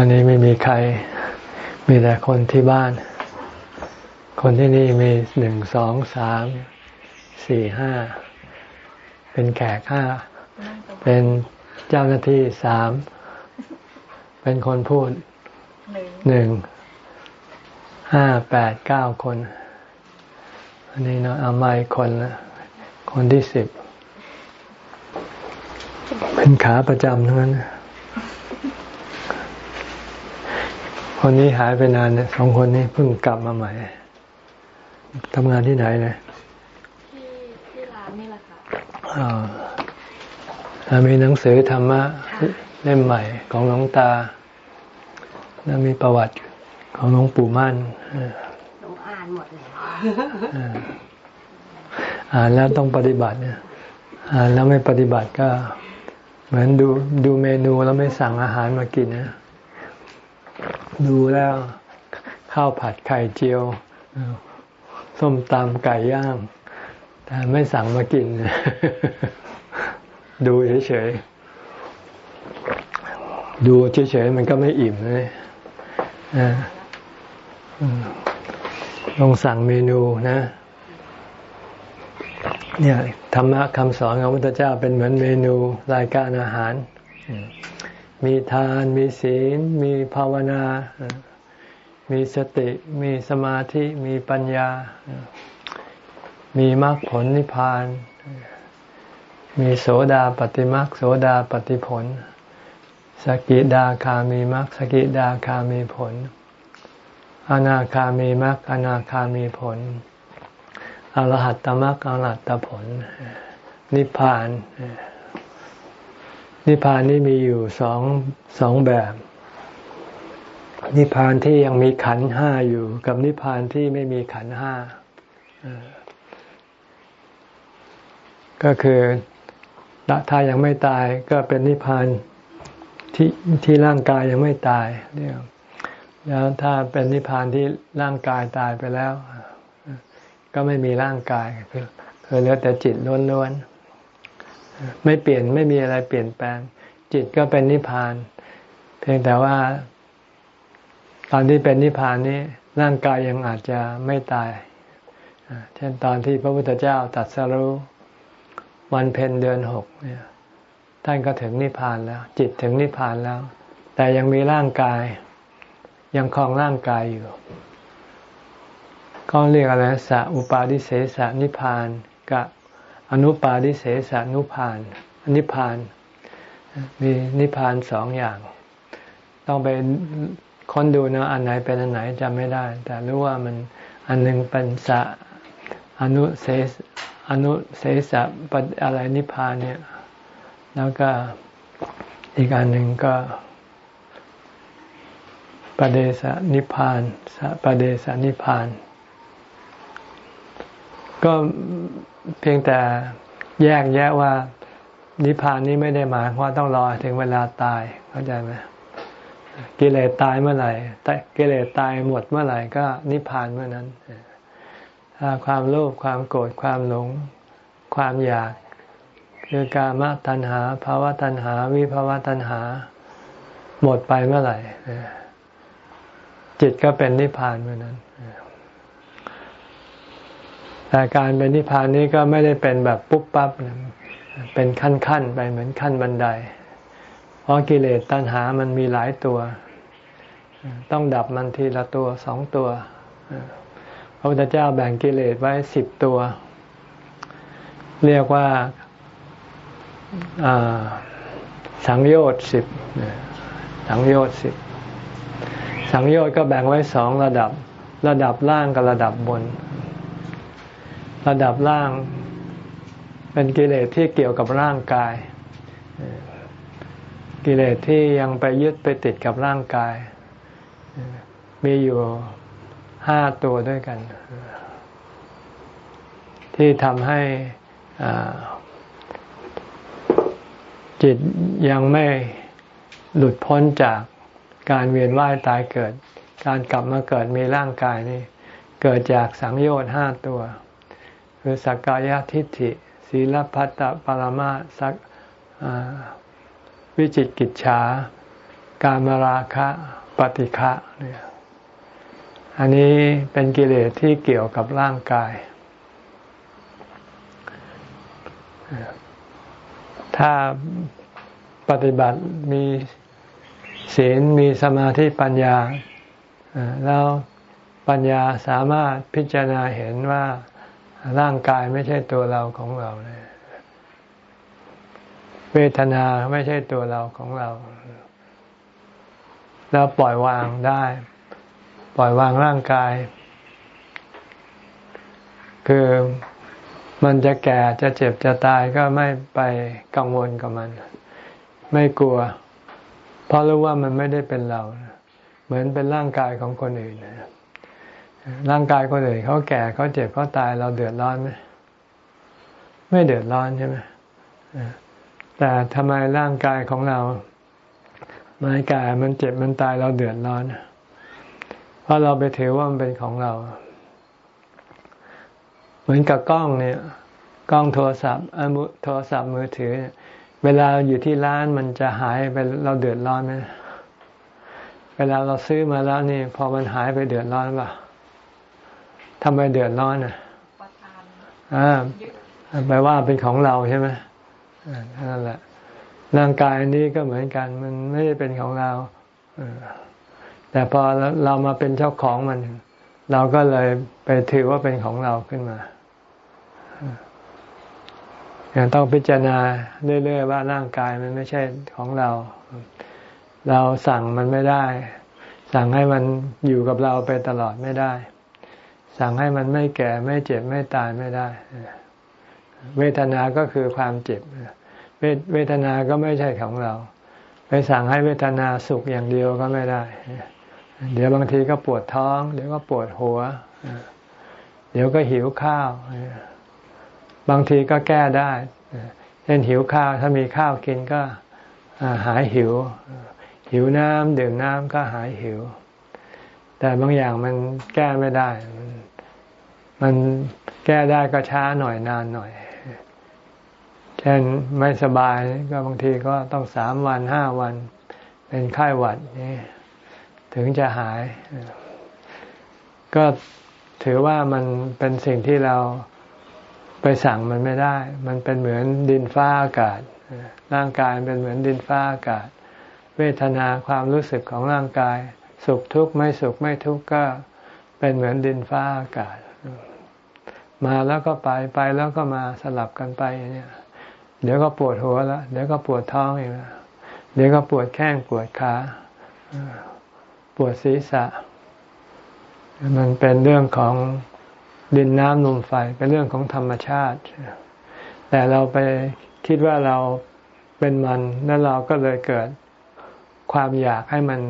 วันนี้ไม่มีใคร มีแต่คนที่บ้าน คนที่นี่มีหนึ่งสองสามสี่ห้าเป็นแขกห้าเป็นเจ้าหน้าที่สามเป็นคนพูดหนึ่งห้าแปดเก้าคน อันนี้เนาะเอาไม้คนละคนที่สิบเป็นขาประจำทั้งนั้น คนนี้หายไปนานเนี่ยสองคนนี้เพิ่งกลับมาใหม่ทำงานที่ไหนเลยที่ที่ร้านนี่แหละค่ะอ่ามีหนังสือธรรมะเล่มใหม่ของหลวงตา แล้วมีประวัติของหลวงปู่มั่นหลวงอ่านหมดเลยอ่านแล้วต้องปฏิบัติเนี่ยอ่านแล้วไม่ปฏิบัติก็ เหมือนดูดูเมนูแล้วไม่สั่งอาหารมากินนะ ดูแล้วข้าวผัดไข่เจียว ส้มตำไก่ย่าง แต่ไม่สั่งมากิน ดูเฉยๆ ดูเฉยๆ มันก็ไม่อิ่มเลยลองสั่งเมนูนะ เนี่ยธรรมะคำสอนของพระพุทธเจ้าเป็นเหมือนเมนูรายการอาหาร มีทานมีศีล มีภาวนา มีสติ มีสมาธิ มีปัญญา มีมรรคผลนิพพาน มีโสดาปฏิมรรคโสดาปฏิผล สกิดาคามีมรรคสกิดาคามีผล อนาคามีมรรคอนาคามีผล อรหัตตมรรคอรหัตตผล นิพพาน นิพพานนี่มีอยู่สองสองแบบ นิพพานที่ยังมีขันห้าอยู่ กับนิพพานที่ไม่มีขันห้าก็คือถ้ายังไม่ตายก็เป็นนิพพานที่ที่ร่างกายยังไม่ตายเรียกแล้วถ้าเป็นนิพพานที่ร่างกายตายไปแล้ว ก็ไม่มีร่างกายคือเหลือแต่จิตล้วนๆ ไม่เปลี่ยนไม่มีอะไรเปลี่ยนแปลง จิตก็เป็นนิพพาน เพียงแต่ว่า ตอนที่เป็นนิพพานนี้ร่างกายยังอาจจะไม่ตายเช่นตอนที่พระพุทธเจ้าตัดสรู้วันเพ็ญเดือนหกเนี่ยท่านก็ถึงนิพพานแล้ว จิตถึงนิพพานแล้ว แต่ยังมีร่างกาย ยังคลองร่างกายอยู่ก็เรียกอะไรสะอุปาทิเสสนิพพานกับ อนุปาทิเสสนุพานนิพาน มีนิพานสองอย่าง ต้องไปค้นดูนะอันไหนเป็นอันไหนจำไม่ได้ แต่รู้ว่ามันอันหนึ่งเป็นสะอนุเสสอนุเสสะปอะไรนิพานเนี่ย แล้วก็อีกอันหนึ่งก็ปเดสนิพานสปเดสนิพาน ก็ เพียงแต่แยกแยะว่านิพพานนี้ไม่ได้หมายว่าต้องรอถึงเวลาตายเข้าใจไหมกิเลสตายเมื่อไหร่กิเลสตายหมดเมื่อไหร่ก็นิพพานเมื่อนั้นถ้าความโลภความโกรธความหลง ความอยาก คือกามตัณหาภาวะตัณหา วิภาวะตัณหา หมดไปเมื่อไหร่จิตก็เป็นนิพพานเมื่อนั้น แต่การเป็นนิพพานนี้ก็ไม่ได้เป็นแบบปุ๊บปั๊บเป็นขั้นๆไปเหมือนขั้นบันได เพราะกิเลสตัณหามันมีหลายตัว ต้องดับมันทีละตัวสองตัวพระพุทธเจ้าแบ่งกิเลสไว้สิบตัว เรียกว่าสังโยชน์สิบสังโยชน์สิบสังโยชน์ก็แบ่งไว้สองระดับ ระดับล่างกับระดับบน ระดับล่าง เป็นกิเลสที่เกี่ยวกับร่างกาย กิเลสที่ยังไปยึดไปติดกับร่างกาย มีอยู่ห้าตัวด้วยกัน ที่ทำให้จิตยังไม่หลุดพ้นจากการเวียนว่ายตายเกิด การกลับมาเกิดมีร่างกายนี่ เกิดจากสังโยชน์ห้าตัว คือสักกายทิฏฐิศีลพัตตปรมาสักวิจิตกิจฉาการมราคะปฏิฆะเนี่ยอันนี้เป็นกิเลสที่เกี่ยวกับร่างกาย ถ้าปฏิบัติมีศีลมีสมาธิปัญญา แล้วปัญญาสามารถพิจารณาเห็นว่า ร่างกายไม่ใช่ตัวเราของเราเลยเวทนาไม่ใช่ตัวเราของเราแล้วปล่อยวางได้ ปล่อยวางร่างกาย คือมันจะแก่จะเจ็บจะตายก็ไม่ไปกังวลกับมัน ไม่กลัว เพราะรู้ว่ามันไม่ได้เป็นเรา เหมือนเป็นร่างกายของคนอื่น ร่างกายคนอื่นเขาแก่เขาเจ็บเขาตายเราเดือดร้อนไหมไม่เดือดร้อนใช่ไหมแต่ทำไมร่างกายของเราไม่แก่มันเจ็บมันตายเราเดือดร้อน เพราะเราไปถือว่ามันเป็นของเรา เหมือนกับกล้องเนี่ย กล้องโทรศัพท์โทรศัพท์มือถือเวลาอยู่ที่ร้านมันจะหายไปเราเดือดร้อนไหมเวลาเราซื้อมาแล้วนี่พอมันหายไปเดือดร้อนป่ะ ทำไมเดือดร้อนอะอ่าแปลว่าเป็นของเราใช่ไหมนั่นแหละร่างกายนี้ก็เหมือนกัน มันไม่ได้เป็นของเราแต่พอเรามาเป็นเจ้าของมัน เราก็เลยไปถือว่าเป็นของเราขึ้นมาต้องพิจารณาเรื่อยๆว่าร่างกายมันไม่ใช่ของเรา เราสั่งมันไม่ได้ สั่งให้มันอยู่กับเราไปตลอดไม่ได้ สั่งให้มันไม่แก่ไม่เจ็บไม่ตายไม่ได้ เวทนาก็คือความเจ็บ เวทนาก็ไม่ใช่ของเรา ไปสั่งให้เวทนาสุขอย่างเดียวก็ไม่ได้ เดี๋ยวบางทีก็ปวดท้อง เดี๋ยวก็ปวดหัว เดี๋ยวก็หิวข้าว บางทีก็แก้ได้ เช่นหิวข้าวถ้ามีข้าวกินก็หายหิว หิวน้ำดื่มน้ำก็หายหิว แต่บางอย่างมันแก้ไม่ได้ มันแก้ได้ก็ช้าหน่อยนานหน่อย เช่นไม่สบายก็บางทีก็ต้องสามวันห้าวัน เป็นไข้หวัดนี่ถึงจะหาย ก็ถือว่ามันเป็นสิ่งที่เราไปสั่งมันไม่ได้ มันเป็นเหมือนดินฟ้าอากาศ ร่างกายเป็นเหมือนดินฟ้าอากาศ เวทนาความรู้สึกของร่างกาย สุขทุกข์ไม่สุขไม่ทุกข์ก็เป็นเหมือนดินฟ้าอากาศ มาแล้วก็ไปไปแล้วก็มาสลับกันไปเนี่ย เดี๋ยวก็ปวดหัวแล้วเดี๋ยวก็ปวดท้องอีกแล้วเดี๋ยวก็ปวดแข้งปวดขาปวดศีรษะ มันเป็นเรื่องของดินน้ำลมไฟเป็นเรื่องของธรรมชาติ แต่เราไปคิดว่าเราเป็นมันแล้วเราก็เลยเกิดความอยากให้มัน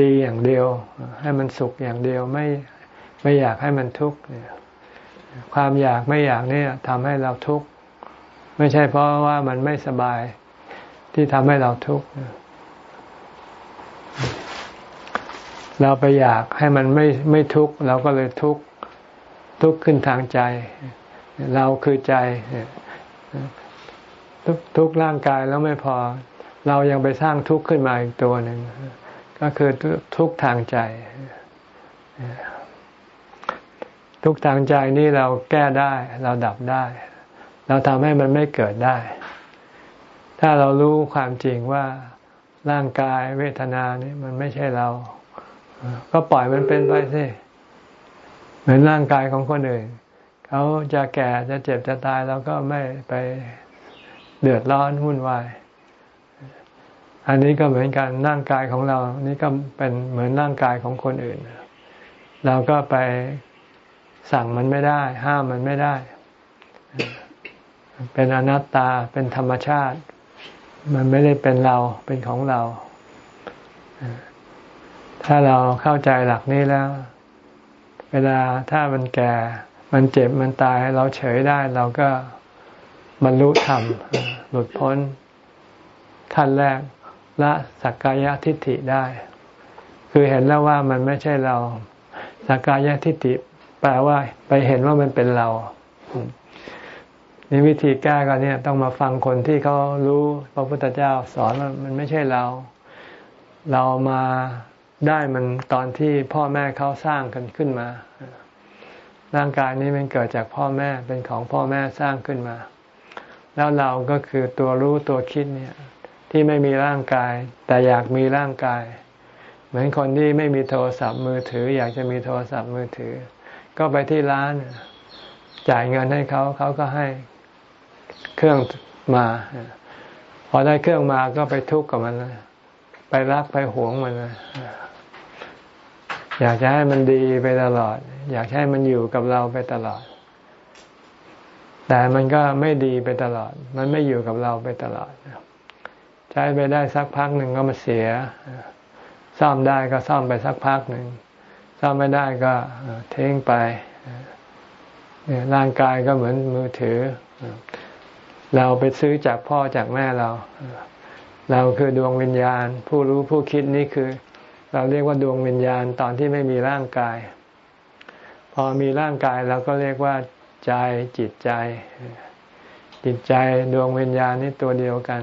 ดีอย่างเดียว ให้มันสุขอย่างเดียวไม่ไม่อยากให้มันทุกข์ ความอยากไม่อยากนี่ทำให้เราทุกข์ไม่ใช่เพราะว่ามันไม่สบายที่ทำให้เราทุกข์เราไปอยากให้มันไม่ไม่ทุกข์เราก็เลยทุกข์ทุกข์ขึ้นทางใจ เราคือใจ ทุกทุกร่างกายแล้วไม่พอ เรายังไปสร้างทุกข์ขึ้นมาอีกตัวหนึ่งก็คือทุกข์ทางใจ ทุกทางใจนี่เราแก้ได้ เราดับได้ เราทำให้มันไม่เกิดได้ ถ้าเรารู้ความจริงว่าร่างกายเวทนานี่มันไม่ใช่เรา ก็ปล่อยมันเป็นไปสิเหมือนร่างกายของคนอื่นเขาจะแก่จะเจ็บจะตายเราก็ไม่ไปเดือดร้อนวุ่นวาย อันนี้ก็เหมือนกันร่างกายของเรา นี่ก็เป็นเหมือนร่างกายของคนอื่น เราก็ไป สั่งมันไม่ได้ ห้ามมันไม่ได้ เป็นอนัตตาเป็นธรรมชาติ มันไม่ได้เป็นเราเป็นของเรา ถ้าเราเข้าใจหลักนี้แล้ว เวลาถ้ามันแก่ มันเจ็บมันตายเราเฉยได้ เราก็บรรลุธรรมหลุดพ้นขั้นแรกละสักกายทิฏฐิได้ คือเห็นแล้วว่ามันไม่ใช่เราสักกายทิฏฐิ แปลว่า ไปเห็นว่ามันเป็นเรานี่วิธีแก้ก็เนี่ยต้องมาฟังคนที่เขารู้พระพุทธเจ้าสอนว่ามันไม่ใช่เรา เรามาได้มันตอนที่พ่อแม่เขาสร้างกันขึ้นมา ร่างกายนี้มันเกิดจากพ่อแม่เป็นของพ่อแม่สร้างขึ้นมา แล้วเราก็คือตัวรู้ตัวคิดเนี่ย ที่ไม่มีร่างกาย แต่อยากมีร่างกาย เหมือนคนที่ไม่มีโทรศัพท์มือถือ อยากจะมีโทรศัพท์มือถือ ก็ไปที่ร้าน จ่ายเงินให้เขาเขาก็ให้เครื่องมา พอได้เครื่องมาก็ไปทุกข์กับมันไปรักไปหวงมันอยากจะให้มันดีไปตลอด อยากให้มันอยู่กับเราไปตลอด แต่มันก็ไม่ดีไปตลอด มันไม่อยู่กับเราไปตลอดใช้ไปได้สักพักหนึ่งก็มาเสีย ซ่อมได้ก็ซ่อมไปสักพักหนึ่ง ซ่อมไม่ได้ก็เทงไปร่างกายก็เหมือนมือถือ เราไปซื้อจากพ่อจากแม่เรา เราคือดวงวิญญาณ ผู้รู้ผู้คิดนี่คือ เราเรียกว่าดวงวิญญาณตอนที่ไม่มีร่างกาย พอมีร่างกายเราก็เรียกว่าใจจิตใจ จิตใจดวงวิญญาณนี่ตัวเดียวกัน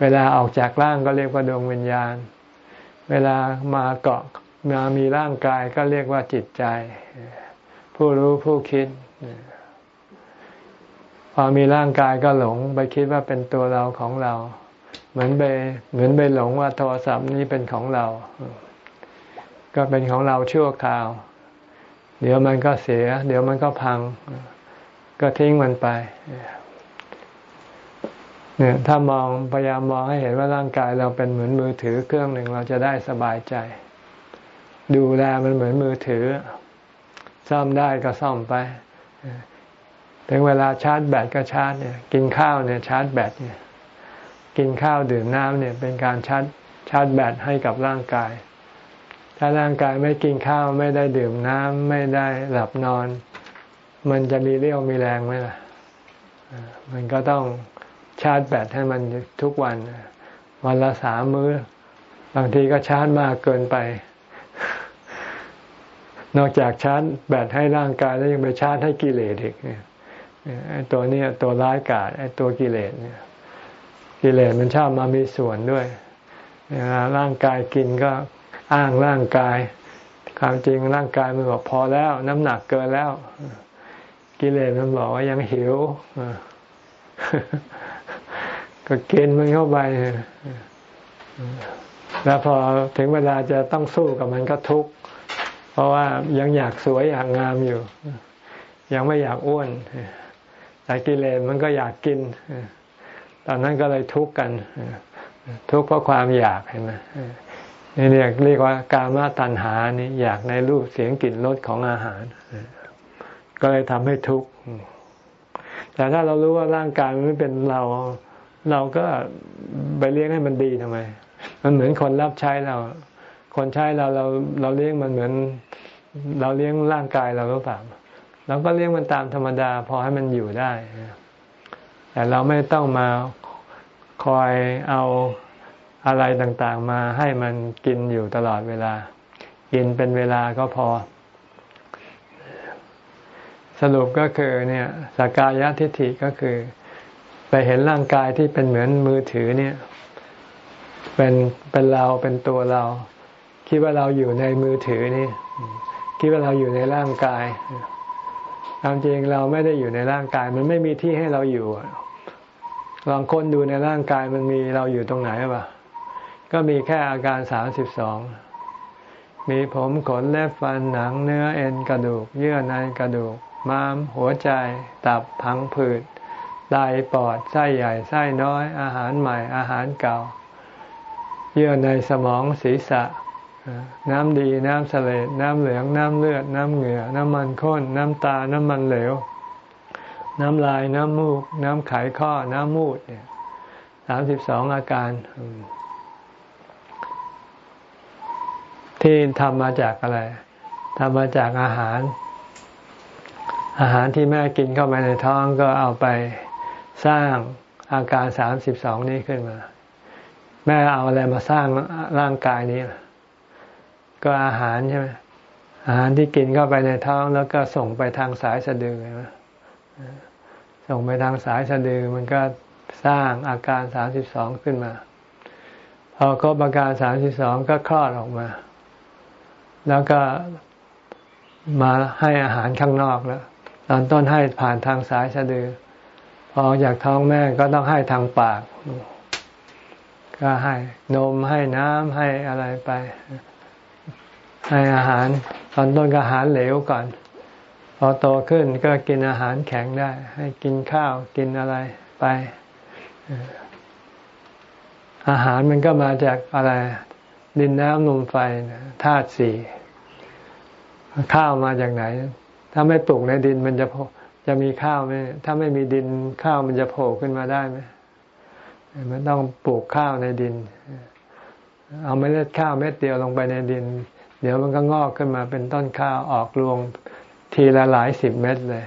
เวลาออกจากร่างก็เรียกว่าดวงวิญญาณ เวลามาเกาะ มามีร่างกายก็เรียกว่าจิตใจ ผู้รู้ผู้คิด พอมีร่างกายก็หลง ไปคิดว่าเป็นตัวเราของเรา เหมือนไปเหมือนไปหลงว่าโทรศัพท์นี้เป็นของเรา ก็เป็นของเราชั่วคราว เดี๋ยวมันก็เสีย เดี๋ยวมันก็พัง ก็ทิ้งมันไปเนี่ยถ้ามองพยายามมองให้เห็นว่าร่างกายเราเป็นเหมือนมือถือเครื่องหนึ่งเราจะได้สบายใจ ดูแลมันเหมือนมือถือ ซ่อมได้ก็ซ่อมไป ถึงเวลาชาร์จแบตก็ชาร์จเนี่ย กินข้าวเนี่ยชาร์จแบตเนี่ย กินข้าวดื่มน้ำเนี่ย เป็นการชาร์จชาร์จแบตให้กับร่างกาย ถ้าร่างกายไม่กินข้าวไม่ได้ดื่มน้ำไม่ได้หลับนอน มันจะมีเรี่ยวมีแรงไหมล่ะ มันก็ต้องชาร์จแบตให้มันทุกวัน วันละสามมื้อ บางทีก็ชาร์จมากเกินไป นอกจากชาร์จแบตให้ร่างกายแล้วยังไปชาร์จให้กิเลสอีกเนี่ยไอ้ตัวนี้ตัวร้ายกาจไอ้ตัวกิเลสเนี่ย กิเลสมันชอบมามีส่วนด้วยร่างกายกินก็อ้างร่างกาย ความจริงร่างกายมันบอกพอแล้ว น้ำหนักเกินแล้ว กิเลสมันบอกว่ายังหิวก็กินมันเข้าไป แล้วพอถึงเวลาจะต้องสู้กับมันก็ทุกข์เพราะว่ายังอยากสวยอยากงามอยู่ ยังไม่อยากอ้วนแต่กิเลสมันก็อยากกิน ตอนนั้นก็เลยทุกข์กัน ทุกข์เพราะความอยากเห็นไหมนี่เรียกเรียกว่ากามาตัณหานี่อยากในรูปเสียงกลิ่นรสของอาหาร ก็เลยทำให้ทุกข์แต่ถ้าเรารู้ว่าร่างกายมันไม่เป็นเรา เราก็ไปเลี้ยงให้มันดีทำไม มันเหมือนคนรับใช้เรา คนใช้เราเราเราเลี้ยงมันเหมือน เราเลี้ยงร่างกายเราหรือเปล่าเราก็เลี้ยงมันตามธรรมดา พอให้มันอยู่ได้ แต่เราไม่ต้องมาคอยเอาอะไรต่างๆ มาให้มันกินอยู่ตลอดเวลา กินเป็นเวลาก็พอ สรุปก็คือเนี่ยสกายทิฏฐิก็คือ ไปเห็นร่างกายที่เป็นเหมือนมือถือเนี่ย เป็นเป็นเราเป็นตัวเรา คิดว่าเราอยู่ในมือถือนี่ คิดว่าเราอยู่ในร่างกายความจริงเราไม่ได้อยู่ในร่างกาย มันไม่มีที่ให้เราอยู่ลองค้นดูในร่างกายมันมีเราอยู่ตรงไหนปะก็มีแค่อาการสามสิบสองมีผมขนเล็บฟันหนังเนื้อเอ็นกระดูก เยื่อในกระดูก ม้าม หัวใจ ตับพังผืดไตปอดไส้ใหญ่ไส้น้อย อาหารใหม่อาหารเก่า เยื่อในสมองศีรษะ น้ำดีน้ำเสลดน้ำเหลืองน้ำเลือด น้ำเหงื่อ น้ำมันข้น น้ำตา น้ำมันเหลว น้ำลาย น้ำมูก น้ำไขข้อ น้ำมูดเนี่ยสามสิบสองอาการ ที่ทำมาจากอะไรทำมาจากอาหาร อาหารที่แม่กินเข้าไปในท้องก็เอาไปสร้างอาการสามสิบสองนี้ขึ้นมา แม่เอาอะไรมาสร้างร่างกายนี้ ก็อาหารใช่ไหมอาหารที่กินเข้าไปในท้องแล้วก็ส่งไปทางสายสะดือใช่ไหมส่งไปทางสายสะดือมันก็สร้างอาการสามสิบสองขึ้นมา พอครบอาการสามสิบสองก็คลอดออกมา แล้วก็มาให้อาหารข้างนอกแล้วตอนต้นให้ผ่านทางสายสะดือ พอจากท้องแม่ก็ต้องให้ทางปาก ก็ให้นมให้น้ำให้อะไรไป ให้อาหาร ตอนต้นก็อาหารเหลวก่อน พอโตขึ้นก็กินอาหารแข็งได้ ให้กินข้าวกินอะไรไป อาหารมันก็มาจากอะไร ดินน้ำนมไฟธาตุสี่ข้าวมาจากไหน ถ้าไม่ปลูกในดินมันจะจะมีข้าวไหมถ้าไม่มีดินข้าวมันจะโผล่ขึ้นมาได้ไหม มันต้องปลูกข้าวในดิน เอาเมล็ดข้าวเม็ดเดียวลงไปในดิน เดี๋ยวมันก็งอกขึ้นมาเป็นต้นข้าวออกรวงทีละหลายสิบเม็ดเลย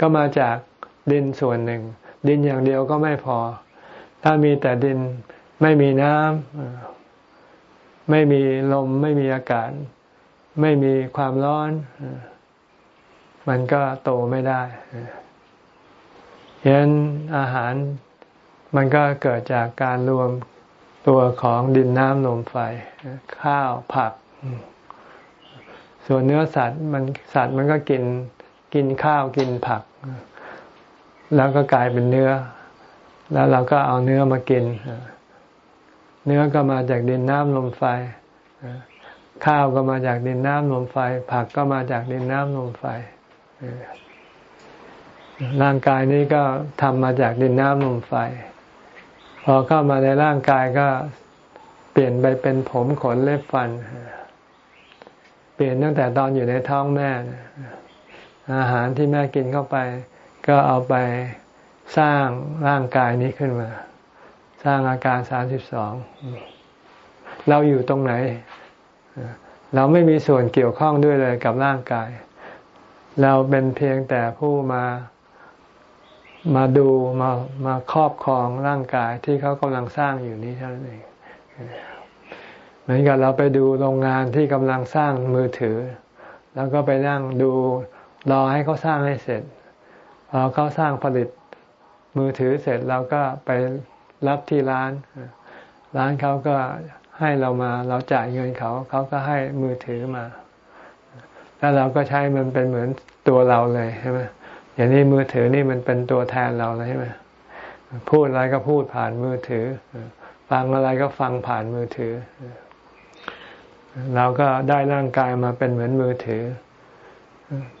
ก็มาจากดินส่วนหนึ่ง ดินอย่างเดียวก็ไม่พอ ถ้ามีแต่ดินไม่มีน้ำไม่มีลมไม่มีอากาศ ไม่มีความร้อน มันก็โตไม่ได้ ฉะนั้นอาหารมันก็เกิดจากการรวมตัวของดินน้ำลมไฟ ข้าวผัก ส่วนเนื้อสัตว์มันสัตว์มันก็กินกินข้าวกินผัก แล้วก็กลายเป็นเนื้อ แล้วเราก็เอาเนื้อมากิน เนื้อก็มาจากดินน้ำลมไฟ ข้าวก็มาจากดินน้ำลมไฟ ผักก็มาจากดินน้ำลมไฟ ร่างกายนี้ก็ทำมาจากดินน้ำลมไฟ พอเข้ามาในร่างกายก็เปลี่ยนไปเป็นผมขนเล็บฟัน เปลี่ยนตั้งแต่ตอนอยู่ในท้องแม่ อาหารที่แม่กินเข้าไป ก็เอาไปสร้างร่างกายนี้ขึ้นมา สร้างอาการสามสิบสองเราอยู่ตรงไหน เราไม่มีส่วนเกี่ยวข้องด้วยเลยกับร่างกาย เราเป็นเพียงแต่ผู้มา มาดูมามาครอบครองร่างกายที่เขากำลังสร้างอยู่นี้เท่านั้นเองเหมือนกับเราไปดูโรงงานที่กำลังสร้างมือถือ แล้วก็ไปนั่งดูรอให้เขาสร้างให้เสร็จพอเขาสร้างผลิตมือถือเสร็จเราก็ไปรับที่ร้าน ร้านเขาก็ให้เรามา เราจ่ายเงินเขาเขาก็ให้มือถือมา แล้วเราก็ใช้มันเป็นเหมือนตัวเราเลยใช่ไหม อย่างนี้มือถือนี่มันเป็นตัวแทนเราเลยใช่ไหมพูดอะไรก็พูดผ่านมือถือ ฟังอะไรก็ฟังผ่านมือถือ เราก็ได้ร่างกายมาเป็นเหมือนมือถือ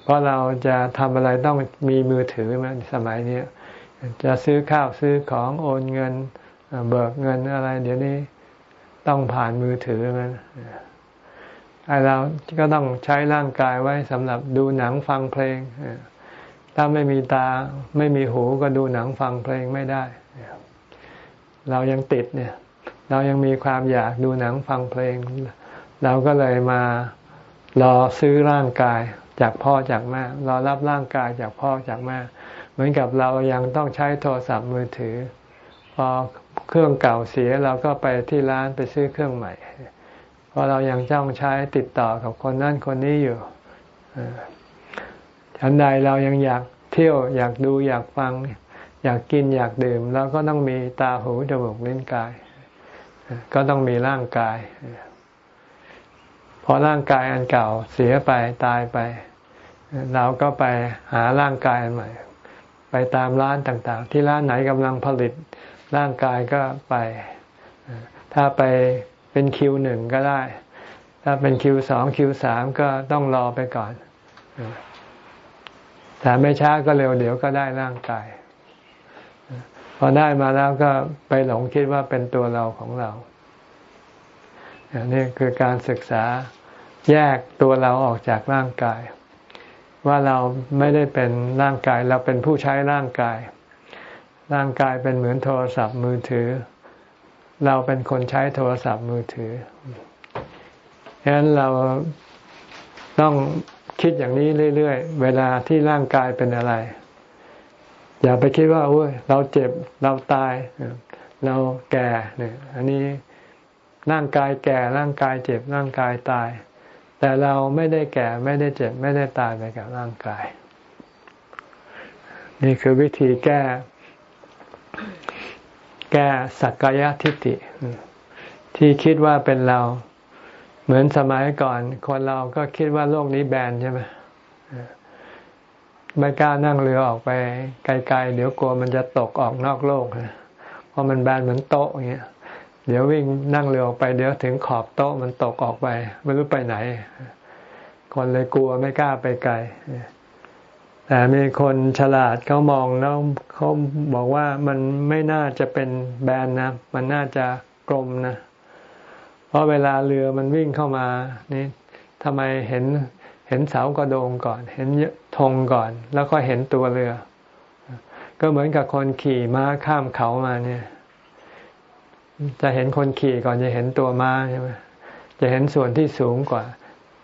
เพราะเราจะทำอะไรต้องมีมือถือมาสมัยนี้จะซื้อข้าวซื้อของโอนเงิน เบิกเงินอะไร เดี๋ยวนี้ต้องผ่านมือถือมันไอเราก็ต้องใช้ร่างกายไว้สำหรับดูหนังฟังเพลง ถ้าไม่มีตาไม่มีหูก็ดูหนังฟังเพลงไม่ได้ เรายังติดเนี่ย เรายังมีความอยากดูหนังฟังเพลง เราก็เลยมารอซื้อร่างกายจากพ่อจากแม่รอรับร่างกายจากพ่อจากแม่เหมือนกับเรายังต้องใช้โทรศัพท์มือถือ พอเครื่องเก่าเสียเราก็ไปที่ร้านไปซื้อเครื่องใหม่เพราะเรายังจ้องใช้ติดต่อกับคนนั่นคนนี้อยู่ ฉันใดเรายังอยากเที่ยว อยากดูอยากฟัง อยากกินอยากดื่มเราก็ต้องมีตาหูจมูกลิ้นกาย ก็ต้องมีร่างกาย พอร่างกายอันเก่าเสียไปตายไป เราก็ไปหาร่างกายอันใหม่ ไปตามร้านต่างๆ ที่ร้านไหนกำลังผลิตร่างกายก็ไป ถ้าไปเป็นคิวหนึ่งก็ได้ ถ้าเป็นคิวสองคิวสามก็ต้องรอไปก่อน แต่ไม่ช้าก็เร็วเดี๋ยวก็ได้ร่างกาย พอได้มาแล้วก็ไปหลงคิดว่าเป็นตัวเราของเรานี่คือการศึกษาแยกตัวเราออกจากร่างกาย ว่าเราไม่ได้เป็นร่างกายเราเป็นผู้ใช้ร่างกาย ร่างกายเป็นเหมือนโทรศัพท์มือถือ เราเป็นคนใช้โทรศัพท์มือถือฉะนั้นเราต้อง คิดอย่างนี้เรื่อยๆ เวลาที่ร่างกายเป็นอะไร อย่าไปคิดว่าโอ้ยเราเจ็บเราตาย เราแก่เนี่ย อันนี้ร่างกายแก่ร่างกายเจ็บร่างกายตาย แต่เราไม่ได้แก่ไม่ได้เจ็บ ไม่ได้ตายไปกับร่างกาย นี่คือวิธีแก้ แก้สักกายทิฏฐิที่คิดว่าเป็นเรา เหมือนสมัยก่อน คนเราก็คิดว่าโลกนี้แบนใช่ไหมไม่กล้านั่งเรือออกไปไกลๆ เดี๋ยวกลัวมันจะตกออกนอกโลกเพราะมันแบนเหมือนโต๊ะอย่างเงี้ย เดี๋ยววิ่งนั่งเรือออกไปเดี๋ยวถึงขอบโต๊ะมันตกออกไป ไม่รู้ไปไหน คนเลยกลัวไม่กล้าไปไกลแต่มีคนฉลาดเขามองแล้วเขาบอกว่ามันไม่น่าจะเป็นแบนนะ มันน่าจะกลมนะ เพราะเวลาเรือมันวิ่งเข้ามานี่ทำไมเห็นเห็นเสากระโดงก่อน เห็นธงก่อน แล้วก็เห็นตัวเรือ ก็เหมือนกับคนขี่ม้าข้ามเขามาเนี่ย จะเห็นคนขี่ก่อนจะเห็นตัวม้าใช่ไหมจะเห็นส่วนที่สูงกว่า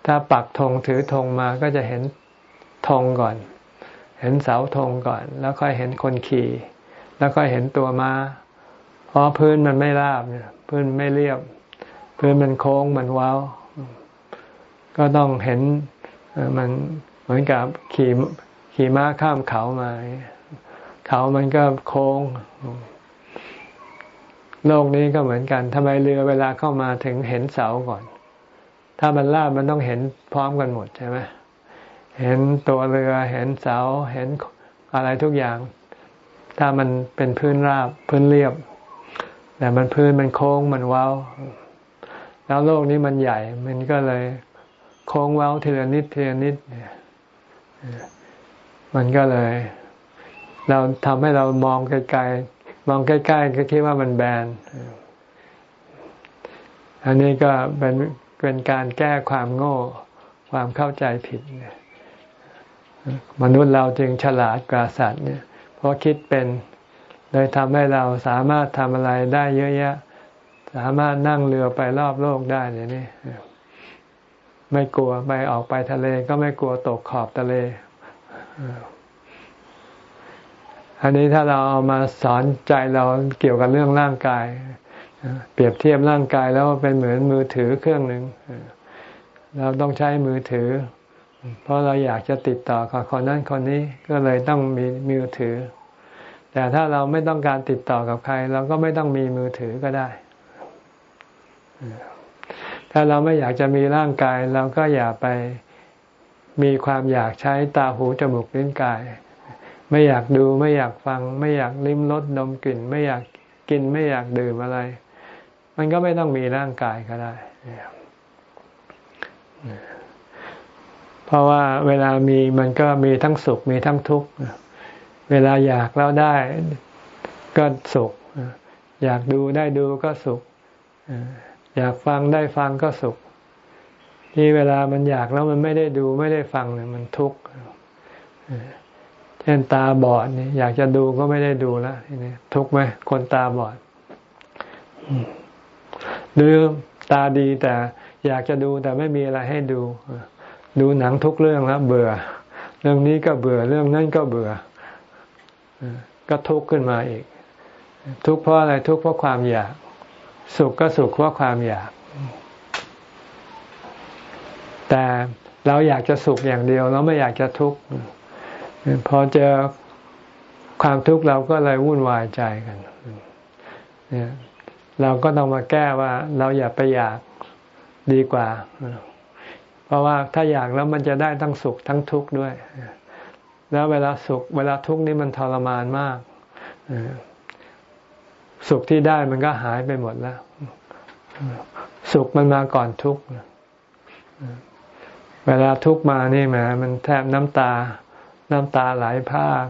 ถ้าปักธงถือธงมาก็จะเห็นธงก่อน เห็นเสาธงก่อน แล้วค่อยเห็นคนขี่ แล้วก็เห็นตัวม้า เพราะพื้นมันไม่ราบเนี่ย พื้นไม่เรียบ พื้นมันโค้งมันเว้าก็ต้องเห็นมันเหมือนกับขี่ขี่ม้าข้ามเขามา เขามันก็โค้ง โลกนี้ก็เหมือนกันทำไมเรือเวลาเข้ามาถึงเห็นเสาก่อน ถ้ามันลาบมันต้องเห็นพร้อมกันหมดใช่ไหมเห็นตัวเรือเห็นเสาเห็นอะไรทุกอย่าง ถ้ามันเป็นพื้นราบพื้นเรียบ แต่มันพื้นมันโค้งมันเว้า แล้วโลกนี้มันใหญ่ มันก็เลยโค้งเว้าทีละนิดทีละนิดมันก็เลย เราทำให้เรามองไกลๆมองใกล้ๆก็คิดว่ามันแบนอันนี้ก็เป็นเป็นการแก้ความโง่ ความเข้าใจผิดมนุษย์เราจึงฉลาดกว่าสัตว์เนี่ยเพราะคิดเป็นเลยทำให้เราสามารถทำอะไรได้เยอะแยะ สามารถนั่งเรือไปรอบโลกได้เลยนี่ไม่กลัวไปออกไปทะเลก็ไม่กลัวตกขอบทะเล อันนี้ถ้าเราเอามาสอนใจเราเกี่ยวกับเรื่องร่างกาย เปรียบเทียบร่างกายแล้วเป็นเหมือนมือถือเครื่องหนึ่ง เราต้องใช้มือถือ เพราะเราอยากจะติดต่อกับคนนั้นคนนี้ก็เลยต้องมีมือถือ แต่ถ้าเราไม่ต้องการติดต่อกับใคร เราก็ไม่ต้องมีมือถือก็ได้ ถ้าเราไม่อยากจะมีร่างกาย เราก็อย่าไปมีความอยากใช้ตาหูจมูกลิ้นกาย ไม่อยากดูไม่อยากฟัง ไม่อยากลิ้มรสดมกลิ่น ไม่อยากกินไม่อยากดื่มอะไร มันก็ไม่ต้องมีร่างกายก็ได้เพราะว่าเวลามีมันก็มีทั้งสุขมีทั้งทุกข์เวลาอยากแล้วได้ก็สุข อยากดูได้ดูก็สุข อยากฟังได้ฟังก็สุข ที่เวลามันอยากแล้วมันไม่ได้ดูไม่ได้ฟังเนี่ยมันทุกข์เช่นตาบอดนี่อยากจะดูก็ไม่ได้ดูแล้วนี่ทุกข์ไหมคนตาบอดหรือตาดีแต่อยากจะดูแต่ไม่มีอะไรให้ดู ดูหนังทุกเรื่องแล้วเบื่อ เรื่องนี้ก็เบื่อเรื่องนั้นก็เบื่อก็ทุกข์ขึ้นมาอีก ทุกข์เพราะอะไรทุกข์เพราะความอยาก สุขก็สุขเพราะความอยาก แต่เราอยากจะสุขอย่างเดียว เราไม่อยากจะทุกข์พอเจอความทุกข์เราก็เลยวุ่นวายใจกันเราก็ต้องมาแก้ว่า เราอย่าไปอยากดีกว่า เพราะว่าถ้าอยากแล้วมันจะได้ทั้งสุขทั้งทุกข์ด้วย แล้วเวลาสุข เวลาทุกข์นี่มันทรมานมาก สุขที่ได้มันก็หายไปหมดแล้ว สุขมันมาก่อนทุกข์เวลาทุกข์มานี่แหมมันแทบน้ำตา น้ำตาไหลภาค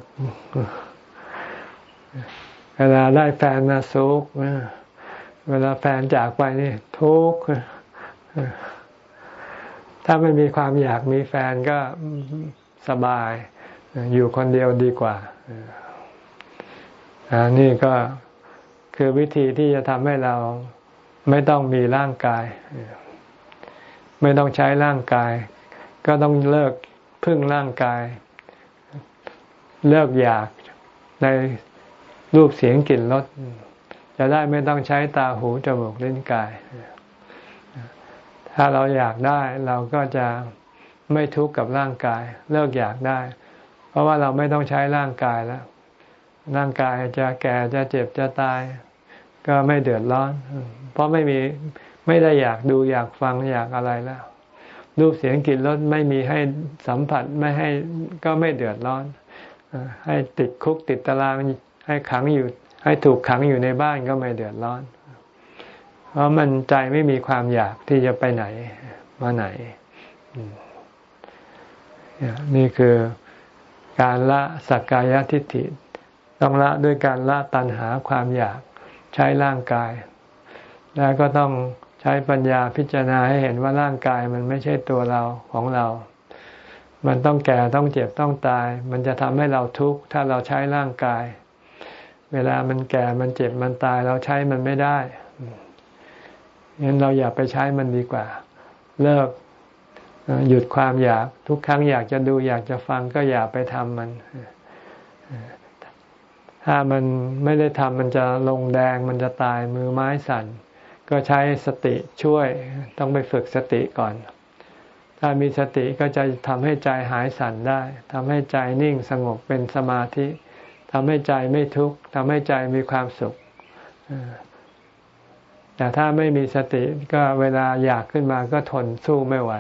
เวลาได้แฟนมาสุขเวลาแฟนจากไปนี่ ทุกข์ถ้าไม่มีความอยากมีแฟนก็สบาย อยู่คนเดียวดีกว่าอันนี้ก็ คือวิธีที่จะทำให้เราไม่ต้องมีร่างกาย ไม่ต้องใช้ร่างกาย ก็ต้องเลิกพึ่งร่างกาย เลิกอยากในรูปเสียงกลิ่นรสจะได้ไม่ต้องใช้ตาหูจมูกลิ้นกาย ถ้าเราอยากได้เราก็จะไม่ทุกข์กับร่างกาย เลิกอยากได้ เพราะว่าเราไม่ต้องใช้ร่างกายแล้ว ร่างกายจะแก่จะเจ็บจะตาย ก็ไม่เดือดร้อน เพราะไม่มีไม่ได้อยากดูอยากฟังอยากอะไรแล้ว รูปเสียงกลิ่นรสไม่มีให้สัมผัสไม่ให้ก็ไม่เดือดร้อน ให้ติดคุกติดตารางให้ขังอยู่ ให้ถูกขังอยู่ในบ้านก็ไม่เดือดร้อน เพราะมันใจไม่มีความอยากที่จะไปไหนมาไหน นี่คือการละสักกายทิฏฐิต้องละด้วยการละตัณหาความอยาก ใช้ร่างกาย แล้วก็ต้องใช้ปัญญาพิจารณาให้เห็นว่าร่างกายมันไม่ใช่ตัวเราของเรา มันต้องแก่ต้องเจ็บต้องตาย มันจะทำให้เราทุกข์ถ้าเราใช้ร่างกาย เวลามันแก่มันเจ็บมันตายเราใช้มันไม่ได้งั้นเราอย่าไปใช้มันดีกว่า เลิกหยุดความอยากทุกครั้งอยากจะดูอยากจะฟังก็อย่าไปทำมัน ถ้ามันไม่ได้ทำมันจะลงแดงมันจะตายมือไม้สั่น ก็ใช้สติช่วยต้องไปฝึกสติก่อน ถ้ามีสติก็จะทำให้ใจหายสั่นได้ทำให้ใจนิ่งสงบเป็นสมาธิทำให้ใจไม่ทุกข์ทำให้ใจมีความสุขแต่ถ้าไม่มีสติก็เวลาอยากขึ้นมาก็ทนสู้ไม่ไหว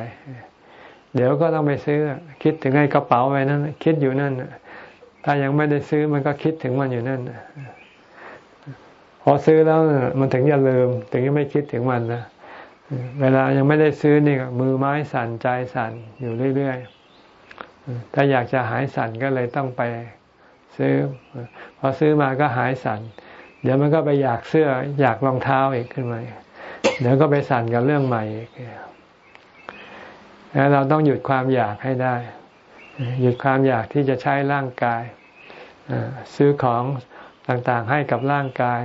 เดี๋ยวก็ต้องไปซื้อ คิดถึงไอ้กระเป๋าไว้นั่นคิดอยู่นั่น ถ้ายังไม่ได้ซื้อมันก็คิดถึงมันอยู่นั่นพอซื้อแล้วมันถึงจะลืม ถึงจะไม่คิดถึงมันนะเวลายังไม่ได้ซื้อนี่มือไม้สั่นใจสั่นอยู่เรื่อยๆถ้าอยากจะหายสั่นก็เลยต้องไปซื้อ พอซื้อมาก็หายสั่น เดี๋ยวมันก็ไปอยากเสื้อ อยากรองเท้าอีกขึ้นมาเดี๋ยวก็ไปสั่นกับเรื่องใหม่อีกเราต้องหยุดความอยากให้ได้ หยุดความอยากที่จะใช้ร่างกาย ซื้อของต่างๆให้กับร่างกาย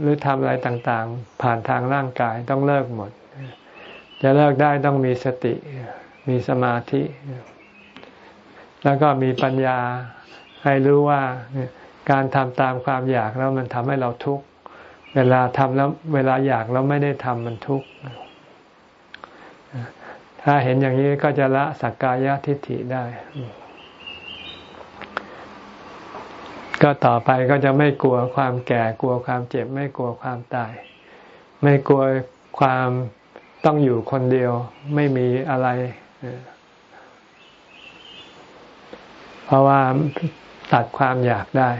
หรือทำอะไรต่างๆ ผ่านทางร่างกายต้องเลิกหมด จะเลิกได้ต้องมีสติ มีสมาธิ แล้วก็มีปัญญาให้รู้ว่าการทำตามความอยากแล้วมันทำให้เราทุกข์เวลาทำแล้วเวลาอยากแล้วไม่ได้ทำมันทุกข์ถ้าเห็นอย่างนี้ก็จะละสักกายทิฏฐิได้ ก็ต่อไปก็จะไม่กลัวความแก่กลัวความเจ็บ ไม่กลัวความตาย ไม่กลัวความต้องอยู่คนเดียว ไม่มีอะไร เพราะว่าตัดความอยากได้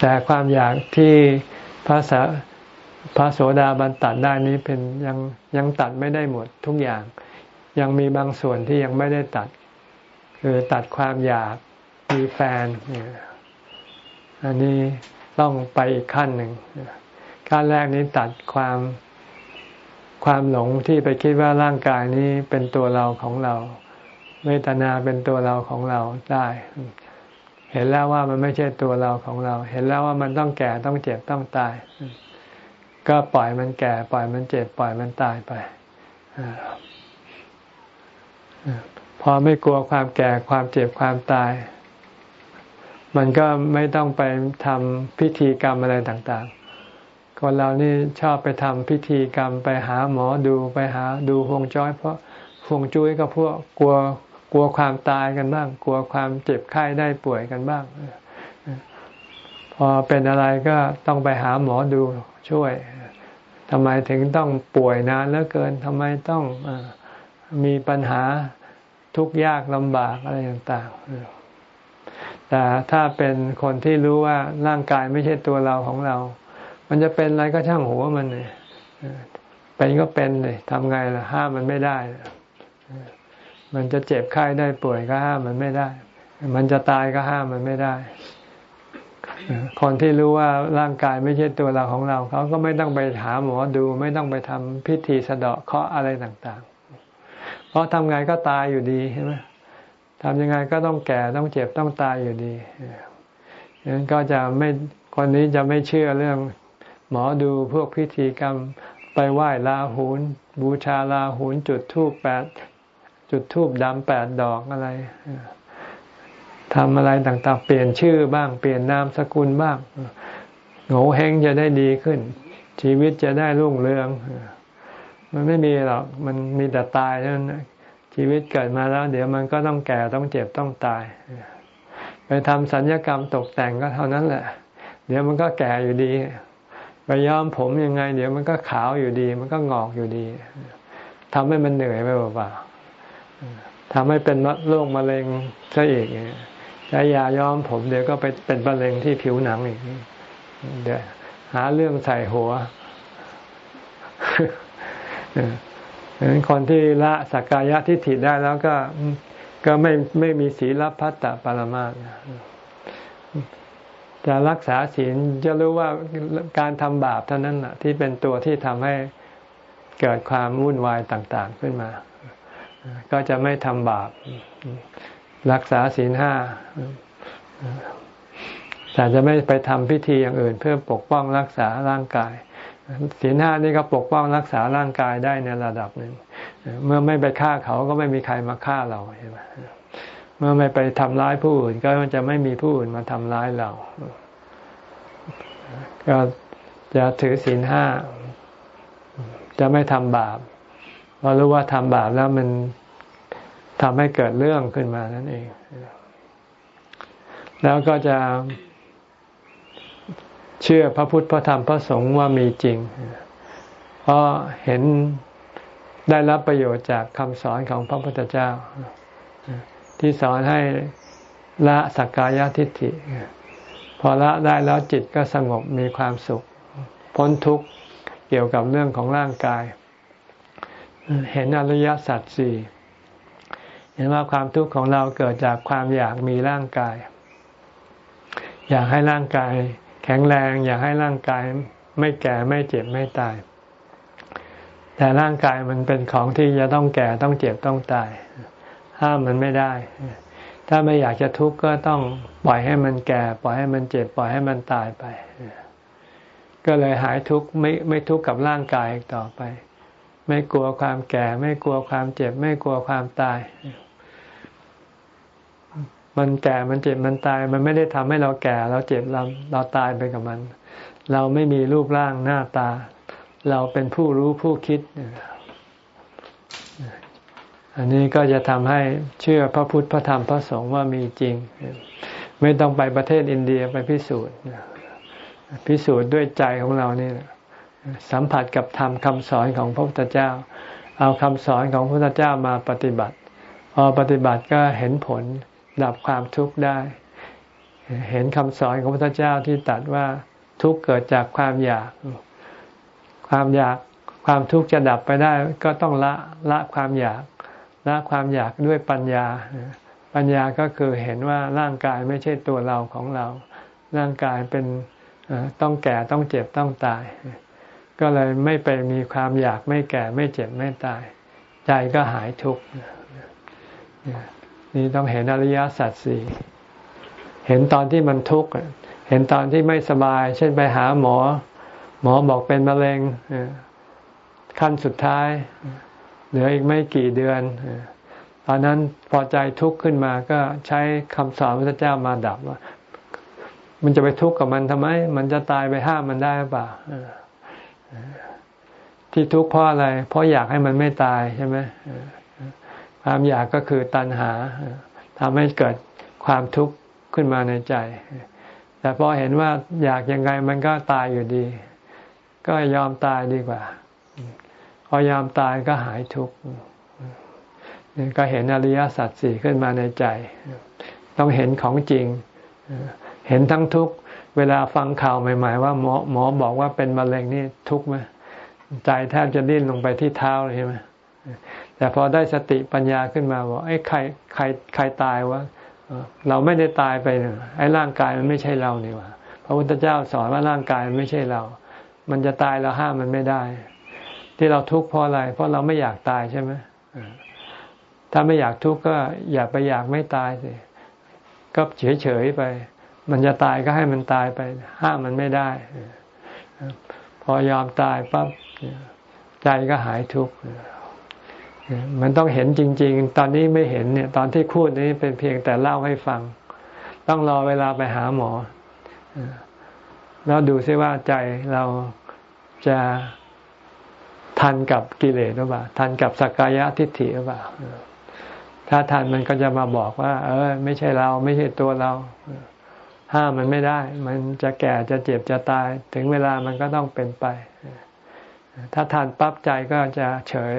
แต่ความอยากที่ภาษาพระโสดาบันตัดได้นี้เป็นยังยังตัดไม่ได้หมดทุกอย่าง ยังมีบางส่วนที่ยังไม่ได้ตัด คือตัดความอยาก มีแฟนเนี่ยอันนี้ต้องไปอีกขั้นหนึ่งขั้นแรกนี้ตัดความความหลงที่ไปคิดว่าร่างกายนี้เป็นตัวเราของเรา เวทนาเป็นตัวเราของเราได้ เห็นแล้วว่ามันไม่ใช่ตัวเราของเรา เห็นแล้วว่ามันต้องแก่ต้องเจ็บต้องตาย ก็ปล่อยมันแก่ ปล่อยมันเจ็บ ปล่อยมันตายไปพอไม่กลัวความแก่ความเจ็บความตาย มันก็ไม่ต้องไปทำพิธีกรรมอะไรต่างๆ คนเรานี่ชอบไปทำพิธีกรรมไปหาหมอดูไปหาดูหวงจ้อย เพราะหวงจุ้ยก็พวกกลัวกลัวความตายกันบ้าง กลัวความเจ็บไข้ได้ป่วยกันบ้าง พอเป็นอะไรก็ต้องไปหาหมอดูช่วยทำไมถึงต้องป่วยนานเหลือเกินทำไมต้องอมีปัญหาทุกข์ยากลำบากอะไรต่างๆ แต่ถ้าเป็นคนที่รู้ว่าร่างกายไม่ใช่ตัวเราของเรา มันจะเป็นอะไรก็ช่างหัวมันเลยเป็นก็เป็นเลยทำไงล่ะ ห้ามมันไม่ได้ มันจะเจ็บไข้ได้ป่วยก็ห้ามมันไม่ได้ มันจะตายก็ห้ามมันไม่ได้ คนที่รู้ว่าร่างกายไม่ใช่ตัวเราของเรา เขาก็ไม่ต้องไปหาหมอดู ไม่ต้องไปทำพิธีสะเดาะเคราะห์อะไรต่างๆ เพราะทำไงก็ตายอยู่ดีใช่ไหม ทำยังไงก็ต้องแก่ต้องเจ็บต้องตายอยู่ดีฉะนั้นก็จะไม่คนนี้จะไม่เชื่อเรื่องหมอดูพวกพิธีกรรมไปไหว้ลาหูนบูชาลาหูนจุดทูบแปดจุดทูบดำแปดดอกอะไรทำอะไรต่างๆ เปลี่ยนชื่อบ้างเปลี่ยนนามสกุลบ้างโง่เฮงจะได้ดีขึ้น ชีวิตจะได้รุ่งเรือง มันไม่มีหรอก มันมีแต่ตายเท่านั้น ชีวิตเกิดมาแล้ว เดี๋ยวมันก็ต้องแก่ต้องเจ็บต้องตาย ไปทำสัญญกรรมตกแต่งก็เท่านั้นแหละ เดี๋ยวมันก็แก่อยู่ดี ไปย้อมผมยังไง เดี๋ยวมันก็ขาวอยู่ดี มันก็งอกอยู่ดีทำให้มันเหนื่อยไปเปล่าทำให้เป็นโรคมะเร็งซะอีกใช้ยาย้อมผมเดี๋ยวก็ไปเป็นมะเร็งที่ผิวหนังอีกเดี๋ยวหาเรื่องใส่หัว ดังนั้นคนที่ละสักกายทิฏฐิได้แล้วก็ก็ไม่ไม่มีศีลพัตตปรมาจะรักษาศีลจะรู้ว่าการทำบาปเท่านั้นแหะที่เป็นตัวที่ทำให้เกิดความวุ่นวายต่างๆขึ้นมา ก็จะไม่ทำบาป รักษาศีลห้าแต่จะไม่ไปทำพิธีอย่างอื่นเพื่อปกป้องรักษาร่างกาย ศีลห้านี่ก็ปกป้องรักษาร่างกายได้ในระดับหนึ่ง เมื่อไม่ไปฆ่าเขาก็ไม่มีใครมาฆ่าเราใช่ไหมเมื่อไม่ไปทำร้ายผู้อื่น ก็จะไม่มีผู้อื่นมาทำร้ายเรา ก็จะถือศีลห้า จะไม่ทำบาปเพราะรู้ว่าทำบาปแล้วมันทำให้เกิดเรื่องขึ้นมานั่นเอง แล้วก็จะ เชื่อพระพุทธพระธรรมพระสงฆ์ว่ามีจริง เพราะเห็นได้รับประโยชน์จากคำสอนของพระพุทธเจ้า ที่สอนให้ละสักกายทิฏฐิ พอละได้แล้วจิตก็สงบมีความสุข พ้นทุกข์เกี่ยวกับเรื่องของร่างกาย เห็นอริยสัจสี่เห็นว่าความทุกข์ของเราเกิดจากความอยากมีร่างกาย อยากให้ร่างกาย ข็งแรงอยากให้ร่างกายไม่แก่ไม่เจ็บไม่ตาย แต่ร่างกายมันเป็นของที่จะต้องแก่ต้องเจ็บต้องตาย ห้ามมันไม่ได้ ถ้าไม่อยากจะทุกข์ก็ต้องปล่อยให้มันแก่ ปล่อยให้มันเจ็บ ปล่อยให้มันตายไป ก็เลยหายทุกข์ไม่ไม่ทุกข์กับร่างกายต่อไป ไม่กลัวความแก่ ไม่กลัวความเจ็บ ไม่กลัวความตาย มันแก่มันเจ็บมันตาย มันไม่ได้ทำให้เราแก่เราเจ็บเราเราตายไปกับมัน เราไม่มีรูปร่างหน้าตา เราเป็นผู้รู้ผู้คิด อันนี้ก็จะทำให้เชื่อพระพุทธพระธรรมพระสงฆ์ว่ามีจริง ไม่ต้องไปประเทศอินเดียไปพิสูจน์พิสูจน์ด้วยใจของเรานี่สัมผัสกับธรรมคำสอนของพระพุทธเจ้า เอาคำสอนของพระพุทธเจ้ามาปฏิบัติ พอปฏิบัติก็เห็นผล ดับความทุกข์ได้ เห็นคำสอนของพระพุทธเจ้าที่ตัดว่าทุกข์เกิดจากความอยาก ความอยากความทุกข์จะดับไปได้ ก็ต้องละละความอยากละความอยากด้วยปัญญา ปัญญาก็คือเห็นว่าร่างกายไม่ใช่ตัวเราของเรา ร่างกายเป็นต้องแก่ต้องเจ็บต้องตาย ก็เลยไม่ไปมีความอยากไม่แก่ไม่เจ็บไม่ตาย ใจก็หายทุกข์ นี่ต้องเห็นอริยสัจสี่เห็นตอนที่มันทุกข์เห็นตอนที่ไม่สบาย เช่นไปหาหมอ หมอบอกเป็นมะเร็งขั้นสุดท้าย เหลืออีกไม่กี่เดือนตอนนั้นพอใจทุกข์ขึ้นมาก็ใช้คำสอนพระเจ้ามาดับว่า มันจะไปทุกข์กับมันทำไม มันจะตายไปห้ามมันได้หรือเปล่าที่ทุกข์เพราะอะไร เพราะอยากให้มันไม่ตายใช่ไหม ความอยากก็คือตัณหาทำให้เกิดความทุกข์ขึ้นมาในใจ แต่พอเห็นว่าอยากยังไงมันก็ตายอยู่ดี ก็ยอมตายดีกว่า พอยอมตายก็หายทุกข์ก็เห็นอริยสัจสี่ขึ้นมาในใจ ต้องเห็นของจริง เห็นทั้งทุกข์เวลาฟังข่าวใหม่ ๆ ว่าหมอหมอบอกว่าเป็นมะเร็งนี่ทุกข์ไหมใจแทบจะดิ้นลงไปที่เท้าเลยใช่ไหม แต่พอได้สติปัญญาขึ้นมาบอกไอ้ใครใครใครตายวะเราไม่ได้ตายไปไอ้ร่างกายมันไม่ใช่เรานี่ว่าพระพุทธเจ้าสอนว่าร่างกายมันไม่ใช่เรา มันจะตายเราห้ามมันไม่ได้ ที่เราทุกข์เพราะอะไร เพราะเราไม่อยากตายใช่ไหมถ้าไม่อยากทุกข์ก็อย่าไปอยากไม่ตายสิก็เฉยเฉยไป มันจะตายก็ให้มันตายไป ห้ามมันไม่ได้ พอยอมตายปั๊บใจก็หายทุกข์ มันต้องเห็นจริง ๆ ตอนนี้ไม่เห็นเนี่ย ตอนที่พูดนี้เป็นเพียงแต่เล่าให้ฟัง ต้องรอเวลาไปหาหมอ แล้วดูซิว่าใจเราจะทันกับกิเลสหรือเปล่า ทันกับสักกายทิฏฐิหรือเปล่า ถ้าทันมันก็จะมาบอกว่า เออ ไม่ใช่เรา ไม่ใช่ตัวเรา ห้ามมันไม่ได้ มันจะแก่จะเจ็บจะตาย ถึงเวลามันก็ต้องเป็นไป ถ้าทานปั๊บใจก็จะเฉย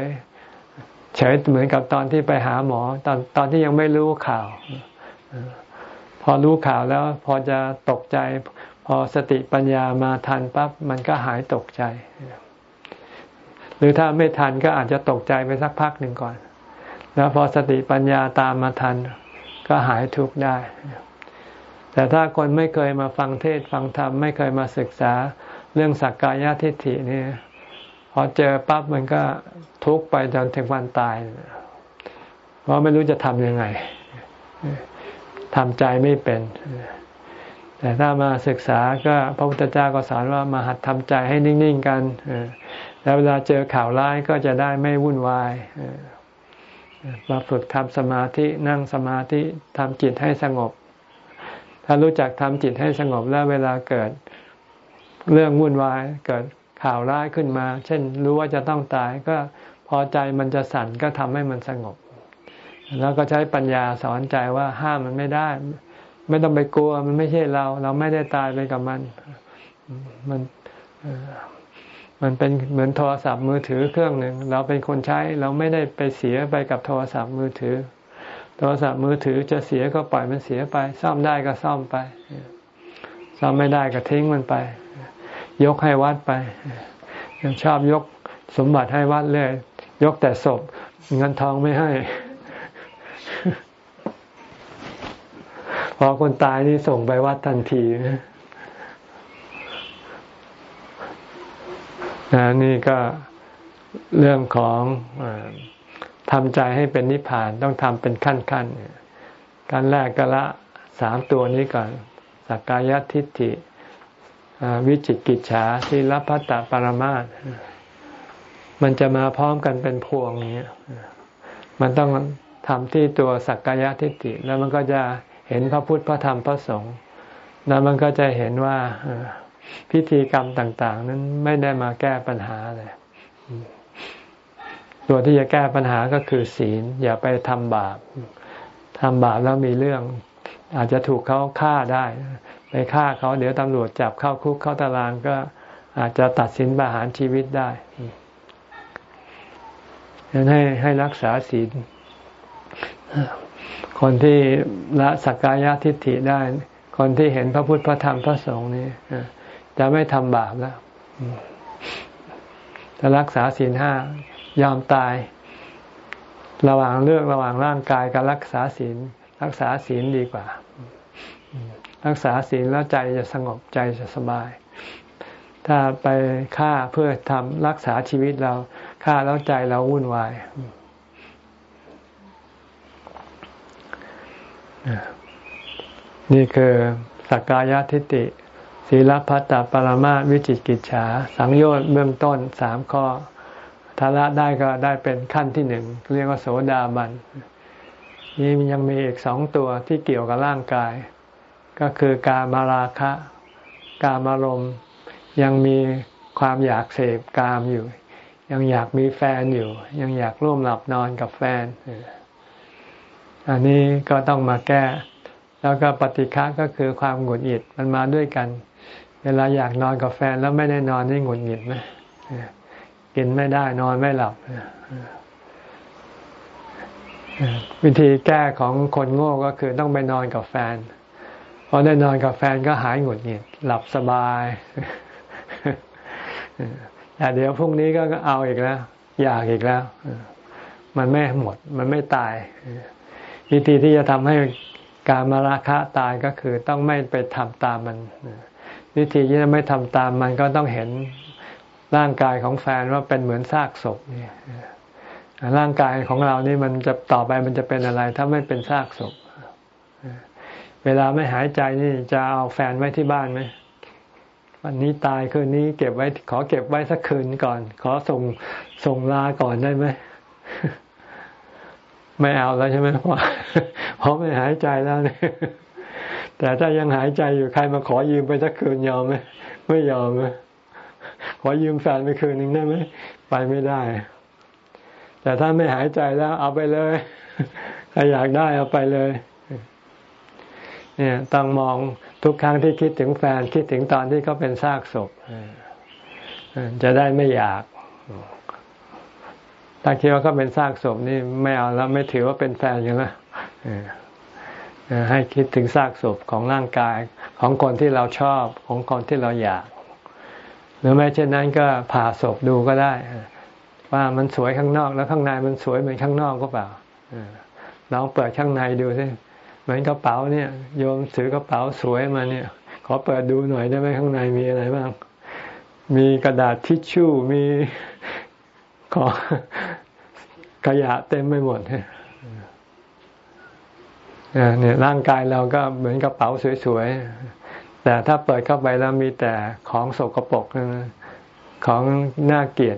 เฉยเหมือนกับตอนที่ไปหาหมอ ตอนตอนที่ยังไม่รู้ข่าว พอรู้ข่าวแล้วพอจะตกใจ พอสติปัญญามาทันปั๊บมันก็หายตกใจ หรือถ้าไม่ทันก็อาจจะตกใจไปสักพักหนึ่งก่อน แล้วพอสติปัญญาตามมาทัน ก็หายทุกข์ได้ แต่ถ้าคนไม่เคยมาฟังเทศฟังธรรมไม่เคยมาศึกษาเรื่องสักกายทิฏฐินี่พอเจอปั๊บมันก็ ทุกข์ไปจนถึงวันตาย เพราะไม่รู้จะทำยังไงทำใจไม่เป็น แต่ถ้ามาศึกษาก็พระพุทธเจ้าก็สอนว่ามาหัดทำใจให้นิ่งๆกันแล้วเวลาเจอข่าวร้ายก็จะได้ไม่วุ่นวายมาฝึกทำสมาธินั่งสมาธิทำจิตให้สงบ ถ้ารู้จักทำจิตให้สงบแล้วเวลาเกิดเรื่องวุ่นวายเกิดข่าวร้ายขึ้นมา เช่นรู้ว่าจะต้องตายก็ พอใจมันจะสั่นก็ทำให้มันสงบ แล้วก็ใช้ปัญญาสอนใจว่าห้ามมันไม่ได้ ไม่ต้องไปกลัวมันไม่ใช่เรา เราไม่ได้ตายไปกับมัน มันมันเป็นเหมือนโทรศัพท์มือถือเครื่องหนึ่ง เราเป็นคนใช้เราไม่ได้ไปเสียไปกับโทรศัพท์มือถือ โทรศัพท์มือถือจะเสียก็ปล่อยมันเสียไป ซ่อมได้ก็ซ่อมไป ซ่อมไม่ได้ก็ทิ้งมันไป ยกให้วัดไปยังชอบยกสมบัติให้วัดเลย ยกแต่ศพเงินทองไม่ให้ พอคนตายนี่ส่งไปวัดทันทีนะนี่ก็เรื่องของทำใจให้เป็นนิพพานต้องทำเป็นขั้นขั้นการแรกก็ละสามตัวนี้ก่อนสักกายทิฏฐิวิจิกิจฉาทีรพัตตปรมาต มันจะมาพร้อมกันเป็นพวงอย่างเงี้ยมันต้องทำที่ตัวสักกายทิฏฐิแล้วมันก็จะเห็นพระพุทธพระธรรมพระสงฆ์แล้วมันก็จะเห็นว่าพิธีกรรมต่าง ๆ นั้นไม่ได้มาแก้ปัญหาเลยตัวที่จะแก้ปัญหาก็คือศีล อย่าไปทำบาปทำบาปแล้วมีเรื่อง อาจจะถูกเขาฆ่าได้ ไปฆ่าเขาเดี๋ยวตำรวจจับเข้าคุกเข้าตารางก็อาจจะตัดสินประหารชีวิตได้ ดังนั้นให้ให้รักษาศีล คนที่ละสักกายทิฏฐิได้ คนที่เห็นพระพุทธพระธรรมพระสงฆ์นี้จะไม่ทำบาปแล้วจะรักษาศีลห้ายอมตาย ระหว่างเลือกระหว่างร่างกายกับรักษาศีล รักษาศีลดีกว่า รักษาศีลแล้วใจจะสงบใจจะสบาย ถ้าไปฆ่าเพื่อทำรักษาชีวิตเรา ฆ่าแล้วใจเราวุ่นวายนี่คือสักกายทิฏฐิศีลพัตตปรมาวิจิกิจฉา สังโยชน์เบื้องต้นสามข้อถ้าละได้ก็ได้เป็นขั้นที่หนึ่งเรียกว่าโสดาบันนี่ยังมีอีกสองตัวที่เกี่ยวกับร่างกาย ก็คือกามาราคะ กามารมยังมีความอยากเสพกามอยู่ ยังอยากมีแฟนอยู่ ยังอยากร่วมหลับนอนกับแฟน อันนี้ก็ต้องมาแก้ แล้วก็ปฏิฆะก็คือความหงุดหงิดมันมาด้วยกัน เวลาอยากนอนกับแฟนแล้วไม่ได้นอนนี่หงุดหงิดไหมกินไม่ได้นอนไม่หลับวิธีแก้ของคนโง่ก็คือต้องไปนอนกับแฟนพอได้นอนกับแฟนก็หายหงุดหงิด หลับสบาย แต่เดี๋ยวพรุ่งนี้ก็เอาอีกแล้ว อยากอีกแล้ว มันไม่หมด มันไม่ตาย วิธีที่จะทำให้การมาราคะตายก็คือต้องไม่ไปทำตามมัน วิธีที่จะไม่ทำตามมันก็ต้องเห็นร่างกายของแฟนว่าเป็นเหมือนซากศพเนี่ยร่างกายของเรานี่มันจะต่อไปมันจะเป็นอะไร ถ้าไม่เป็นซากศพ เวลาไม่หายใจนี่จะเอาแฟนไว้ที่บ้านไหม วันนี้ตายคืนนี้เก็บไว้ ขอเก็บไว้สักคืนก่อน ขอส่งส่งลาก่อนได้ไหมไม่เอาแล้วใช่ไหมเพราะเพราะไม่หายใจแล้วเนี่ยแต่ถ้ายังหายใจอยู่ใครมาขอยืมไปสักคืนยอมไหมไม่ยอมไหมขอยืมแฟนไปคืนหนึ่งได้ไหมไปไม่ได้ แต่ถ้าไม่หายใจแล้ว เอาไปเลยใครอยากได้เอาไปเลย เนี่ยต้องมอง ทุกครั้งที่คิดถึงแฟนคิดถึงตอนที่เขาเป็นซากศพจะได้ไม่อยาก ถ้าคิดว่าเขาเป็นซากศพนี่ไม่เอาแล้วไม่ถือว่าเป็นแฟนกันละให้คิดถึงซากศพของร่างกายของคนที่เราชอบของคนที่เราอยาก หรือแม้เช่นนั้นก็ผ่าศพดูก็ได้ ว่ามันสวยข้างนอกแล้วข้างในมันสวยเหมือนข้างนอกก็เปล่าลองเปิดข้างในดูสิ เหมือนกระเป๋าเนี่ย โยมถือกระเป๋าสวยมาเนี่ย ขอเปิดดูหน่อยได้ไหมข้างในมีอะไรบ้าง มีกระดาษทิชชู่มีขอขยะเต็มไปหมดเนี่ยร่างกายเราก็เหมือนกระเป๋าสวยๆ แต่ถ้าเปิดเข้าไปแล้วมีแต่ของสกปรกของน่าเกลียด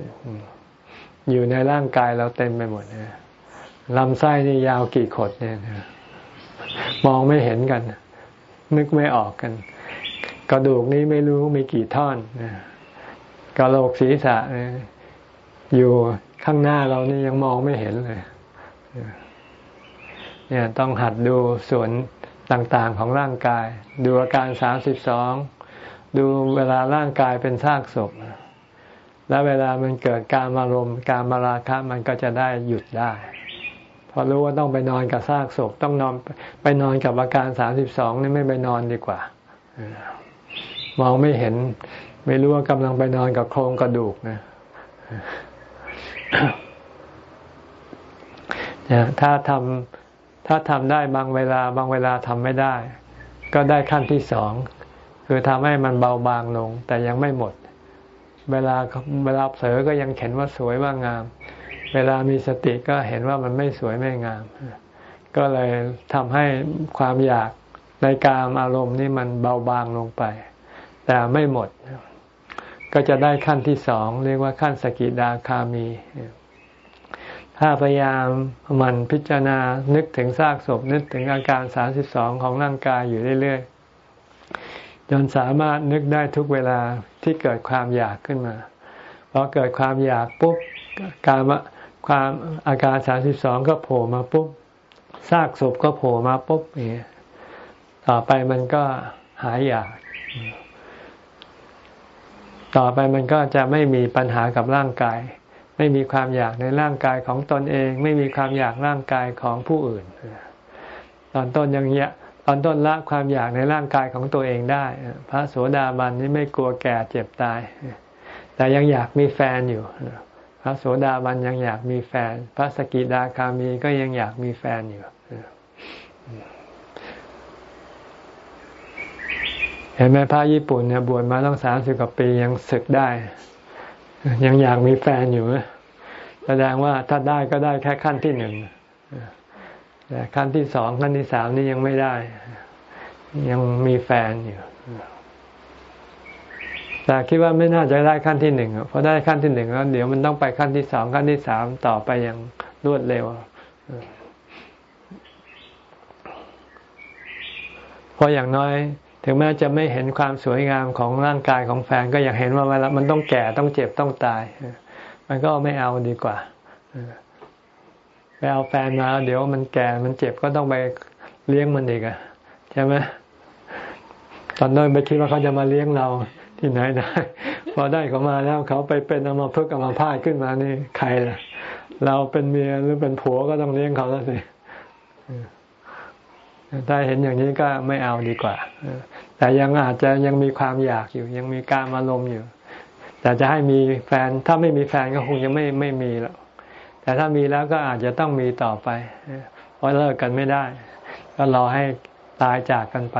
อยู่ในร่างกายเราเต็มไปหมดลำไส้นี่ยาวกี่ขดเนี่ย มองไม่เห็นกัน นึกไม่ออกกัน กระดูกนี้ไม่รู้มีกี่ท่อนกระโหลกศีรษะอยู่ข้างหน้าเรานี่ยังมองไม่เห็นเลย เนี่ยต้องหัดดูส่วนต่างๆของร่างกาย ดูอาการสามสิบสองดูเวลาร่างกายเป็นซากศพ แล้วเวลามันเกิดการอารมณ์การมาราคะมันก็จะได้หยุดได้ พอรู้ว่าต้องไปนอนกับซากศพต้องนอนไปนอนกับอาการสามสิบสองนี่ไม่ไปนอนดีกว่ามองไม่เห็น ไม่รู้ว่ากำลังไปนอนกับโครงกระดูกนะถ้าทำถ้าทำได้บางเวลา บางเวลาทำไม่ได้ ก็ได้ขั้นที่สองคือทำให้มันเบาบางลง แต่ยังไม่หมด เวลาเวลาเผลอก็ยังเห็นว่าสวยว่างาม เวลามีสติก็เห็นว่ามันไม่สวยไม่งาม ก็เลยทำให้ความอยากในการอารมณ์นี่มันเบาบางลงไป แต่ไม่หมด ก็จะได้ขั้นที่สองเรียกว่าขั้นสกิดาคามี ถ้าพยายามมันพิจารณานึกถึงซากศพนึกถึงอาการสาสิบสองของร่างกายอยู่เรื่อยๆ จนสามารถนึกได้ทุกเวลาที่เกิดความอยากขึ้นมาพอเกิดความอยากปุ๊บการ ความอาการสาสิบสองก็โผล่มาปุ๊บซากศพก็โผล่มาปุ๊บอย่างนี้ต่อไปมันก็หายอยาก ต่อไปมันก็จะไม่มีปัญหากับร่างกาย ไม่มีความอยากในร่างกายของตนเอง ไม่มีความอยากร่างกายของผู้อื่น ตอนต้นยังเยะตอนต้นละความอยากในร่างกายของตัวเองได้ พระโสดาบันนี่ไม่กลัวแก่เจ็บตาย แต่ยังอยากมีแฟนอยู่ พระโสดาบันยังอยากมีแฟน พระสกิดาคามีก็ยังอยากมีแฟนอยู่เห็นไหมพระญี่ปุ่นเนี่ยบวชมาต้องสามสิบกว่าปียังศึกได้ ยังอยากมีแฟนอยู่แสดงว่าถ้าได้ก็ได้แค่ขั้นที่หนึ่งแต่ขั้นที่สองขั้นที่สามนี่ยังไม่ได้ ยังมีแฟนอยู่ แต่คิดว่าไม่น่าจะได้ขั้นที่หนึ่งเพราะได้ขั้นที่หนึ่งแล้วเดี๋ยวมันต้องไปขั้นที่สองขั้นที่สามต่อไปอย่างรวดเร็วเพราะอย่างน้อย ถึงแม้จะไม่เห็นความสวยงามของร่างกายของแฟนก็อยากเห็นว่าเวลามันต้องแก่ต้องเจ็บต้องตาย มันก็ไม่เอาดีกว่าไปเอาแฟนมาเดี๋ยวมันแก่มันเจ็บก็ต้องไปเลี้ยงมันอีกอะใช่ไหมตอนนั้นไปคิดว่าเขาจะมาเลี้ยงเรา ที่ไหนได้ พอได้เขามาแล้วเขาไปเป็นอามาพึกอามาพาดขึ้นมานี่ใครล่ะ เราเป็นเมียหรือเป็นผัวก็ต้องเลี้ยงเขาแล้วสิถ้าเห็นอย่างนี้ก็ไม่เอาดีกว่า แต่ยังอาจจะยังมีความอยากอยู่ ยังมีการอารมณ์อยู่ แต่จะให้มีแฟน ถ้าไม่มีแฟนก็คงยังไม่ไม่มีแล้ว แต่ถ้ามีแล้วก็อาจจะต้องมีต่อไป เพราะเลิกกันไม่ได้ ก็รอให้ตายจากกันไป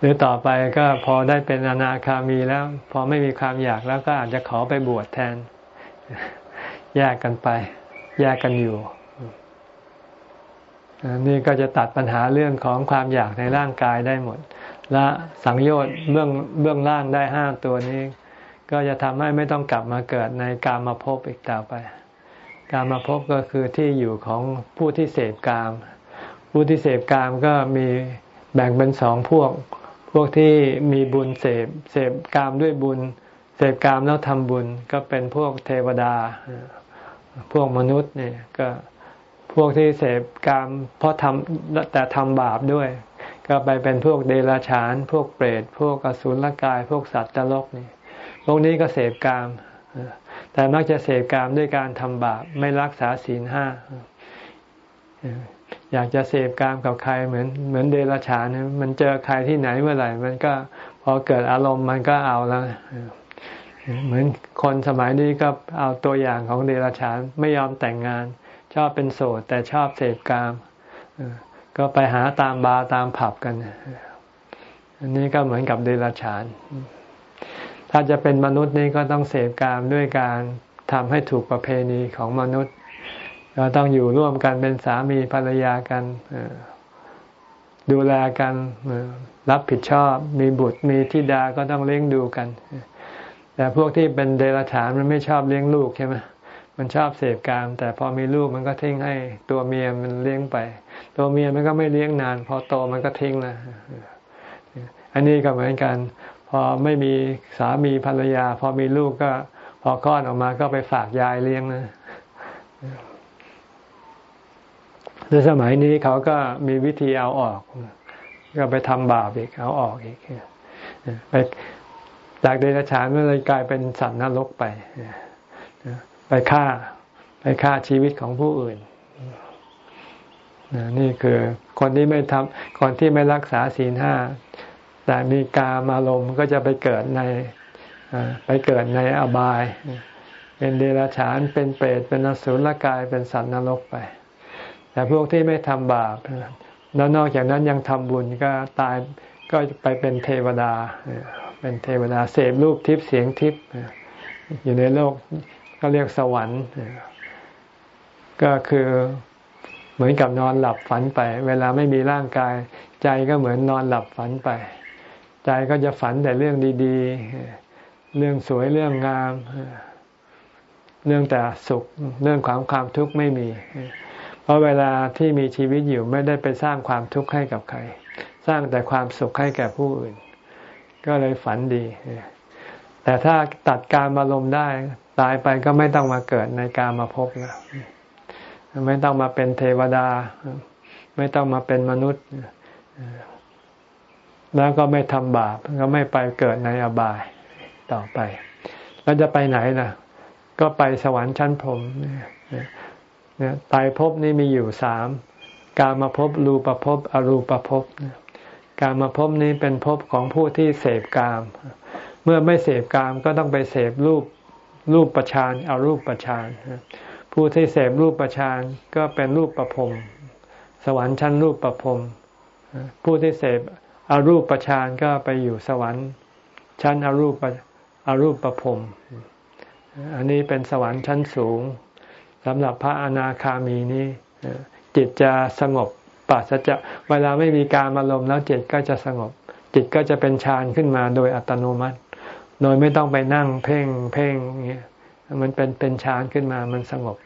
หรือต่อไปก็พอได้เป็นอนาคามีแล้ว พอไม่มีความอยากแล้วก็อาจจะขอไปบวชแทน แยกกันไป แยกกันอยู่นี่ก็จะตัดปัญหาเรื่องของความอยากในร่างกายได้หมด และสังโยชน์เบื้องเบื้องล่างได้ห้าตัวนี้ ก็จะทำให้ไม่ต้องกลับมาเกิดในกามาพบอีกต่อไป กามาพบก็คือที่อยู่ของผู้ที่เสพกาม ผู้ที่เสพกามก็มีแบ่งเป็นสองพวก พวกที่มีบุญเสพเสพกามด้วยบุญ เสพกามแล้วทำบุญ ก็เป็นพวกเทวดา พวกมนุษย์เนี่ยก็พวกที่เสพกามเพราะทำแต่ทำบาปด้วย ก็ไปเป็นพวกเดรัจฉาน พวกเปรตพวกอสุรกาย พวกสัตว์ตลกนี่พวกนี้ก็เสพกาม แต่มักจะเสพกามด้วยการทำบาปไม่รักษาศีลห้า อยากจะเสพกามกับใครเหมือนเหมือนเดรัจฉานมันเจอใครที่ไหนเมื่อไหร่ มันก็พอเกิดอารมณ์มันก็เอาแล้วเหมือนคนสมัยนี้ก็เอาตัวอย่างของเดรัจฉานไม่ยอมแต่งงาน ชอบเป็นโสดแต่ชอบเสพกามก็ไปหาตามบาร์ตามผับกัน อันนี้ก็เหมือนกับเดรัจฉาน ถ้าจะเป็นมนุษย์นี่ก็ต้องเสพกามด้วยการทำให้ถูกประเพณีของมนุษย์ เราต้องอยู่ร่วมกันเป็นสามีภรรยากันดูแลกันรับผิดชอบ มีบุตรมีธิดาก็ต้องเลี้ยงดูกัน แต่พวกที่เป็นเดรัจฉานมันไม่ชอบเลี้ยงลูกใช่ไหมมันชอบเสพกาม แต่พอมีลูกมันก็ทิ้งให้ตัวเมียมันเลี้ยงไป ตัวเมียมันก็ไม่เลี้ยงนาน พอโตมันก็ทิ้งนะอันนี้ก็เหมือนกัน พอไม่มีสามีภรรยา พอมีลูกก็ พอคลอดออกมาก็ไปฝากยายเลี้ยงนะ ในสมัยนี้เขาก็มีวิธีเอาออก ก็ไปทำบาปอีกเอาออกอีกไปจากเดรัจฉานมันเลยกลายเป็นสัตว์นรกไปไปฆ่า ไปฆ่าชีวิตของผู้อื่นนี่คือคนที่ไม่ทำคนที่ไม่รักษาศีลห้าแต่มีกามารมณ์ก็จะไปเกิดในไปเกิดในอบาย เป็นเดรัจฉานเป็นเปรตเป็นอสุรกายเป็นสัตว์นรกไป แต่พวกที่ไม่ทำบาปแล้วนอกจากนั้นยังทำบุญก็ตายก็ไปเป็นเทวดา เป็นเทวดาเสพรูปทิพย์เสียงทิพย์อยู่ในโลกก็เรียกสวรรค์ ก็คือเหมือนกับนอนหลับฝันไป เวลาไม่มีร่างกาย ใจก็เหมือนนอนหลับฝันไป ใจก็จะฝันแต่เรื่องดีๆ เรื่องสวยเรื่องงาม เรื่องแต่สุข เรื่องความความทุกข์ไม่มี ราะเวลาที่มีชีวิตอยู่ไม่ได้ไปสร้างความทุกข์ให้กับใคร สร้างแต่ความสุขให้แก่ผู้อื่น ก็เลยฝันดี แต่ถ้าตัดการมาลมได้ ตายไปก็ไม่ต้องมาเกิดในการมาพบแล้วไม่ต้องมาเป็นเทวดา ไม่ต้องมาเป็นมนุษย์ แล้วก็ไม่ทำบาป ก็ไม่ไปเกิดในอบายต่อไป แล้วจะไปไหนล่ะ ก็ไปสวรรค์ชั้นพรหม เนี่ยตายภพนี่มีอยู่สามการมาพรูปภพอรูปภพการมาพนี้เป็นภพของผู้ที่เสพกาม เมื่อไม่เสพกามก็ต้องไปเสพรูปรูปประชานอารูปประชานผู้ที่เสพรูปประชานก็เป็นรูปประพรมสวรรค์ชั้นรูปประพรมผู้ที่เสพอารูปประชานก็ไปอยู่สวรรค์ชั้นอารูปอารูปประพรมอันนี้เป็นสวรรค์ชั้นสูง สำหรับพระอนาคามีนี้จิตจะสงบปัสจะเวลาไม่มีการอารมณ์แล้วจิตก็จะสงบ จิตก็จะเป็นฌานขึ้นมาโดยอัตโนมัติ โดยไม่ต้องไปนั่งเพ่งเพ่งเงี้ยมันเป็นเป็นฌานขึ้นมามันสงบ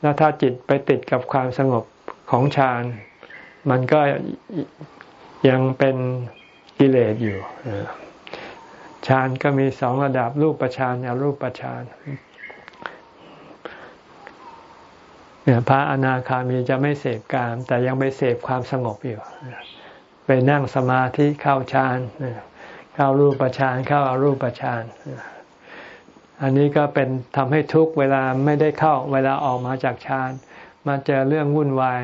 แล้วถ้าจิตไปติดกับความสงบของฌานมันก็ยังเป็นกิเลสอยู่ฌานก็มีสองระดับรูปปฌานอรูปปฌาน พระอนาคามีจะไม่เสพกาม แต่ยังไปเสพความสงบอยู่ไปนั่งสมาธิเข้าฌานเข้ารูปฌานเข้าอารูปฌานอันนี้ก็เป็นทำให้ทุกเวลาไม่ได้เข้าเวลาออกมาจากฌานมาเจอเรื่องวุ่นวาย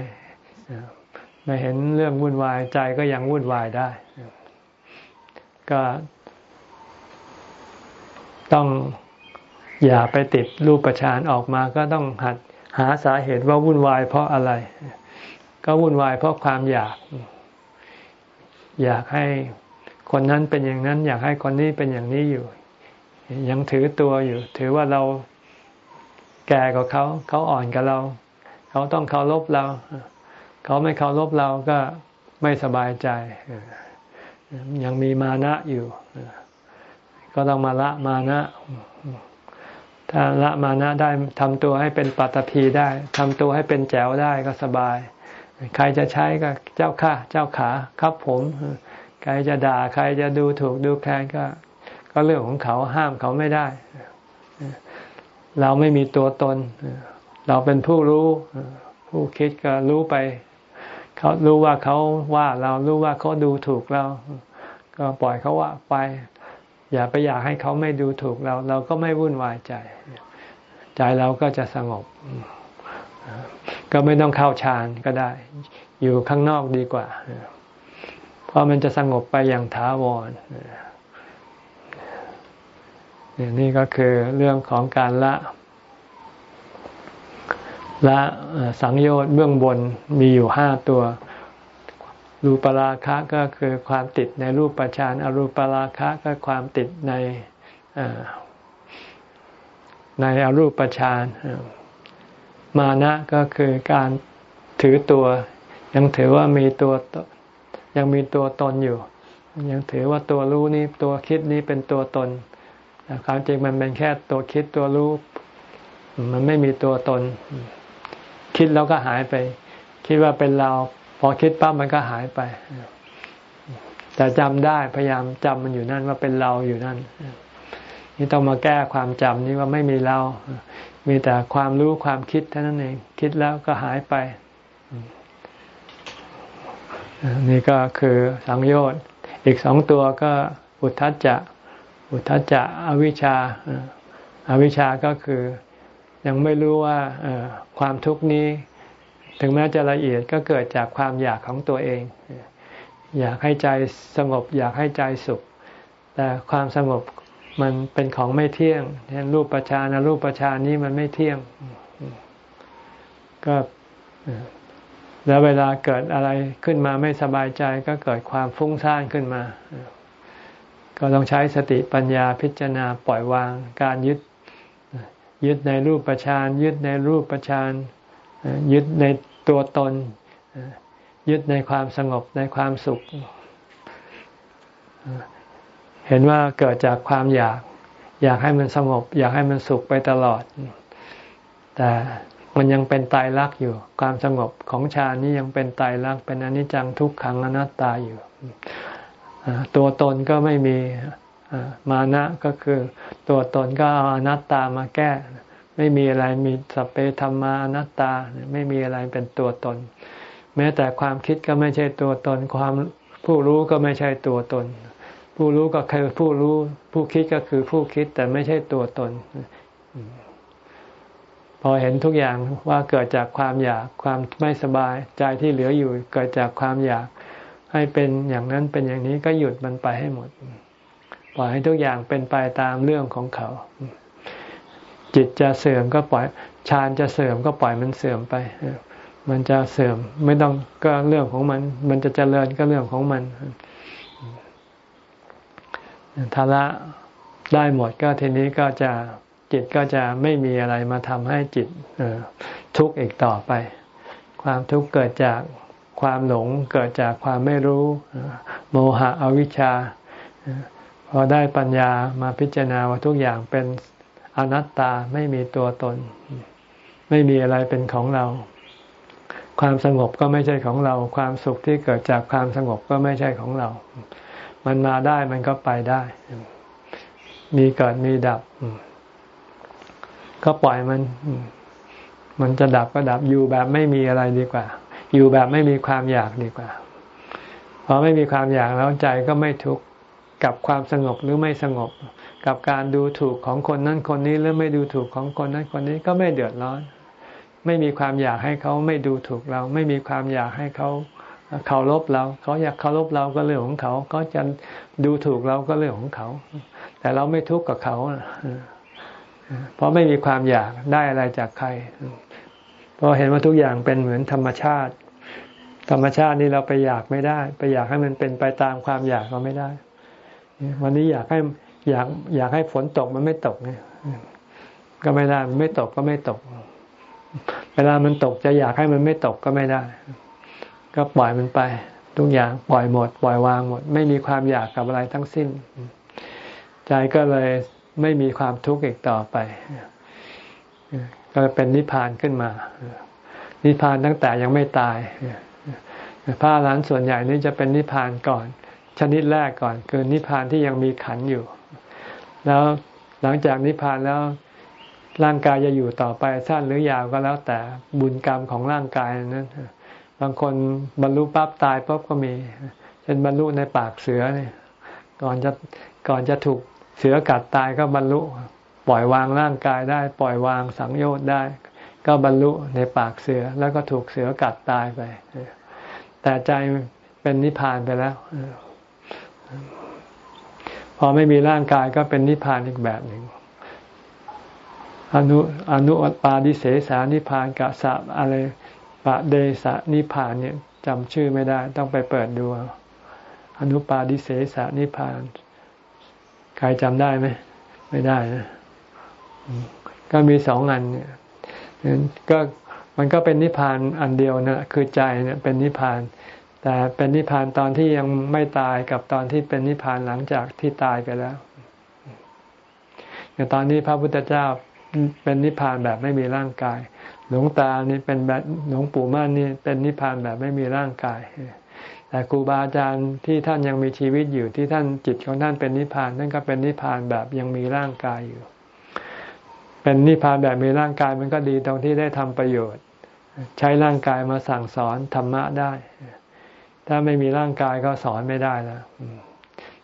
มาเห็นเรื่องวุ่นวายใจก็ยังวุ่นวายได้ ก็ต้องอย่าไปติดรูปฌานออกมาก็ต้องหัด หาสาเหตุว่าวุ่นวายเพราะอะไร ก็วุ่นวายเพราะความอยาก อยากให้คนนั้นเป็นอย่างนั้น อยากให้คนนี้เป็นอย่างนี้อยู่ ยังถือตัวอยู่ ถือว่าเราแก่กว่าเขา เขาอ่อนกับเรา เขาต้องเคารพเรา เขาไม่เคารพเราก็ไม่สบายใจ ยังมีมานะอยู่ ก็ต้องมาละมานะ ถ้าละมานะได้ทำตัวให้เป็นปัตภีได้ทำตัวให้เป็นแจ๋วได้ก็สบาย ใครจะใช้ก็เจ้าข้าเจ้าขาครับผม ใครจะด่าใครจะดูถูกดูแคลนก็ ก็เรื่องของเขาห้ามเขาไม่ได้ เราไม่มีตัวตน เราเป็นผู้รู้ ผู้คิดก็รู้ไป เขารู้ว่าเขาว่าเรารู้ว่าเขาดูถูกเรา ก็ปล่อยเขาว่าไป อย่าไปอยากให้เขาไม่ดูถูกเรา เราก็ไม่วุ่นวายใจ ใจเราก็จะสงบ ก็ไม่ต้องเข้าฌานก็ได้ อยู่ข้างนอกดีกว่า เพราะมันจะสงบไปอย่างถาวรนี่ก็คือเรื่องของการละละสังโยชน์เบื้องบนมีอยู่ห้าตัว รูปราคะก็คือความติดในรูปประชานอรูปราคะก็ความติดในในอรูปฌานมานะก็คือการถือตัว ยังถือว่ามีตัวยังมีตัวตนอยู่ ยังถือว่าตัวรู้นี้ตัวคิดนี้เป็นตัวตนแต่ความจริงมันเป็นแค่ตัวคิดตัวรู้ มันไม่มีตัวตน คิดแล้วก็หายไป คิดว่าเป็นเรา อคิดปั๊บมันก็หายไป แต่จำได้พยายามจำมันอยู่นั่นว่าเป็นเราอยู่นั่น นี่ต้องมาแก้ความจำนี้ว่าไม่มีเรา มีแต่ความรู้ความคิดเท่านั้นเอง คิดแล้วก็หายไป นี่ก็คือสังโยชน์ อีกสองตัวก็อุทธัจจะ อุทธัจจะอวิชชาอวิชชาก็คือยังไม่รู้ว่าความทุกข์นี้ ถึงแม้จะละเอียดก็เกิดจากความอยากของตัวเอง อยากให้ใจสงบ อยากให้ใจสุข แต่ความสงบมันเป็นของไม่เที่ยงเช่นรูปประชานรูปประชานนี้มันไม่เที่ยง ก็แล้วเวลาเกิดอะไรขึ้นมาไม่สบายใจก็เกิดความฟุ้งซ่านขึ้นมา ก็ต้องใช้สติปัญญาพิจารณาปล่อยวางการยึดยึดในรูปประชานยึดในรูปประชาน ยึดในตัวตน ยึดในความสงบในความสุข เห็นว่าเกิดจากความอยาก อยากให้มันสงบ อยากให้มันสุขไปตลอด แต่มันยังเป็นตายรักอยู่ ความสงบของฌานนี้ยังเป็นตายรักเป็นอนิจจังทุกขังอนัตตาอยู่ตัวตนก็ไม่มีมานะก็คือ ตัวตนก็เอาอนัตตามาแก้ ไม่มีอะไรมีสเปธรรมานัตตา ไม่มีอะไรเป็นตัวตน แม้แต่ความคิดก็ไม่ใช่ตัวตน ความผู้รู้ก็ไม่ใช่ตัวตน ผู้รู้ก็คือผู้รู้ ผู้คิดก็คือผู้คิดแต่ไม่ใช่ตัวตน พอเห็นทุกอย่างว่าเกิดจากความอยากความไม่สบายใจที่เหลืออยู่ เกิดจากความอยากให้เป็นอย่างนั้นเป็นอย่างนี้ก็หยุดมันไปให้หมดปล่อยให้ทุกอย่างเป็นไปตามเรื่องของเขา จิตจะเสื่อมก็ปล่อยฌานจะเสื่อมก็ปล่อยมันเสื่อมไปมันจะเสื่อมไม่ต้องก็เรื่องของมัน มันจะเจริญก็เรื่องของมันถ้าละได้หมดก็ทีนี้ก็จะจิตก็จะไม่มีอะไรมาทำให้จิตทุกข์อีกต่อไป ความทุกข์เกิดจากความหลงเกิดจากความไม่รู้ โมหะอวิชชาพอได้ปัญญามาพิจารณาว่าทุกอย่างเป็น อนัตตาไม่มีตัวตน ไม่มีอะไรเป็นของเรา ความสงบก็ไม่ใช่ของเรา ความสุขที่เกิดจากความสงบก็ไม่ใช่ของเรา มันมาได้มันก็ไปได้ มีเกิดมีดับ ก็ปล่อยมัน มันจะดับก็ดับอยู่แบบไม่มีอะไรดีกว่า อยู่แบบไม่มีความอยากดีกว่าพอไม่มีความอยากแล้วใจก็ไม่ทุกข์กับความสงบหรือไม่สงบ กับการดูถูกของคนนั้นคนนี้หรือไม่ดูถูกของคนนั้นคนนี้ก็ไม่เดือดร้อน ไม่มีความอยากให้เขาไม่ดูถูกเรา ไม่มีความอยากให้เขาเคารพเรา เขาอยากเคารพเราก็เรื่องของเขาเขาจะดูถูกเราก็เรื่องของเขา แต่เราไม่ทุกข์กับเขาเพราะไม่มีความอยากได้อะไรจากใครเพราะเห็นว่าทุกอย่างเป็นเหมือนธรรมชาติ ธรรมชาตินี่เราไปอยากไม่ได้ ไปอยากให้มันเป็นไปตามความอยากเราไม่ได้ วันนี้อยากให้ อยากอยากให้ฝนตกมันไม่ตกเนี่ยก็ไม่ได้มันไม่ตกก็ไม่ตก เวลามันตกจะอยากให้มันไม่ตกก็ไม่ได้ ก็ปล่อยมันไป ทุกอย่างปล่อยหมด ปล่อยวางหมด ไม่มีความอยากกับอะไรทั้งสิ้น ใจก็เลยไม่มีความทุกข์อีกต่อไป ก็เป็นนิพพานขึ้นมา นิพพานตั้งแต่ยังไม่ตายพระร้านส่วนใหญ่นี่จะเป็นนิพพานก่อน ชนิดแรกก่อน คือนิพพานที่ยังมีขันอยู่ แล้วหลังจากนิพพานแล้วร่างกายจะอยู่ต่อไปสั้นหรือยาวก็แล้วแต่บุญกรรมของร่างกายนั้นบางคนบรรลุปั๊บตายปั๊บก็มีเช่นบรรลุในปากเสือเนี่ยก่อนจะก่อนจะถูกเสือกัดตายก็บรรลุ ปล่อยวางร่างกายได้ ปล่อยวางสังโยชน์ได้ ก็บรรลุในปากเสือแล้วก็ถูกเสือกัดตายไป แต่ใจเป็นนิพพานไปแล้ว พอไม่มีร่างกายก็เป็นนิพพานอีกแบบหนึ่งอนุอนุปาดิเสสานิพานกะสะอะไรปะเดสะนิพานเนี่ยจำชื่อไม่ได้ ต้องไปเปิดดู อนุปาดิเสสานิพานใครจำได้ไหมไม่ได้นะก็มีสองอันเนี่ยก็มันก็เป็นนิพพานอันเดียวนะคือใจเนี่ยเป็นนิพพาน แต่เป็นนิพพานตอนที่ยังไม่ตายกับตอนที่เป็นนิพพานหลังจากที่ตายไปแล้วอย่างตอนนี้พระพุทธเจ้าเป็นนิพพานแบบไม่มีร่างกาย หลวงตานี่เป็นแบบหลวงปู่ม่านนี่เป็นนิพพานแบบไม่มีร่างกาย แต่ครูบาอาจารย์ที่ท่านยังมีชีวิตอยู่ที่ท่านจิตของท่านเป็นนิพพานนั่นก็เป็นนิพพานแบบยังมีร่างกายอยู่ เป็นนิพพานแบบมีร่างกายมันก็ดีตรงที่ได้ทำประโยชน์ ใช้ร่างกายมาสั่งสอนธรรมะได้ ถ้าไม่มีร่างกายก็สอนไม่ได้แล้ว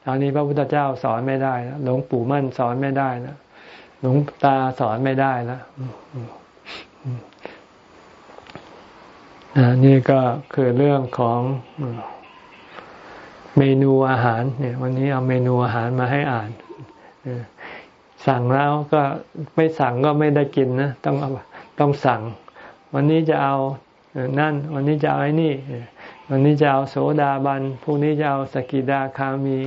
ตอนนี้พระพุทธเจ้าสอนไม่ได้หลวงปู่มั่นสอนไม่ได้นะหลวงตาสอนไม่ได้แล้วนี่ก็คือเรื่องของเมนูอาหาร เนี่ย วันนี้เอาเมนูอาหารมาให้อ่านสั่งแล้วก็ไม่สั่งก็ไม่ได้กินนะต้องต้องสั่ง วันนี้จะเอานั่น วันนี้จะเอาไอ้นี่ วันนี้จะเอาโสดาบันพรุ่งนี้จะเอาสกิดาคามี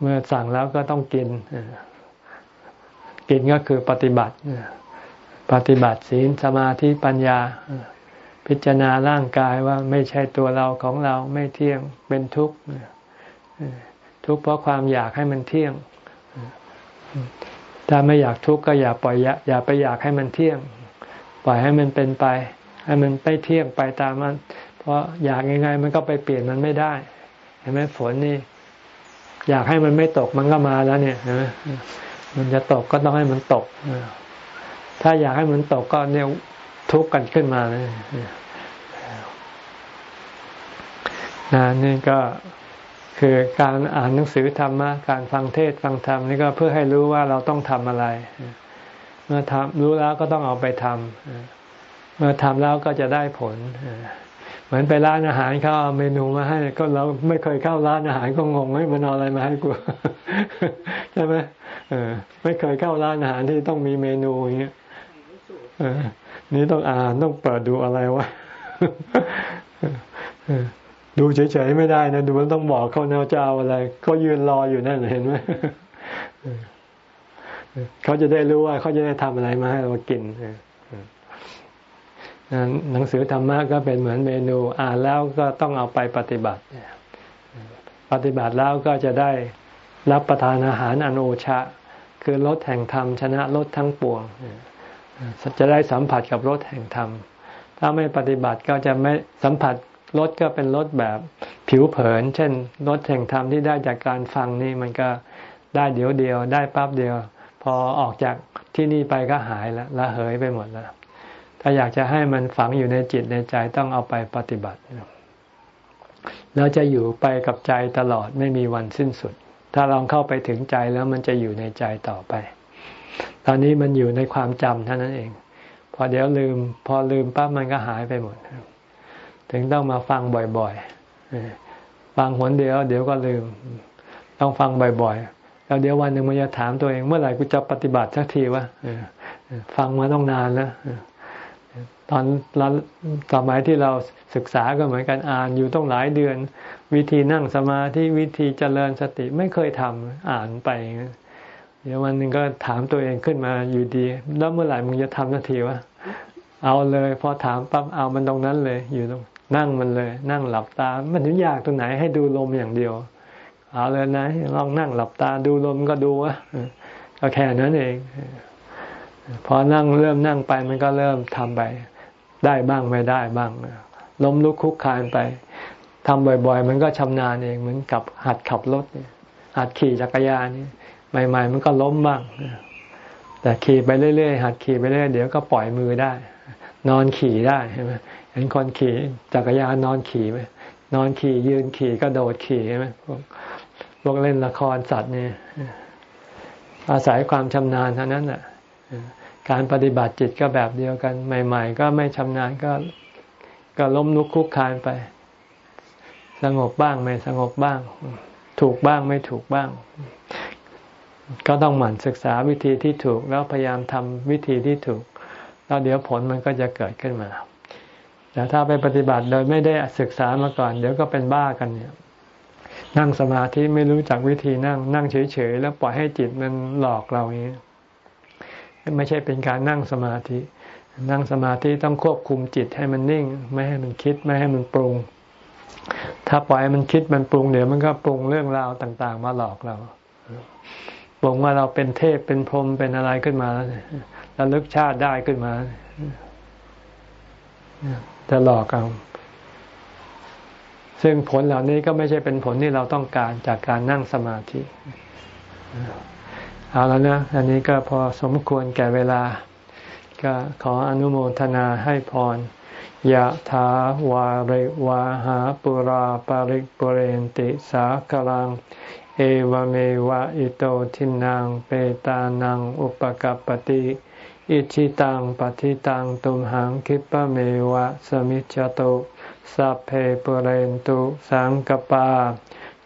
เมื่อสั่งแล้วก็ต้องกิน กินก็คือปฏิบัติ ปฏิบัติศีลสมาธิปัญญา พิจารณาร่างกายว่าไม่ใช่ตัวเราของเราไม่เที่ยงเป็นทุกข์ทุกข์เพราะความอยากให้มันเที่ยง ถ้าไม่อยากทุกข์ก็อย่าปล่อยอย่าไปอยากให้มันเที่ยง ปล่อยให้มันเป็นไป ให้มันไปเที่ยงไปตามมัน เพราะอยากยังไงมันก็ไปเปลี่ยนมันไม่ได้ เห็นไหมฝนนี่ อยากให้มันไม่ตกมันก็มาแล้วเนี่ยนะมันจะตกก็ต้องให้มันตก ถ้าอยากให้มันตกก็เนี่ยทุกข์กันขึ้นมาเลยนะนี่ก็คือการอ่านหนังสือธรรมะการฟังเทศฟังธรรมนี่ก็เพื่อให้รู้ว่าเราต้องทำอะไร เมื่อทำรู้แล้วก็ต้องเอาไปทำ เมื่อทำแล้วก็จะได้ผล เหมือนไปร้านอาหารเขาเอาเมนูมาให้ ก็เราไม่เคยเข้าร้านอาหารก็งงไม่มันเอาอะไรมาให้กูใช่ไหมเออไม่เคยเข้าร้านอาหารที่ต้องมีเมนูอย่างเงี้ยออนี่ต้องอ่านต้องเปิดดูอะไรวะดูเฉยๆไม่ได้นะ ดูมันต้องบอกเขาแนวเจ้าอะไรเขายืนรออยู่นั่นเห็นไหมเขาจะได้รู้ว่าเขาจะได้ทำอะไรมาให้เรากิน หนังสือธรรมะก็เป็นเหมือนเมนูอ่านแล้วก็ต้องเอาไปปฏิบัติ ปฏิบัติแล้วก็จะได้รับประทานอาหารอโนชะ คือรสแห่งธรรมชนะรสทั้งปวง จะได้สัมผัสกับรสแห่งธรรม ถ้าไม่ปฏิบัติก็จะไม่สัมผัสรสก็เป็นรสแบบผิวเผิน เช่นรสแห่งธรรมที่ได้จากการฟังนี่มันก็ได้เดี๋ยวเดียว ได้ปั๊บเดียว พอออกจากที่นี่ไปก็หายแล้วละเหยไปหมดแล้ว ถ้าอยากจะให้มันฝังอยู่ในจิตในใจต้องเอาไปปฏิบัติแล้วจะอยู่ไปกับใจตลอดไม่มีวันสิ้นสุด ถ้าลองเข้าไปถึงใจแล้วมันจะอยู่ในใจต่อไป ตอนนี้มันอยู่ในความจำเท่านั้นเอง พอเดี๋ยวลืม พอลืมปั๊บมันก็หายไปหมด ถึงต้องมาฟังบ่อยๆ ฟังหนเดียว เดี๋ยวก็ลืม ต้องฟังบ่อยๆ แล้วเดี๋ยววันหนึ่งมันจะถามตัวเอง เมื่อไหร่กูจะปฏิบัติสักทีวะฟังมาต้องนานแล้ว ตอนสมัยที่เราศึกษาก็เหมือนกันอ่านอยู่ต้องหลายเดือน วิธีนั่งสมาธิวิธีเจริญสติไม่เคยทำอ่านไป เดี๋ยววันหนึ่งก็ถามตัวเองขึ้นมาอยู่ดี แล้วเมื่อไหร่มึงจะทำนาทีวะเอาเลยพอถามปั๊บเอามันตรงนั้นเลยอยู่ตรงนั่งมันเลย นั่งหลับตา มันถึงยากตรงไหนให้ดูลมอย่างเดียว เอาเลยนะลองนั่งหลับตาดูลมก็ดูวะก็แค่นั้นเอง พอนั่งเริ่มนั่งไปมันก็เริ่มทำไป ได้บ้างไม่ได้บ้าง ล้มลุกคุกคานไปทำบ่อย ๆ มันก็ชำนาญเองเหมือนกับหัดขับรถหัดขี่จักรยานนี่ใหม่ ๆ มันก็ล้มบ้าง แต่ขี่ไปเรื่อยๆหัดขี่ไปเรื่อยเดี๋ยวก็ปล่อยมือได้ นอนขี่ได้ใช่ไหมเห็นคนขี่จักรยานนอนขี่ไหมนอนขี่ยืนขี่กระโดดขี่ใช่ไหมพวกพวกเล่นละครสัตว์เนี่ยอาศัยความชำนาญเท่านั้นแหละ การปฏิบัติจิตก็แบบเดียวกัน ใหม่ ๆ ก็ไม่ชำนาญก็ก็ล้มลุกคุกคานไป สงบบ้างไม่สงบบ้าง ถูกบ้างไม่ถูกบ้าง ก็ต้องหมั่นศึกษาวิธีที่ถูกแล้วพยายามทำวิธีที่ถูก แล้วเดี๋ยวผลมันก็จะเกิดขึ้นมาแต่ถ้าไปปฏิบัติโดยไม่ได้ศึกษามาก่อน เดี๋ยวก็เป็นบ้ากันเนี่ยนั่งสมาธิไม่รู้จักวิธีนั่ง นั่งเฉยๆแล้วปล่อยให้จิตมันหลอกเราอย่างนี้ ไม่ใช่เป็นการนั่งสมาธิ นั่งสมาธิต้องควบคุมจิตให้มันนิ่ง ไม่ให้มันคิดไม่ให้มันปรุง ถ้าปล่อยมันคิดมันปรุงเดี๋ยวมันก็ปรุงเรื่องราวต่าง ๆ มาหลอกเราปรุงว่าเราเป็นเทพเป็นพรหมเป็นอะไรขึ้นมาแล้วระลึกชาติได้ขึ้นมาจะหลอกเอาซึ่งผลเหล่านี้ก็ไม่ใช่เป็นผลที่เราต้องการจากการนั่งสมาธิ เอาแล้วนะ อันนี้ก็พอสมควรแก่เวลา ก็ขออนุโมทนาให้พรยะถาวาริวาหาปุราปาริกปุเรนติสากลัง เอวเมวะอิโตทินังเปตานังอุปกัปติอิชิตังปฏิตังตุมหังคิปะเมวะสมิจจตุสัพเพปุเรนตุสังกปา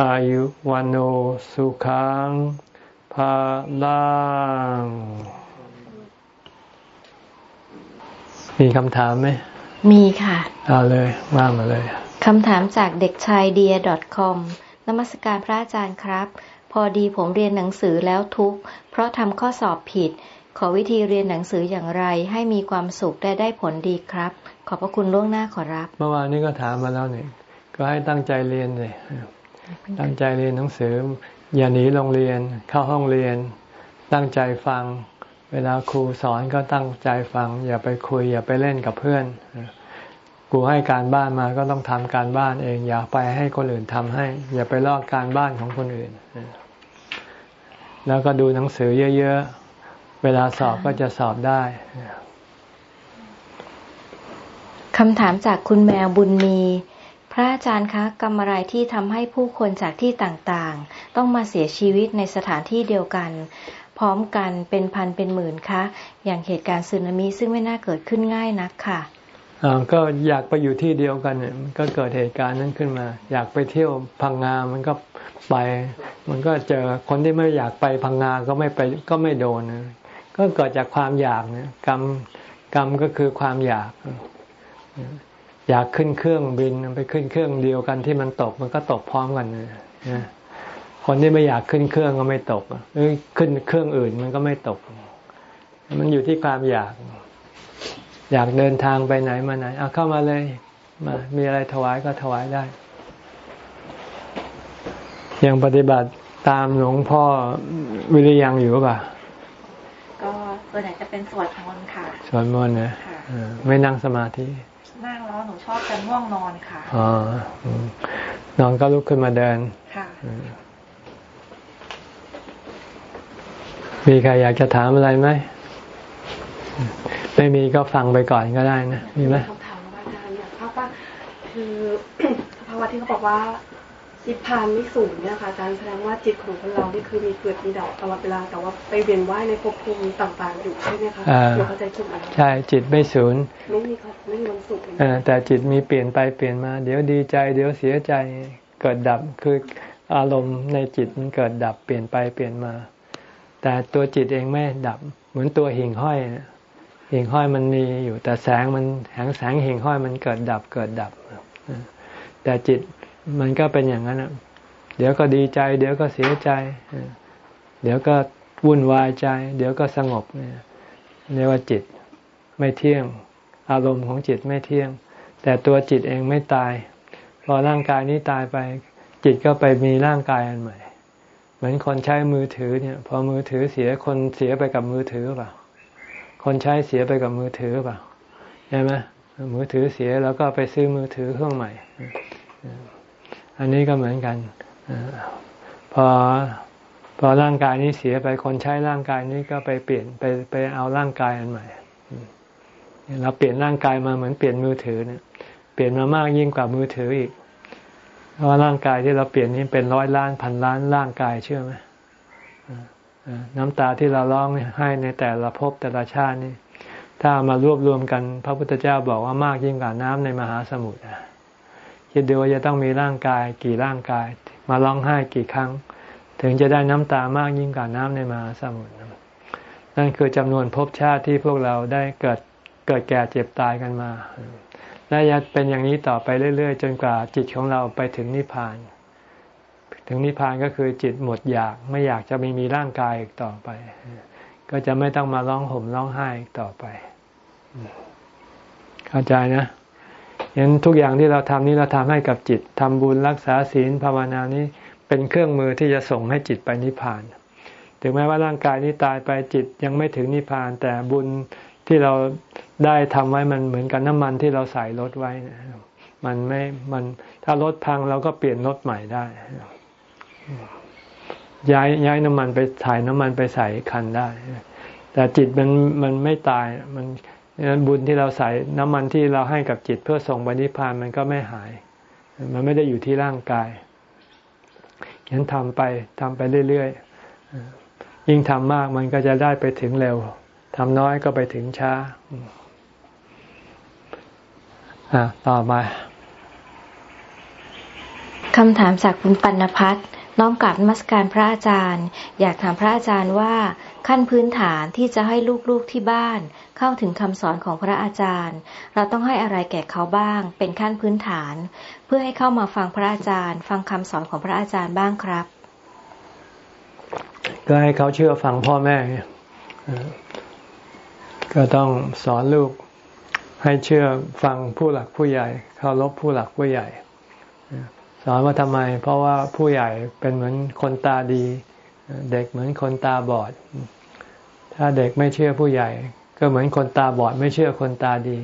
อายุวันโอสุขังภาลังมีคำถามไหม มีค่ะ เอาเลยว่ามาเลยคำถามจากเด็กชายเดีย .com นมัสการพระอาจารย์ครับ พอดีผมเรียนหนังสือแล้วทุก เพราะทำข้อสอบผิด ขอวิธีเรียนหนังสืออย่างไรให้มีความสุขได้ได้ผลดีครับ ขอบพระคุณล่วงหน้าขอรับ เมื่อวานนี้ก็ถามมาแล้วเนี่ยก็ให้ตั้งใจเรียนเลย ตั้งใจเรียนหนังสือ อย่าหนีโรงเรียน เข้าห้องเรียน ตั้งใจฟัง เวลาครูสอนก็ตั้งใจฟัง อย่าไปคุย อย่าไปเล่นกับเพื่อนครูให้การบ้านมาก็ต้องทำการบ้านเอง อย่าไปให้คนอื่นทำให้ อย่าไปลอกการบ้านของคนอื่น แล้วก็ดูหนังสือเยอะๆ เวลาสอบก็จะสอบได้คำถามจากคุณแมวบุญมี พระอาจารย์คะกรรมอะไรที่ทำให้ผู้คนจากที่ต่างๆ ต้องมาเสียชีวิตในสถานที่เดียวกัน พร้อมกันเป็นพันเป็นหมื่นคะ อย่างเหตุการณ์สึนามิซึ่งไม่น่าเกิดขึ้นง่ายนักค่ะก็อยากไปอยู่ที่เดียวกันเนี่ยก็เกิดเหตุการณ์นั้นขึ้นมา อยากไปเที่ยวพังงา มันก็ไป มันก็เจอคนที่ไม่อยากไปพังงา ก็ไม่ไปก็ไม่โดน ก็เกิดจากความอยากเนี่ยกรรมกรรมก็คือความอยาก อยากขึ้นเครื่องบินไปขึ้นเครื่องเดียวกันที่มันตกมันก็ตกพร้อมกันนะคนที่ไม่อยากขึ้นเครื่องก็ไม่ตกหรือขึ้นเครื่องอื่นมันก็ไม่ตก มันอยู่ที่ความอยาก อยากเดินทางไปไหนมาไหนเอาเข้ามาเลยมามีอะไรถวายก็ถวายได้ ยังปฏิบัติตามหลวงพ่อวิริยังอยู่ป่ะก็ส่วนใหญ่จะเป็นสวดมนต์ค่ะ สวดมนต์นะ ไม่นั่งสมาธิ นั่งแล้วหนูชอบจะง่วงนอนค่ะอ๋อนอนก็ลุกขึ้นมาเดิน ค่ะ มีใครอยากจะถามอะไรไหม ไม่มีก็ฟังไปก่อนก็ได้นะ มีไหมคำถามอาจารย์เนี่ยเพราะว่าคือสภาวะที่เขาบอกว่า จิตพานไม่สูงเนี่ยค่ะอาจารย์แสดงว่าจิตของคนเรานี่คือมีเกิดมีดับตลอดเวลาแต่ว่าไปเวียนว่ายในภพภูมิต่างๆอยู่ใช่ไหมคะเดี๋ยวเข้าใจถูกไหมใช่จิตไม่ศูนย์ไม่มีไม่มีวันสุขแต่จิตมีเปลี่ยนไปเปลี่ยนมา เดี๋ยวดีใจ เดี๋ยวเสียใจเกิดดับคืออารมณ์ในจิตมันเกิดดับเปลี่ยนไปเปลี่ยนมา แต่ตัวจิตเองไม่ดับ เหมือนตัวหิ่งห้อยหิ่งห้อยมันมีอยู่แต่แสงมันแสงแสงหิ่งห้อยมันเกิดดับเกิดดับแต่จิต มันก็เป็นอย่างนั้นเดี๋ยวก็ดีใจ เดี๋ยวก็เสียใจ เดี๋ยวก็วุ่นวายใจ เดี๋ยวก็สงบเนี่ยเรียกว่าจิตไม่เที่ยง อารมณ์ของจิตไม่เที่ยง แต่ตัวจิตเองไม่ตาย พอร่างกายนี้ตายไป จิตก็ไปมีร่างกายอันใหม่ เหมือนคนใช้มือถือเนี่ย พอมือถือเสียคนเสียไปกับมือถือเปล่า คนใช้เสียไปกับมือถือเปล่าใช่ไหมมือถือเสียแล้วก็ไปซื้อมือถือเครื่องใหม่ อันนี้ก็เหมือนกันพอพอร่างกายนี้เสียไปคนใช้ร่างกายนี้ก็ไปเปลี่ยนไปไปเอาร่างกายอันใหม่เราเปลี่ยนร่างกายมาเหมือนเปลี่ยนมือถือเนี่ย เปลี่ยนมามากยิ่งกว่ามือถืออีกเพราะร่างกายที่เราเปลี่ยนนี้เป็นร้อยล้านพันล้านร่างกายเชื่อไหมน้ำตาที่เราร้องให้ในแต่ละภพแต่ละชาตินี่ ถ้ามารวบรวมกัน พระพุทธเจ้าบอกว่ามากยิ่งกว่าน้ำในมหาสมุทร คิดดูว่าจะต้องมีร่างกาย กี่ร่างกาย มาร้องไห้กี่ครั้ง ถึงจะได้น้ำตามากยิ่งกว่าน้ำในมหาสมุทรนั่นคือจำนวนภพชาติที่พวกเราได้เกิดเกิดแก่เจ็บตายกันมาและจะเป็นอย่างนี้ต่อไปเรื่อย ๆ จนกว่าจิตของเราไปถึงนิพพาน ถึงนิพพานก็คือจิตหมดอยากไม่อยากจะไม่มีร่างกายอีกต่อไป ก็จะไม่ต้องมาร้องห่มร้องไห้อีกต่อไป เข้าใจนะ ยันทุกอย่างที่เราทำนี้เราทำให้กับจิตทำบุญรักษาศีลภาวนานี้เป็นเครื่องมือที่จะส่งให้จิตไปนิพพาน ถึงแม้ว่าร่างกายนี้ตายไปจิตยังไม่ถึงนิพพาน แต่บุญที่เราได้ทำไว้มันเหมือนกับน้ำมันที่เราใส่รถไว้นะมันไม่มันถ้ารถพังเราก็เปลี่ยนรถใหม่ได้ ย้ายย้ายน้ำมันไปถ่ายน้ำมันไปใส่คันได้ แต่จิตมันมันไม่ตายมัน นั้นบุญที่เราใส่น้ำมันที่เราให้กับจิตเพื่อส่งบริพานมันก็ไม่หาย มันไม่ได้อยู่ที่ร่างกายยันทำไปทำไปเรื่อยๆ ยิ่งทำมากมันก็จะได้ไปถึงเร็วทำน้อยก็ไปถึงช้าอ่ต่อมาคำถามจากคุณปัณพัฒน์น้อมกราบมัสการพระอาจารย์ อยากถามพระอาจารย์ว่า ขั้นพื้นฐานที่จะให้ลูกๆที่บ้าน เข้าถึงคำสอนของพระอาจารย์ เราต้องให้อะไรแก่เขาบ้าง เป็นขั้นพื้นฐาน เพื่อให้เข้ามาฟังพระอาจารย์ ฟังคำสอนของพระอาจารย์บ้างครับ ก็ให้เขาเชื่อฟังพ่อแม่ ก็ต้องสอนลูก ให้เชื่อฟังผู้หลักผู้ใหญ่เคารพผู้หลักผู้ใหญ่ สอนว่าทำไม เพราะว่าผู้ใหญ่เป็นเหมือนคนตาดี เด็กเหมือนคนตาบอด ถ้าเด็กไม่เชื่อผู้ใหญ่ ก็เหมือนคนตาบอดไม่เชื่อคนตาดี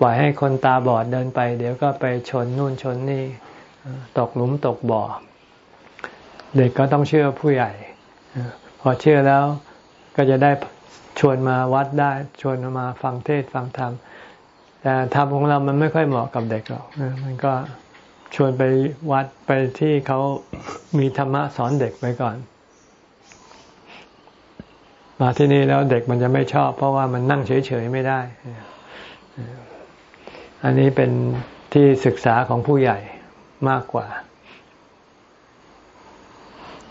ปล่อยให้คนตาบอดเดินไป เดี๋ยวก็ไปชนนู่นชนนี่ ตกหลุมตกบ่อ เด็กก็ต้องเชื่อผู้ใหญ่ พอเชื่อแล้วก็จะได้ชวนมาวัดได้ชวนมาฟังเทศฟังธรรมแต่ธรรมของเรามันไม่ค่อยเหมาะกับเด็กหรอกมันก็ ชวนไปวัดไปที่เขามีธรรมะสอนเด็กไปก่อน มาที่นี่แล้วเด็กมันจะไม่ชอบ เพราะว่ามันนั่งเฉยๆไม่ได้ อันนี้เป็นที่ศึกษาของผู้ใหญ่มากกว่า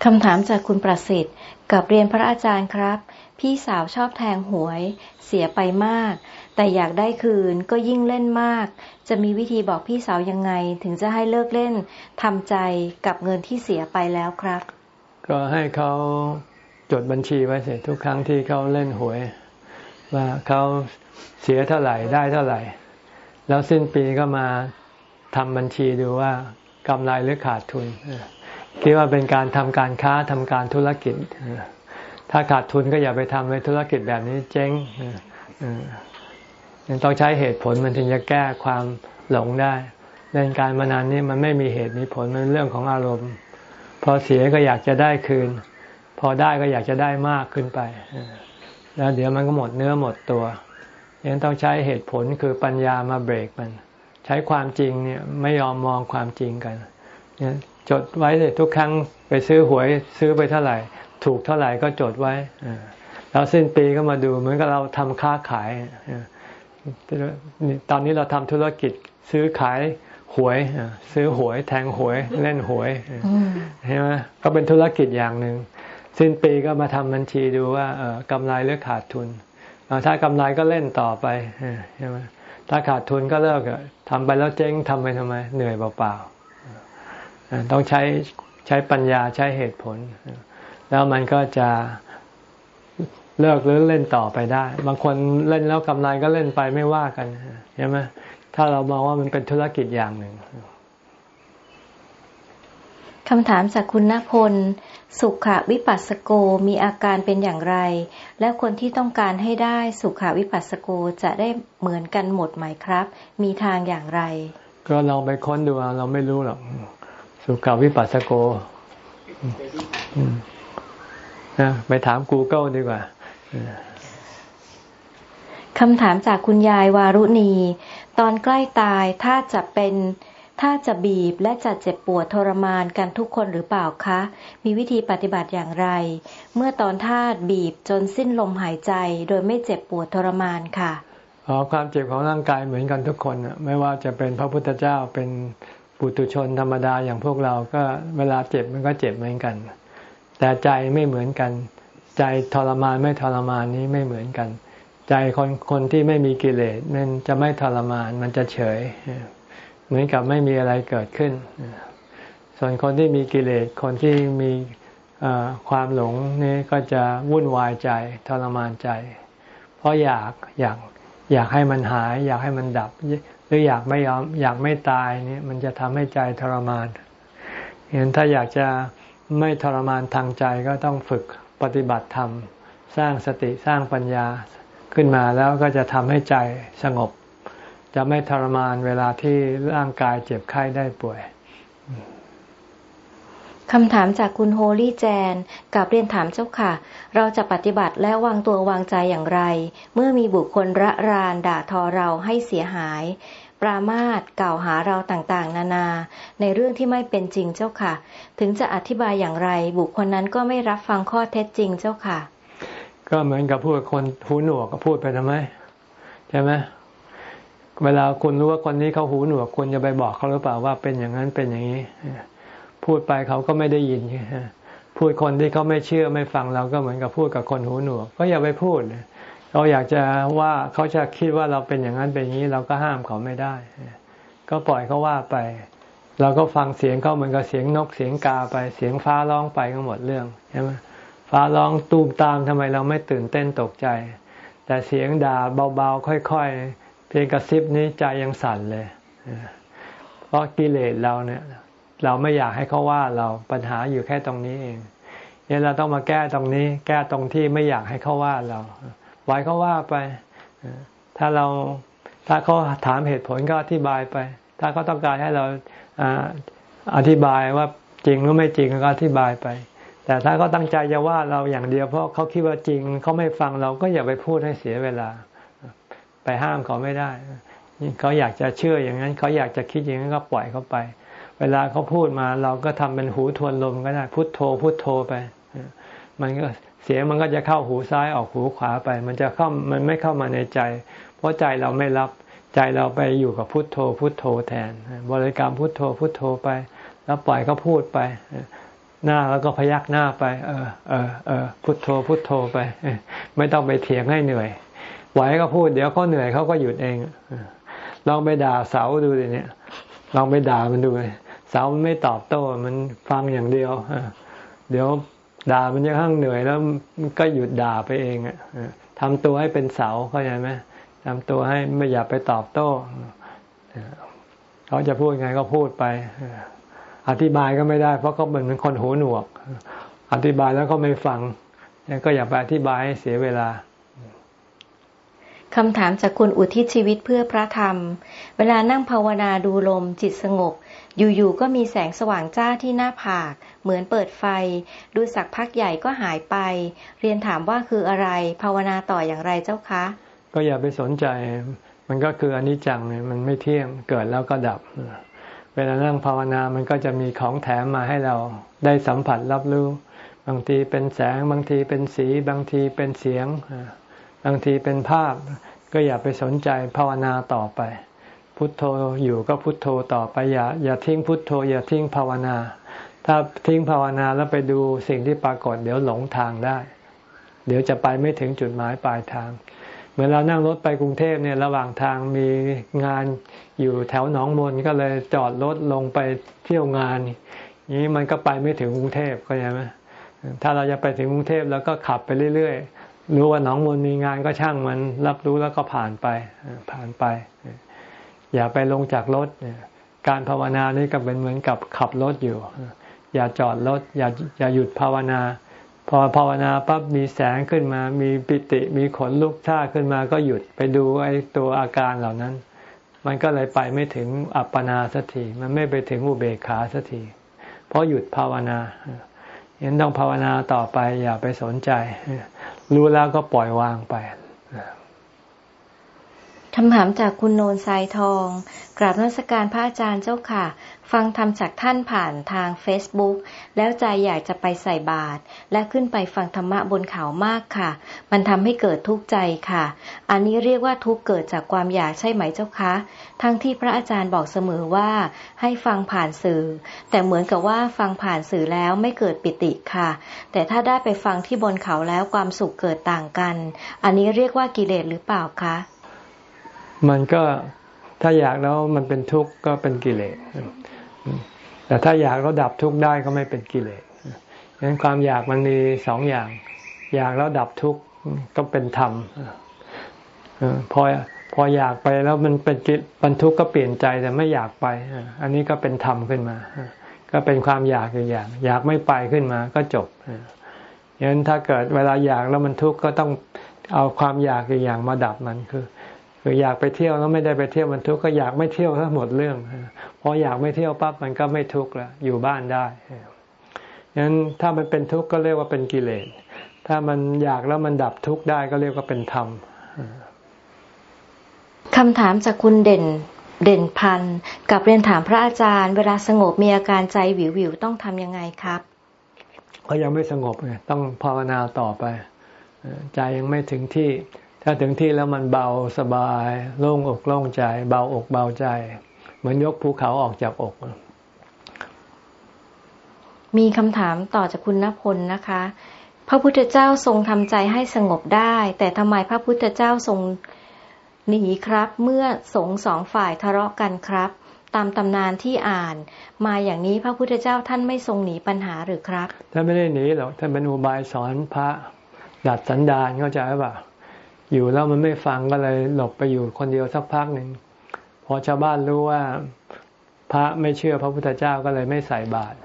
คำถามจากคุณประสิทธิ์ กับเรียนพระอาจารย์ครับ พี่สาวชอบแทงหวย เสียไปมาก แต่อยากได้คืนก็ยิ่งเล่นมาก จะมีวิธีบอกพี่สาวยังไง ถึงจะให้เลิกเล่นทำใจกับเงินที่เสียไปแล้วครับ ก็ให้เขาจดบัญชีไว้เสร็จทุกครั้งที่เขาเล่นหวย ว่าเขาเสียเท่าไหร่ได้เท่าไหร่ แล้วสิ้นปีก็มาทำบัญชีดูว่ากำไรหรือขาดทุนคิดว่าเป็นการทำการค้าทำการธุรกิจ ถ้าขาดทุนก็อย่าไปทำในธุรกิจแบบนี้เจ๊ง ยังต้องใช้เหตุผลมันถึงจะแก้ความหลงได้เล่นการมานานนี้มันไม่มีเหตุมีผลมันเรื่องของอารมณ์ พอเสียก็อยากจะได้คืน พอได้ก็อยากจะได้มากขึ้นไปแล้วเดี๋ยวมันก็หมดเนื้อหมดตัวยังต้องใช้เหตุผลคือปัญญามาเบรกมัน ใช้ความจริงเนี่ยไม่ยอมมองความจริงกันเนี่ยจดไว้เลยทุกครั้งไปซื้อหวยซื้อไปเท่าไหร่ ถูกเท่าไหร่ก็จดไว้แล้วสิ้นปีก็มาดูเหมือนกับเราทำค้าขาย ตอนนี้เราทำธุรกิจซื้อขายหวยซื้อหวย แทงหวย เล่นหวยใช่ไหมก็เป็นธุรกิจอย่างหนึ่งสิ้นปีก็มาทำบัญชีดูว่ากำไรหรือขาดทุนถ้ากำไรก็เล่นต่อไปใช่ไหมถ้าขาดทุนก็เลิกทำไปแล้วเจ๊งทำไปทำไม เหนื่อยเปล่าๆต้องใช้ใช้ปัญญาใช้เหตุผล แล้วมันก็จะ เลิกหรือเล่นต่อไปได้ บางคนเล่นแล้วกำไรก็เล่นไปไม่ว่ากันใช่ไหมถ้าเรามองว่ามันเป็นธุรกิจอย่างหนึ่งคำถามจากคุณณพล สุขวิปัสสโกมีอาการเป็นอย่างไร และคนที่ต้องการให้ได้สุขวิปัสสโกจะได้เหมือนกันหมดไหมครับ มีทางอย่างไร ก็ลองไปค้นดูเราไม่รู้หรอกสุขวิปัสสโกนะไปถาม Google ดีกว่า คำถามจากคุณยายวารุณี ตอนใกล้ตายถ้าจะเป็นถ้าจะบีบและจะเจ็บปวดทรมานกันทุกคนหรือเปล่าคะ มีวิธีปฏิบัติอย่างไร เมื่อตอนท่าบีบจนสิ้นลมหายใจ โดยไม่เจ็บปวดทรมานค่ะอ๋อความเจ็บของร่างกายเหมือนกันทุกคนไม่ว่าจะเป็นพระพุทธเจ้าเป็นปุถุชนธรรมดาอย่างพวกเราก็เวลาเจ็บมันก็เจ็บเหมือนกัน แต่ใจไม่เหมือนกัน ใจทรมานไม่ทรมานนี้ไม่เหมือนกัน ใจคนคนที่ไม่มีกิเลสมันจะไม่ทรมานมันจะเฉย เหมือนกับไม่มีอะไรเกิดขึ้น ส่วนคนที่มีกิเลสคนที่มีความหลงนี่ก็จะวุ่นวายใจทรมานใจ เพราะอยากอยากอยากให้มันหาย อยากให้มันดับ หรืออยากไม่ยอมอยากไม่ตายนี่มันจะทำให้ใจทรมานเห็นถ้าอยากจะไม่ทรมานทางใจก็ต้องฝึก ปฏิบัติธรรม สร้างสติสร้างปัญญาขึ้นมาแล้วก็จะทำให้ใจสงบ จะไม่ทรมานเวลาที่ร่างกายเจ็บไข้ได้ป่วยคำถามจากคุณโฮลี่แจนกับเรียนถามเจ้าค่ะ เราจะปฏิบัติและวางตัววางใจอย่างไร เมื่อมีบุคคลระรานด่าทอเราให้เสียหาย ปรามาสกล่าวหาเราต่างๆ นานา ในเรื่องที่ไม่เป็นจริงเจ้าค่ะ ถึงจะอธิบายอย่างไร บุคคลนั้นก็ไม่รับฟังข้อเท็จจริงเจ้าค่ะ ก็เหมือนกับพูดคนหูหนวกก็พูดไปทำไมใช่ไหมเวลาคุณรู้ว่าคนนี้เขาหูหนวกคุณจะไปบอกเขาหรือเปล่าว่าเป็นอย่างนั้นเป็นอย่างนี้ พูดไปเขาก็ไม่ได้ยินพูดคนที่เขาไม่เชื่อไม่ฟังเราก็เหมือนกับพูดกับคนหูหนวก ก็อย่าไปพูด เราอยากจะว่าเขาจะคิดว่าเราเป็นอย่างนั้นเป็นอย่างนี้ เราก็ห้ามเขาไม่ได้ ก็ปล่อยเขาว่าไป เราก็ฟังเสียงเขาเหมือนกับเสียงนกเสียงกาไปเสียงฟ้าร้องไปก็หมดเรื่องใช่ไหมฟ้าร้องตูมตามทำไมเราไม่ตื่นเต้นตกใจ แต่เสียงด่าเบาๆค่อยๆ เพียงกระซิบนี้ใจยังสั่นเลยเพราะกิเลสเราเนี่ยเราไม่อยากให้เขาว่าเราปัญหาอยู่แค่ตรงนี้เองเนี่ยเราต้องมาแก้ตรงนี้ แก้ตรงที่ไม่อยากให้เขาว่าเรา ไว้เขาว่าไป ถ้าเราถ้าเขาถามเหตุผลก็อธิบายไป ถ้าเขาต้องการให้เราอธิบายว่าจริงหรือไม่จริงก็อธิบายไป แต่ถ้าเขาตั้งใจจะว่าเราอย่างเดียวเพราะเขาคิดว่าจริงเขาไม่ฟังเราก็อย่าไปพูดให้เสียเวลา ไปห้ามเขาไม่ได้เขาอยากจะเชื่ออย่างนั้น เขาอยากจะคิดอย่างนั้นก็ปล่อยเขาไป เวลาเขาพูดมาเราก็ทำเป็นหูทวนลมก็ได้พุทโธพุทโธไป มันก็ สียงมันก็จะเข้าหูซ้ายออกหูขวาไป มันจะเข้ามันไม่เข้ามาในใจ เพราะใจเราไม่รับใจเราไปอยู่กับพุทโธพุทโธแทน บริกรรมพุทโธพุทโธไป แล้วปล่อยเขาพูดไปหน้าแล้วก็พยักหน้าไป เออเออเออพุทโธพุทโธไป ไม่ต้องไปเถียงให้เหนื่อยไหวก็พูดเดี๋ยวเขาเหนื่อยเขาก็หยุดเองลองไปด่าเสาดูดิเนี่ยลองไปด่ามันดูเสามันไม่ตอบโต้มันฟังอย่างเดียวเดี๋ยว ด่ามันจะข้างเหนื่อยแล้วก็หยุดด่าไปเองอะทำตัวให้เป็นเสาเข้าใจไหมทำตัวให้ไม่อย่าไปตอบโต้เขาจะพูดไงก็พูดไป อธิบายก็ไม่ได้ เพราะเขาเป็นคนหูหนวก อธิบายแล้วก็ไม่ฟังก็อย่าไปอธิบายให้เสียเวลาคำถามจากคุณอุทิศชีวิตเพื่อพระธรรม เวลานั่งภาวนาดูลมจิตสงบ อยู่ๆก็มีแสงสว่างจ้าที่หน้าผาก เหมือนเปิดไฟ ดูสักพักใหญ่ก็หายไป เรียนถามว่าคืออะไร ภาวนาต่ออย่างไรเจ้าคะ ก็อย่าไปสนใจ มันก็คืออนิจจังเนี่ยมันไม่เที่ยงเกิดแล้วก็ดับ เวลานั่งภาวนามันก็จะมีของแถมมาให้เราได้สัมผัสรับรู้ บางทีเป็นแสง บางทีเป็นสี บางทีเป็นเสียง บางทีเป็นภาพ ก็อย่าไปสนใจภาวนาต่อไปพุทโธอยู่ก็พุทโธต่อไปอย่าอย่าทิ้งพุทโธอย่าทิ้งภาวนา ถ้าทิ้งภาวนาแล้วไปดูสิ่งที่ปรากฏ เดี๋ยวหลงทางได้ เดี๋ยวจะไปไม่ถึงจุดหมายปลายทาง เหมือนเรานั่งรถไปกรุงเทพเนี่ยระหว่างทางมีงานอยู่แถวหนองมนก็เลยจอดรถลงไปเที่ยวงานนี้มันก็ไปไม่ถึงกรุงเทพก็ใช่ไหมถ้าเราจะไปถึงกรุงเทพแล้วก็ขับไปเรื่อยๆ รู้ว่าหนองมนมีงานก็ช่างมันรับรู้แล้วก็ผ่านไปผ่านไป อย่าไปลงจากรถการภาวนานี่ก็เป็นเหมือนกับขับรถอยู่ อย่าจอดรถอย่าอย่าหยุดภาวนา พอภาวนาปั๊บมีแสงขึ้นมา มีปิติมีขนลุกท่าขึ้นมาก็หยุดไปดูไอ้ตัวอาการเหล่านั้น มันก็เลยไปไม่ถึงอัปปนาสักทีมันไม่ไปถึงอุเบกขาสักทีเพราะหยุดภาวนายังต้องภาวนาต่อไปอย่าไปสนใจ รู้แล้วก็ปล่อยวางไป คำถามจากคุณโนนทรายทอง กราบนมัสการพระอาจารย์เจ้าค่ะ ฟังธรรมจากท่านผ่านทาง Facebook แล้วใจอยากจะไปใส่บาตรและขึ้นไปฟังธรรมะบนเขามากค่ะ มันทำให้เกิดทุกข์ใจค่ะ อันนี้เรียกว่าทุกข์เกิดจากความอยากใช่ไหมเจ้าคะ ทั้งที่พระอาจารย์บอกเสมอว่าให้ฟังผ่านสื่อ แต่เหมือนกับว่าฟังผ่านสื่อแล้วไม่เกิดปิติค่ะ แต่ถ้าได้ไปฟังที่บนเขาแล้วความสุขเกิดต่างกัน อันนี้เรียกว่ากิเลสหรือเปล่าคะ มันก็ถ้าอยากแล้วมันเป็นทุกข์ก็เป็นกิเลสแต่ถ้าอยากแล้วดับทุกข์ได้ก็ไม่เป็นกิเลสดังนั้นความอยากมันมีสองอย่าง อยากแล้วดับทุกข์ก็เป็นธรรมพอพออยากไปแล้วมันเป็นกิบรรทุกก็เปลี่ยนใจแต่ไม่อยากไป อันนี้ก็เป็นธรรมขึ้นมา ก็เป็นความอยากอย่าง อยากไม่ไปขึ้นมาก็จบอย่างนั้นถ้าเกิดเวลาอยากแล้วมันทุกข์ก็ต้องเอาความอยากอย่างมาดับมันคือ คืออยากไปเที่ยวแล้วไม่ได้ไปเที่ยวมันทุกข์ก็อยากไม่เที่ยวทั้งหมดเรื่องพออยากไม่เที่ยวปั๊บมันก็ไม่ทุกข์แล้วอยู่บ้านได้งั้นถ้ามันเป็นทุกข์ก็เรียกว่าเป็นกิเลส ถ้ามันอยากแล้วมันดับทุกข์ได้ก็เรียกว่าเป็นธรรมคำถามจากคุณเด่นเด่นพันกับเรียนถามพระอาจารย์ เวลาสงบมีอาการใจวิววิวต้องทำยังไงครับก็ยังไม่สงบไงต้องภาวนาต่อไป ใจยังไม่ถึงที่ ถ้าถึงที่แล้วมันเบาสบาย โล่งอกโล่งใจ เบาอกเบาใจ เหมือนยกภูเขาออกจากอก มีคำถามต่อจากคุณณพลนะคะ พระพุทธเจ้าทรงทำใจให้สงบได้ แต่ทำไมพระพุทธเจ้าทรงหนีครับ เมื่อสงสองฝ่ายทะเลาะกันครับ ตามตำนานที่อ่าน มาอย่างนี้พระพุทธเจ้าท่านไม่ทรงหนีปัญหาหรือครับท่านไม่ได้หนีหรอกท่านเป็นอุบายสอนพระดัดสันดานเข้าใจป่ะ อยู่แล้วมันไม่ฟังก็เลยหลบไปอยู่คนเดียวสักพักหนึ่งพอชาวบ้านรู้ว่าพระไม่เชื่อพระพุทธเจ้าก็เลยไม่ใส่บาตร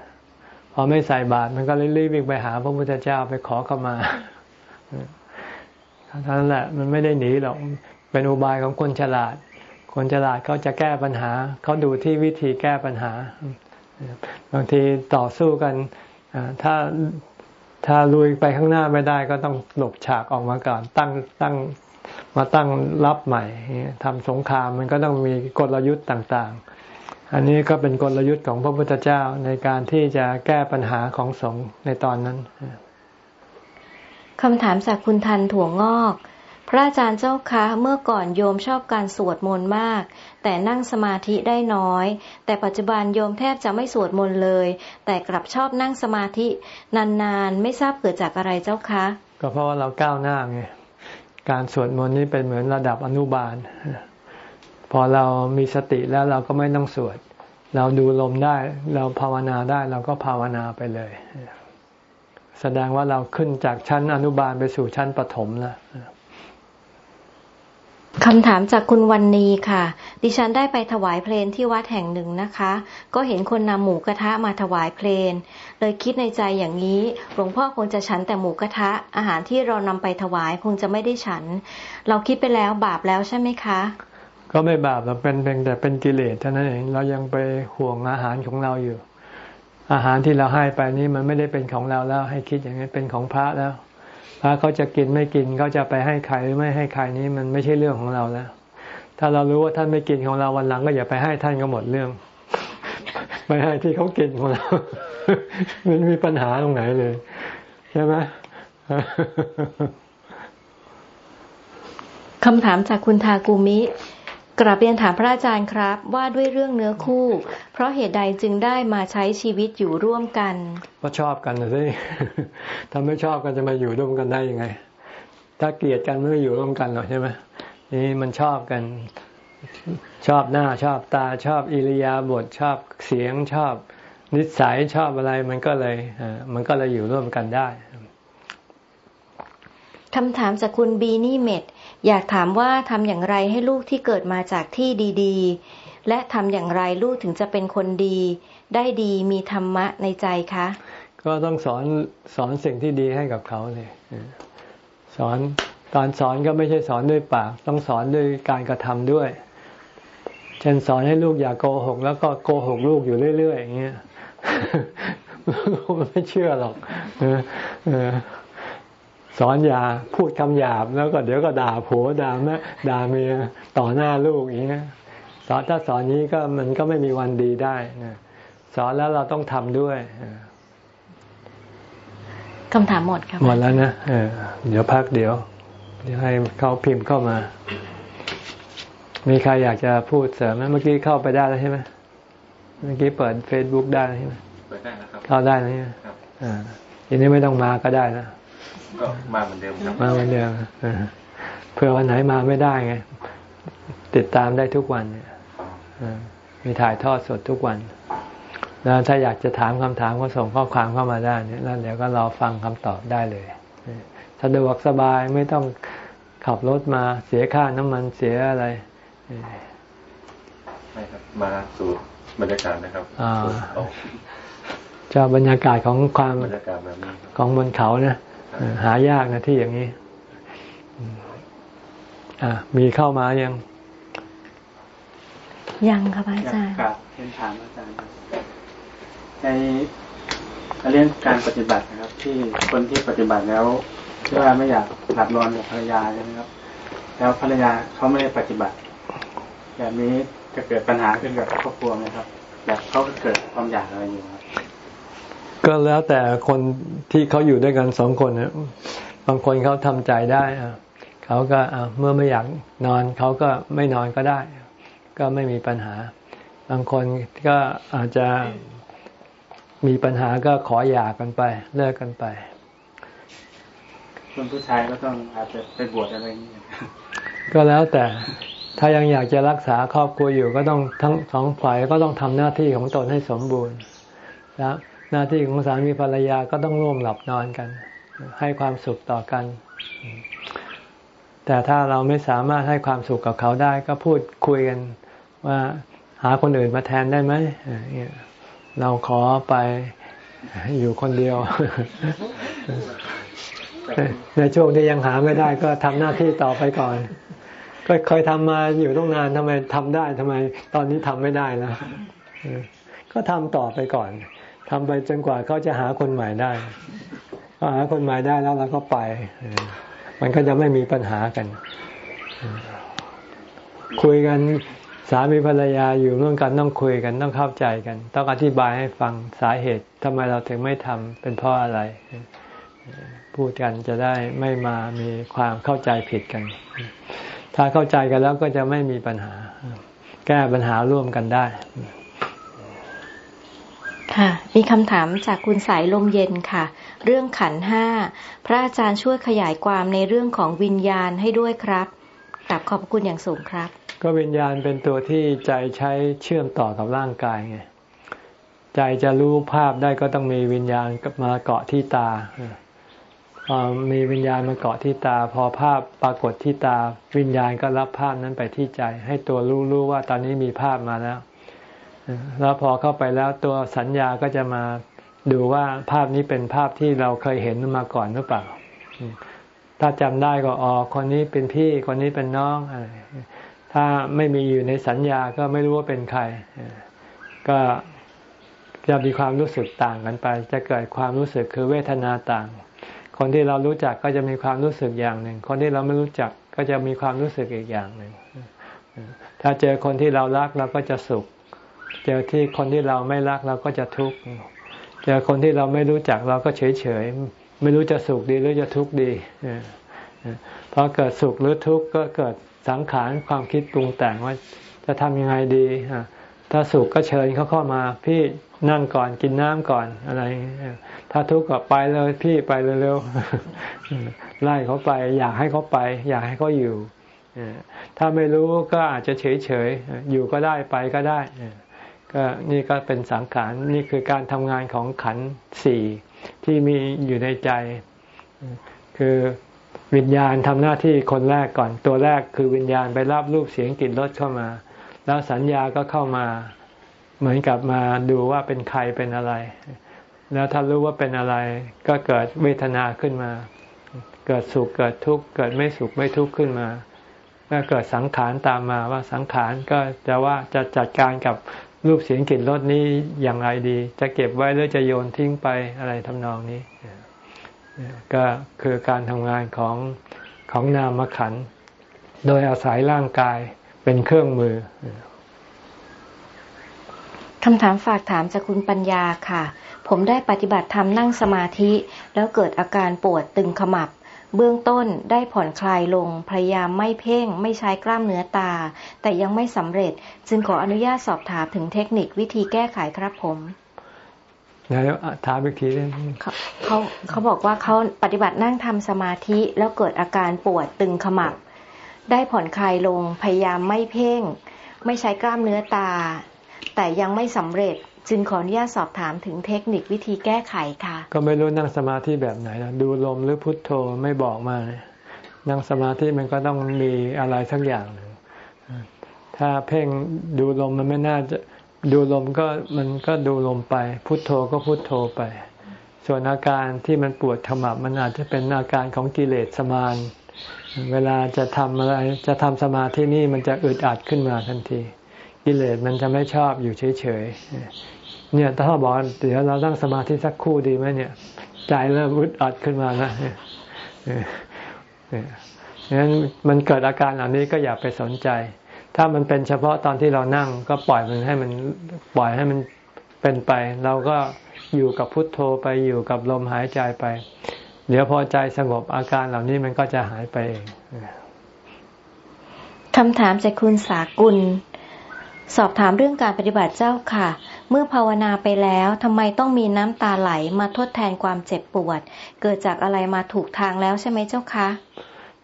พอไม่ใส่บาตรมันก็เลยรีบวิ่งไปหาพระพุทธเจ้าไปขอเข้ามาท่านั้นแหละมันไม่ได้หนีหรอกเป็นอุบายของคนฉลาด คนฉลาดเขาจะแก้ปัญหาเขาดูที่วิธีแก้ปัญหา บางทีต่อสู้กันถ้า ถ้าลุยไปข้างหน้าไม่ได้ก็ต้องหลบฉากออกมาก่อน ตั้งตั้งมาตั้งรับใหม่ทำสงครามมันก็ต้องมีกลยุทธ์ต่างๆ อันนี้ก็เป็นกลยุทธ์ของพระพุทธเจ้าในการที่จะแก้ปัญหาของสงฆ์ในตอนนั้นคำถามจากคุณทันถั่วงอก ระอาจารย์เจ้าคะเมื่อก่อนโยมชอบการสวดมนต์มาก แต่นั่งสมาธิได้น้อย แต่ปัจจุบันโยมแทบจะไม่สวดมนต์เลย แต่กลับชอบนั่งสมาธินานๆ ไม่ทราบเกิดจากอะไรเจ้าคะ ก็เพราะว่าเราก้าวหน้าไงการสวดมนต์นี่เป็นเหมือนระดับอนุบาล พอเรามีสติแล้วเราก็ไม่ต้องสวด เราดูลมได้ เราภาวนาได้เราก็ภาวนาไปเลย แสดงว่าเราขึ้นจากชั้นอนุบาลไปสู่ชั้นปฐมแล้ว คำถามจากคุณวันนีค่ะ ดิฉันได้ไปถวายเพลนที่วัดแห่งหนึ่งนะคะ ก็เห็นคนนำหมูกระทะมาถวายเพลน เลยคิดในใจอย่างนี้ หลวงพ่อคงจะฉันแต่หมูกระทะ อาหารที่เรานำไปถวายคงจะไม่ได้ฉัน เราคิดไปแล้วบาปแล้วใช่ไหมคะ ก็ไม่บาปเราเป็นเพียงแต่เป็นกิเลสเท่านั้นเอง เรายังไปห่วงอาหารของเราอยู่ อาหารที่เราให้ไปนี้มันไม่ได้เป็นของเราแล้วให้คิดอย่างนี้เป็นของพระแล้ว พระเขาจะกินไม่กินเขาจะไปให้ใครหรือไม่ให้ใครนี้มันไม่ใช่เรื่องของเราแล้ว ถ้าเรารู้ว่าท่านไม่กินของเราวันหลังก็อย่าไปให้ท่านก็หมดเรื่อง ไปให้ที่เขากินของเรา มันมีปัญหาตรงไหนเลย ใช่ไหมคำถามจากคุณทากูมิ กราบเรียนถามพระอาจารย์ครับ ว่าด้วยเรื่องเนื้อคู่ เพราะเหตุใดจึงได้มาใช้ชีวิตอยู่ร่วมกันก็ชอบกันนะสิถ้าไม่ชอบกันจะมาอยู่ร่วมกันได้ยังไง ถ้าเกลียดกันไม่อยู่ร่วมกันหรอกใช่ไหมนี่มันชอบกัน ชอบหน้าชอบตาชอบอิริยาบถชอบเสียงชอบ นิสัยชอบอะไรมันก็เลยมันก็เลยอยู่ร่วมกันได้คำถามจากคุณบีนี่เมด อยากถามว่าทำอย่างไรให้ลูกที่เกิดมาจากที่ดี ๆ และทำอย่างไรลูกถึงจะเป็นคนดี ได้ดีมีธรรมะในใจคะ ก็ต้องสอนสอนสิ่งที่ดีให้กับเขาเลยสอนตอนสอนก็ไม่ใช่สอนด้วยปาก ต้องสอนด้วยการกระทำด้วยเช่นสอนให้ลูกอย่าโกหก แล้วก็โกหกลูกอยู่เรื่อยๆอย่างเงี้ยมันไม่เชื่อหรอก สอนอย่าพูดคำหยาบแล้วก็เดี๋ยวก็ด่าผัวด่าแม่ด่าเมียต่อหน้าลูกอย่างเงี้ยสอนถ้าสอนนี้ก็มันก็ไม่มีวันดีได้นะสอนแล้วเราต้องทำด้วยคำถามหมดครับหมดแล้วนะเเดี๋ยวพักเดี๋ยว เดี๋ยวให้เขาพิมพ์เข้ามา มีใครอยากจะพูดเสริมไหมเมื่อกี้เข้าไปได้แล้วใช่ไหมเมื่อกี้เปิดเฟซบุ๊กได้ใช่ไหมเปิดได้แล้วครับ เข้าได้แล้วใช่ไหมครับอ่าทีนี้ไม่ต้องมาก็ได้นะ ก็มาเหมือนเดิมครับมาเหมือนเดิมเผื่อวันไหนมาไม่ได้ไง ติดตามได้ทุกวันเนี่ยมีถ่ายทอดสดทุกวัน แล้วถ้าอยากจะถามคำถามก็ส่งข้อความเข้ามาได้เนี่ยแล้วเดี๋ยวก็รอฟังคำตอบได้เลยสะดวกสบายไม่ต้องขับรถมาเสียค่าน้ำมันเสียอะไรไม่ครับมาสู่บรรยากาศนะครับจะบรรยากาศของความของบนเขานะ หายากนะที่อย่างนี้อ่ามีเข้ามายัง ยังครับอาจารย์กับเรียนถามอาจารย์ในเรื่องการปฏิบัตินะครับ ที่คนที่ปฏิบัติแล้วที่ว่าไม่อยากหลับนอนกับภรรยาใช่ไหมครับ แล้วภรรยาเขาไม่ได้ปฏิบัติแบบนี้จะเกิดปัญหาขึ้นกับครอบครัวไหมครับแบบเขาเกิดความอยากอะไรอยู่ครับ ก็แล้วแต่คนที่เขาอยู่ด้วยกันสองคนนะบางคนเขาทำใจได้เขาก็เมื่อไม่อยากนอนเขาก็ไม่นอนก็ได้ ก็ไม่มีปัญหา บางคนก็อาจจะมีปัญหาก็ขอหย่ากันไป เลิกกันไปคนผู้ชายก็ต้องอาจจะไปบวชอะไรนี้ก็แล้วแต่ถ้ายังอยากจะรักษาครอบครัวอยู่ก็ต้องทั้งสองฝ่ายก็ต้องทำหน้าที่ของตนให้สมบูรณ์แล้ว หน้าที่ของสามีภรรยาก็ต้องร่วมหลับนอนกัน ให้ความสุขต่อกัน แต่ถ้าเราไม่สามารถให้ความสุขกับเขาได้ ก็พูดคุยกันว่าหาคนอื่นมาแทนได้ไหมเราขอไปอยู่คนเดียว ในช่วงที่ยังหาไม่ได้ก็ทำหน้าที่ต่อไปก่อน ก็เคยทำมาอยู่ต้องนานทำไมทำได้ทำไม ตอนนี้ทำไม่ได้แล้วก็ทำต่อไปก่อน ทำไปจนกว่าเขาจะหาคนใหม่ได้หาคนใหม่ได้แล้วเราก็ไป มันก็จะไม่มีปัญหากัน คุยกันสามีภรรยาอยู่ร่วมกันต้องคุยกันต้องเข้าใจกัน ต้องอธิบายให้ฟังสาเหตุทำไมเราถึงไม่ทำเป็นเพราะอะไร พูดกันจะได้ไม่มามีความเข้าใจผิดกัน ถ้าเข้าใจกันแล้วก็จะไม่มีปัญหา แก้ปัญหาร่วมกันได้ ค่ะ มีคำถามจากคุณสายลมเย็นค่ะ เรื่องขันห้า พระอาจารย์ช่วยขยายความในเรื่องของวิญญาณให้ด้วยครับกลับขอบคุณอย่างสูงครับ ก็วิญญาณเป็นตัวที่ใจใช้เชื่อมต่อกับร่างกายไง ใจจะรู้ภาพได้ก็ต้องมีวิญญาณมาเกาะที่ตาพอมีวิญญาณมาเกาะที่ตา พอภาพปรากฏที่ตา วิญญาณก็รับภาพนั้นไปที่ใจ ให้ตัวรู้รู้ว่าตอนนี้มีภาพมาแล้ว แล้วพอเข้าไปแล้วตัวสัญญาก็จะมาดูว่าภาพนี้เป็นภาพที่เราเคยเห็นมาก่อนหรือเปล่า ถ้าจำได้ก็อ๋อคนนี้เป็นพี่คนนี้เป็นน้อง ถ้าไม่มีอยู่ในสัญญาก็ไม่รู้ว่าเป็นใคร ก็จะมีความรู้สึกต่างกันไป จะเกิดความรู้สึกคือเวทนาต่าง คนที่เรารู้จักก็จะมีความรู้สึกอย่างหนึ่ง คนที่เราไม่รู้จักก็จะมีความรู้สึกอีกอย่างหนึ่ง ถ้าเจอคนที่เรารักเราก็จะสุข เจอที่คนที่เราไม่รักเราก็จะทุกข์เจอคนที่เราไม่รู้จักเราก็เฉยเฉยไม่รู้จะสุขดีหรือจะทุกข์ดีพอเกิดสุขหรือทุกข์ก็เกิดสังขารความคิดปรุงแต่งว่าจะทำยังไงดีถ้าสุขก็เชิญเขาเข้ามา พี่นั่งก่อนกินน้ำก่อนอะไร ถ้าทุกข์ก็ไปเลยพี่ไปเร็วๆไล่เขาไป อยากให้เขาไป อยากให้เขาอยู่ถ้าไม่รู้ก็อาจจะเฉยๆอยู่ก็ได้ไปก็ได้ ก็นี่ก็เป็นสังขารนี่คือการทำงานของขันสี่ที่มีอยู่ในใจ คือวิญญาณทำหน้าที่คนแรกก่อน ตัวแรกคือวิญญาณไปรับรูปเสียงกลิ่นรสเข้ามา แล้วสัญญาก็เข้ามาเหมือนกับมาดูว่าเป็นใครเป็นอะไร แล้วถ้ารู้ว่าเป็นอะไรก็เกิดเวทนาขึ้นมา เกิดสุขเกิดทุกข์เกิดไม่สุขไม่ทุกข์ขึ้นมาก็เกิดสังขารตามมาว่าสังขารก็จะว่าจะจัดการกับ รูปเสียงกลิ่นรสนี้อย่างไรดี จะเก็บไว้หรือจะโยนทิ้งไปอะไรทำนองนี้ ก็คือการทำงานของของนามขัน โดยอาศัยร่างกายเป็นเครื่องมือคำถามฝากถามจากคุณปัญญาค่ะ ผมได้ปฏิบัติธรรมนั่งสมาธิ แล้วเกิดอาการปวดตึงขมับ เบื้องต้นได้ผ่อนคลายลง พยายามไม่เพ่ง ไม่ใช้กล้ามเนื้อตา แต่ยังไม่สำเร็จ จึงขออนุญาตสอบถามถึงเทคนิควิธีแก้ไขครับผมแล้วถามอีกทีนึงเขาเขาเขาบอกว่าเขาปฏิบัตินั่งทำสมาธิแล้วเกิดอาการปวดตึงขมับ ได้ผ่อนคลายลง พยายามไม่เพ่ง ไม่ใช้กล้ามเนื้อตา แต่ยังไม่สำเร็จ จึงขออนุญาตสอบถามถึงเทคนิควิธีแก้ไขค่ะ ก็ไม่รู้นั่งสมาธิแบบไหนนะดูลมหรือพุทโธไม่บอกมา นั่งสมาธิมันก็ต้องมีอะไรสักอย่างหนึ่งถ้าเพ่งดูลมมันไม่น่าจะดูลมก็มันก็ดูลมไป พุทโธก็พุทโธไป ส่วนอาการที่มันปวดขมับมันอาจจะเป็นอาการของกิเลสสมานเวลาจะทำอะไรจะทำสมาธินี่มันจะอึดอัดขึ้นมาทันที กิเลสมันจะไม่ชอบอยู่เฉยๆ เนี่ยถ้าบอกเดี๋ยวเราตั้งสมาธิสักคู่ดีไหมเนี่ยใจเริ่มอึดอัดขึ้นมาแล้วงั้นมันเกิดอาการเหล่านี้ก็อย่าไปสนใจ ถ้ามันเป็นเฉพาะตอนที่เรานั่ง ก็ปล่อยมันให้มันปล่อยให้มันเป็นไป เราก็อยู่กับพุทโธไปอยู่กับลมหายใจไป เดี๋ยวพอใจสงบอาการเหล่านี้มันก็จะหายไปเองคำถามจากคุณสากุล สอบถามเรื่องการปฏิบัติเจ้าค่ะ เมื่อภาวนาไปแล้วทำไมต้องมีน้ำตาไหลมาทดแทนความเจ็บปวด เกิดจากอะไรมาถูกทางแล้วใช่ไหมเจ้าคะ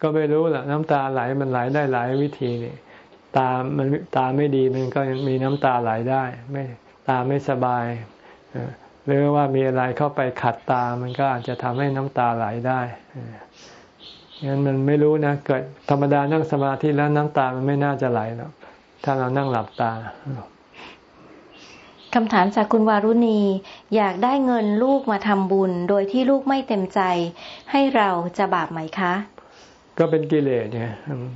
ก็ไม่รู้แหละน้ำตาไหลมันไหลได้หลายวิธีนี่ตามันตาไม่ดีมันก็มีน้ำตาไหลได้ไม่ตาไม่สบายหรือว่ามีอะไรเข้าไปขัดตามันก็อาจจะทำให้น้ำตาไหลได้งั้นมันไม่รู้นะเกิดธรรมดานั่งสมาธิแล้วน้ำตามันไม่น่าจะไหลหรอกถ้าเรานั่งหลับตา คำถามจากคุณวารุณี อยากได้เงินลูกมาทำบุญ โดยที่ลูกไม่เต็มใจ ให้เราจะบาปไหมคะ ก็เป็นกิเลสไง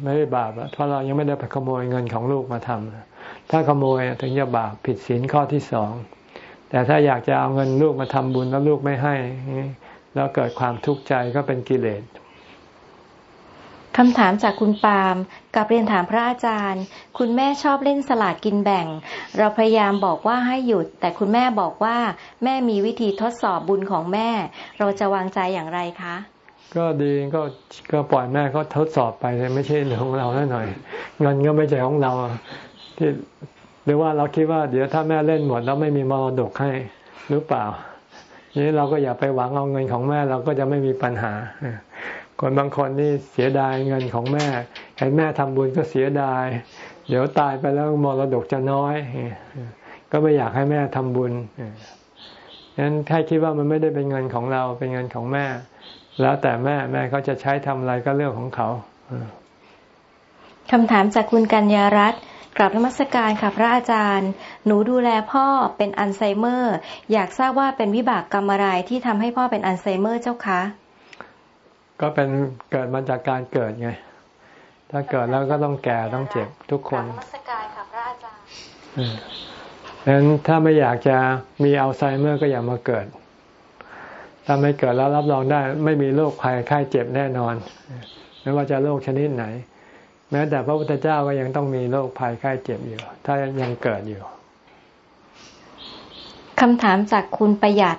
ไม่ได้บาปเพราะเรายังไม่ได้ไปขโมยเงินของลูกมาทำถ้าขโมยถึงจะบาปผิดศีลข้อที่สองแต่ถ้าอยากจะเอาเงินลูกมาทำบุญแล้วลูกไม่ให้ แล้วเกิดความทุกข์ใจก็เป็นกิเลส คำถามจากคุณปาล์มกับเรียนถามพระอาจารย์ คุณแม่ชอบเล่นสลากกินแบ่ง เราพยายามบอกว่าให้หยุด แต่คุณแม่บอกว่าแม่มีวิธีทดสอบบุญของแม่ เราจะวางใจอย่างไรคะ ก็ดีก็ก็ปล่อยแม่เขาทดสอบไปเลยไม่ใช่เรื่องของเราแน่หน่อยเงินก็ไม่ใช่ของเราที่หรือว่าเราคิดว่าเดี๋ยวถ้าแม่เล่นหมดแล้วไม่มีมรดกให้หรือเปล่านี้เราก็อย่าไปหวังเอาเงินของแม่เราก็จะไม่มีปัญหา คนบางคนนี่เสียดายเงินของแม่ เห็นแม่ทำบุญก็เสียดาย เดี๋ยวตายไปแล้วมรดกจะน้อย ก็ไม่อยากให้แม่ทำบุญงั้นใครคิดว่ามันไม่ได้เป็นเงินของเราเป็นเงินของแม่ แล้วแต่แม่แม่เขาจะใช้ทำอะไรก็เรื่องของเขาคำถามจากคุณกัญญารัตน์กราบนมัสการค่ะพระอาจารย์ หนูดูแลพ่อเป็นอัลไซเมอร์ อยากทราบว่าเป็นวิบากกรรมอะไรที่ทำให้พ่อเป็นอัลไซเมอร์เจ้าคะ ก็เป็นเกิดมาจากการเกิดไง ถ้าเกิดแล้วก็ต้องแก่ต้องเจ็บทุกคนกราบนมัสการค่ะพระอาจารย์ดังนั้นถ้าไม่อยากจะมีอัลไซเมอร์ก็อย่ามาเกิด ถ้าไม่เกิดแล้วรับรองได้ ไม่มีโรคภัยไข้เจ็บแน่นอน ไม่ว่าจะโรคชนิดไหน แม้แต่พระพุทธเจ้าก็ยังต้องมีโรคภัยไข้เจ็บอยู่ ถ้ายังเกิดอยู่คำถามจากคุณประหยัด